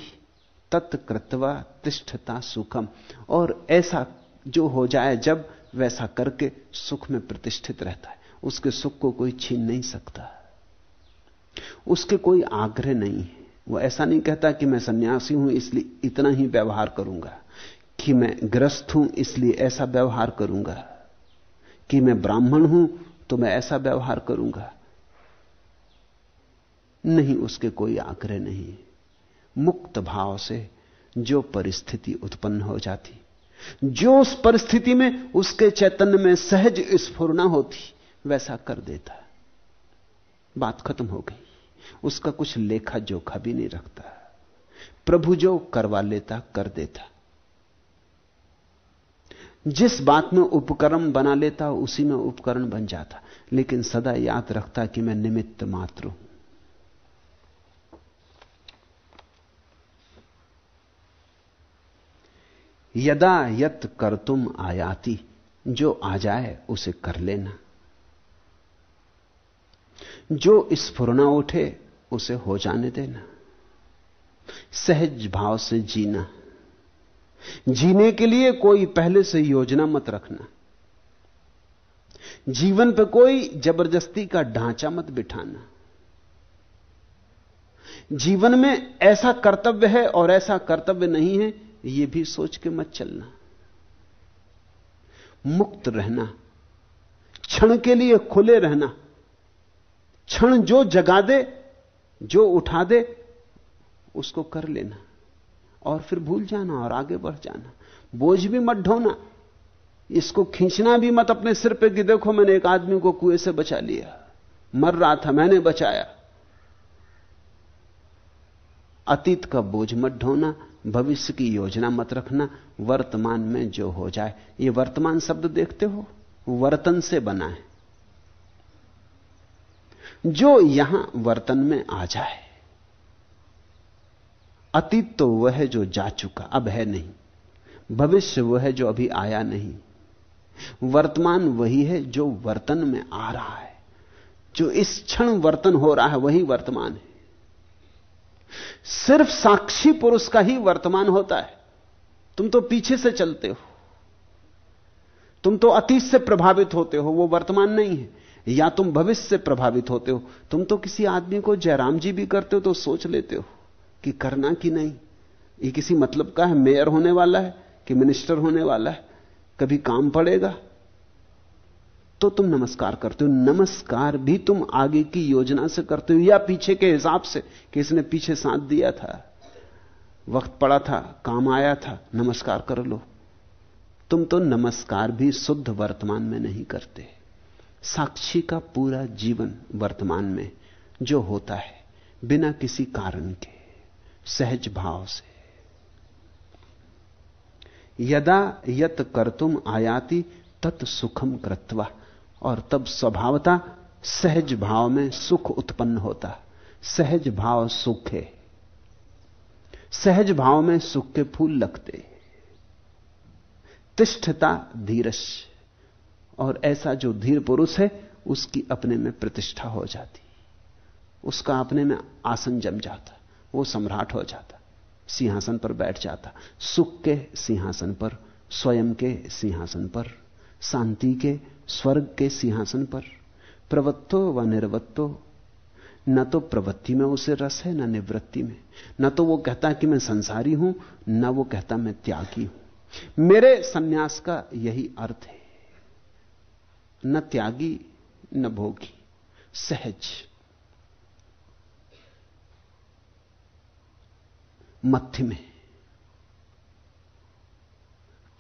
तत्कृतवा तिष्ठता सुखम। और ऐसा जो हो जाए, जब वैसा करके सुख में प्रतिष्ठित रहता है, उसके सुख को कोई छीन नहीं सकता। उसके कोई आग्रह नहीं है। वो ऐसा नहीं कहता कि मैं सन्यासी हूँ, इसलिए इतना ही व्यवहार करूँगा। कि मैं ग्रस्त हूँ, इसलिए ऐसा व्यवहार करूँगा। कि मैं ब्राह्मण हूँ तो मैं ऐसा व्यवहार करूँगा। नहीं, उसके कोई आग्रह नहीं। मुक्त भाव से जो परिस्थिति उत्पन्न हो जाती, जो उस परिस्थिति में उसके चैतन्य में सहज स्फुरना होती, वैसा कर देता। बात खत्म हो गई। उसका कुछ लेखा जोखा भी नहीं रखता। प्रभु जो करवा लेता, कर देता। जिस बात में उपकरण बना लेता, उसी में उपकरण बन जाता। लेकिन सदा याद रखता कि मैं निमित्त मात्र हूँ। यदा यत कर तुम आयाती, जो आ जाए उसे कर लेना। जो स्फुरना उठे उसे हो जाने देना। सहज भाव से जीना। जीने के लिए कोई पहले से योजना मत रखना। जीवन पर कोई ज़बरदस्ती का ढांचा मत बिठाना। जीवन में ऐसा कर्तव्य है और ऐसा कर्तव्य नहीं है यह भी सोच के मत चलना। मुक्त रहना। क्षण के लिए खुले रहना। क्षण जो जगा दे, जो उठा दे, उसको कर लेना। और फिर भूल जाना और आगे बढ़ जाना। बोझ भी मत ढोना। इसको खींचना भी मत अपने सिर पे कि देखो मैंने एक आदमी को कुएँ से बचा लिया। मर रहा था, मैंने बचाया। अतीत का बोझ मत ढोना। भविष्य की योजना मत रखना, वर्तमान में जो हो जाए। ये वर्तमान शब्द देखते हो, वर्तन से बना है। जो यहाँ वर्तन में आ जाए, अतीत तो वह है जो जा चुका, अब है नहीं। भविष्य वह है जो अभी आया नहीं। वर्तमान वही है जो वर्तन में आ रहा है। जो इस क्षण वर्तन हो रहा है, वही वर्तमान है। सिर्फ़ साक्षी पुरुष का ही वर्तमान होता है। तुम तो पीछे से चलते हो। तुम तो अतीत से प्रभावित होते हो, वो वर्तमान नहीं है। या तुम भविष्य से प्रभावित होते हो। तुम तो किसी आदमी को जयराम जी भी करते हो तो सोच लेते हो कि करना कि नहीं। ये किसी मतलब का है? मेयर होने वाला है कि मिनिस्टर होने वाला है? कभी काम पड़ेगा? तो तुम नमस्कार करते हो। नमस्कार भी तुम आगे की योजना से करते हो या पीछे के हिसाब से कि इसने पीछे साथ दिया था। वक्त पड़ा था, काम आया था, नमस्कार कर लो। तुम तो नमस्कार भी शुद्ध वर्तमान में नहीं करते। साक्षी का पूरा जीवन वर्तमान में जो होता है, बिना किसी कारण के, सहज भाव से। यदा यत कर्तुम आयाति तत् सुखम कृत्वा। और तब स्वभावता सहज भाव में सुख उत्पन्न होता। सहज भाव सुख। है सहज भाव में सुख के फूल लगते। तिष्ठता धीरज और ऐसा जो धीर पुरुष है, उसकी अपने में प्रतिष्ठा हो जाती। उसका अपने में आसन जम जाता। वो सम्राट हो जाता। सिंहासन पर बैठ जाता। सुख के सिंहासन पर, स्वयं के सिंहासन पर, शांति के स्वर्ग के सिंहासन पर। प्रवत्तो व निर्वत्तो, न तो प्रवृत्ति में उसे रस है, न निवृत्ति में। न तो वो कहता कि मैं संसारी हूँ, न वो कहता मैं त्यागी हूँ। मेरे सन्यास का यही अर्थ है। न त्यागी, न भोगी, सहज। मध्य में।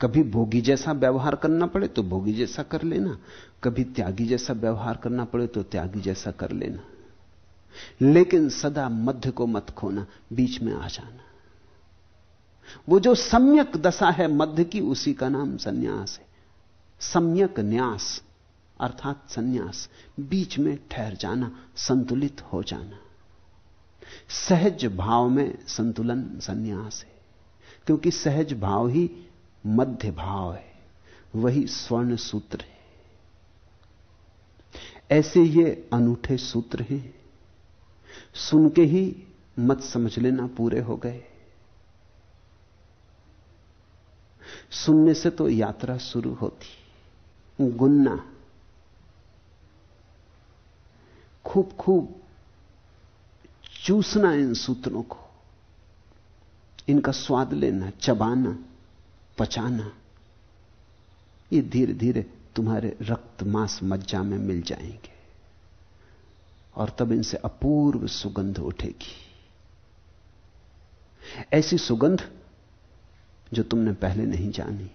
कभी भोगी जैसा व्यवहार करना पड़े तो भोगी जैसा कर लेना। कभी त्यागी जैसा व्यवहार करना पड़े तो त्यागी जैसा कर लेना। लेकिन सदा मध्य को मत खोना, बीच में आ जाना। वो जो सम्यक दशा है मध्य की, उसी का नाम सन्यास है। सम्यक न्यास, अर्थात सन्यास, बीच में ठहर जाना, संतुलित हो जाना। सहज भाव में संतुलन सन्यास है। क्योंकि सहज भाव ही मध्य भाव है, वही स्वर्ण सूत्र है। ऐसे ये अनूठे सूत्र हैं सुन के ही मत समझ लेना पूरे हो गए। सुनने से तो यात्रा शुरू होती, गुन्ना। खूब खूब चूसना इन सूत्रों को, इनका स्वाद लेना, चबाना। पचाना। ये धीरे धीरे तुम्हारे रक्त मांस मज्जा में मिल जाएँगे और तब इनसे अपूर्व सुगंध उठेगी। ऐसी सुगंध जो तुमने पहले नहीं जानी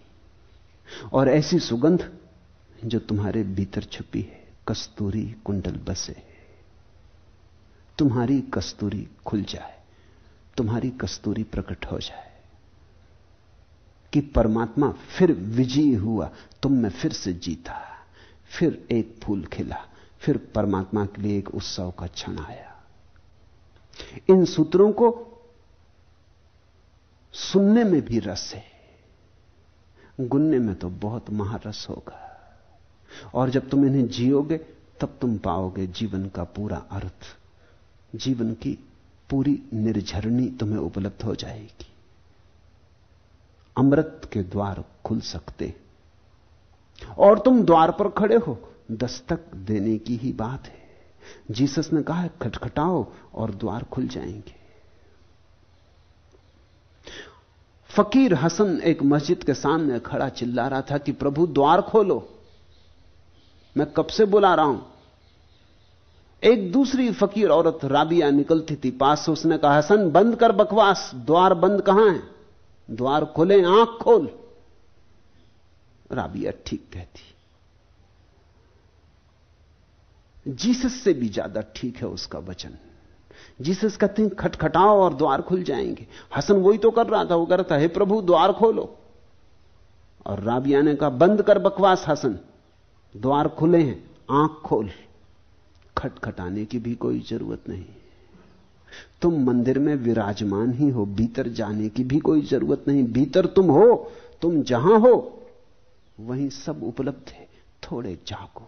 और ऐसी सुगंध जो तुम्हारे भीतर छुपी है, कस्तूरी कुंडल बसे तुम्हारी कस्तूरी खुल जाए, तुम्हारी कस्तूरी प्रकट हो जाए। कि परमात्मा फिर विजयी हुआ, तुम में फिर से जीता, फिर एक फूल खिला, फिर परमात्मा के लिए एक उत्सव का क्षण आया। इन सूत्रों को सुनने में भी रस है। गुनने में तो बहुत महारस होगा। और जब तुम इन्हें जियोगे, तब तुम पाओगे जीवन का पूरा अर्थ। जीवन की पूरी निर्झरणी तुम्हें उपलब्ध हो जाएगी। अमृत के द्वार खुल सकते और तुम द्वार पर खड़े हो, दस्तक देने की ही बात है। जीसस ने कहा खटखटाओ और द्वार खुल जाएँगे। फकीर हसन एक मस्जिद के सामने खड़ा चिल्ला रहा था कि, प्रभु, द्वार खोलो। मैं कब से बुला रहा हूँ? एक दूसरी फकीर औरत राबिया निकलती थी पास। से उसने कहा, हसन, बंद कर बकवास। द्वार बंद कहाँ है? द्वार खोले, आँख खोल। राबिया ठीक कहती। जीसस से भी ज़्यादा ठीक है उसका वचन। जीसस कहते हैं, खटखटाओ और द्वार खुल जाएँगे। हसन वही तो कर रहा था, वो कर रहा था, हे प्रभु, द्वार खोलो। और राबिया ने कहा, बंद कर बकवास, हसन। द्वार खुले हैं, आँख खोल। खटखटाने की भी कोई ज़रूरत नहीं। तुम मंदिर में विराजमान ही हो, भीतर जाने की भी कोई ज़रूरत नहीं। भीतर तुम हो, तुम जहाँ हो, वहीं सब उपलब्ध है। थोड़े जागो।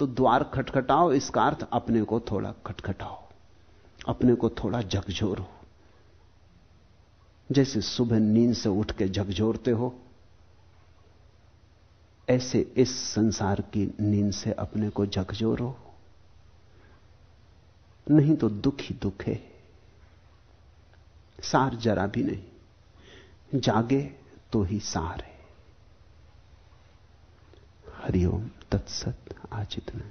तो द्वार खटखटाओ, इसका अर्थ अपने को थोड़ा खटखटाओ, अपने को थोड़ा झकझोरो जैसे सुबह नींद से उठ के झकझोरते हो, ऐसे इस संसार की नींद से अपने को झकझोरो नहीं तो दुख ही दुख है। सार जरा भी नहीं, जागे तो ही सार है। हरिओम तत्सत, आज इतना।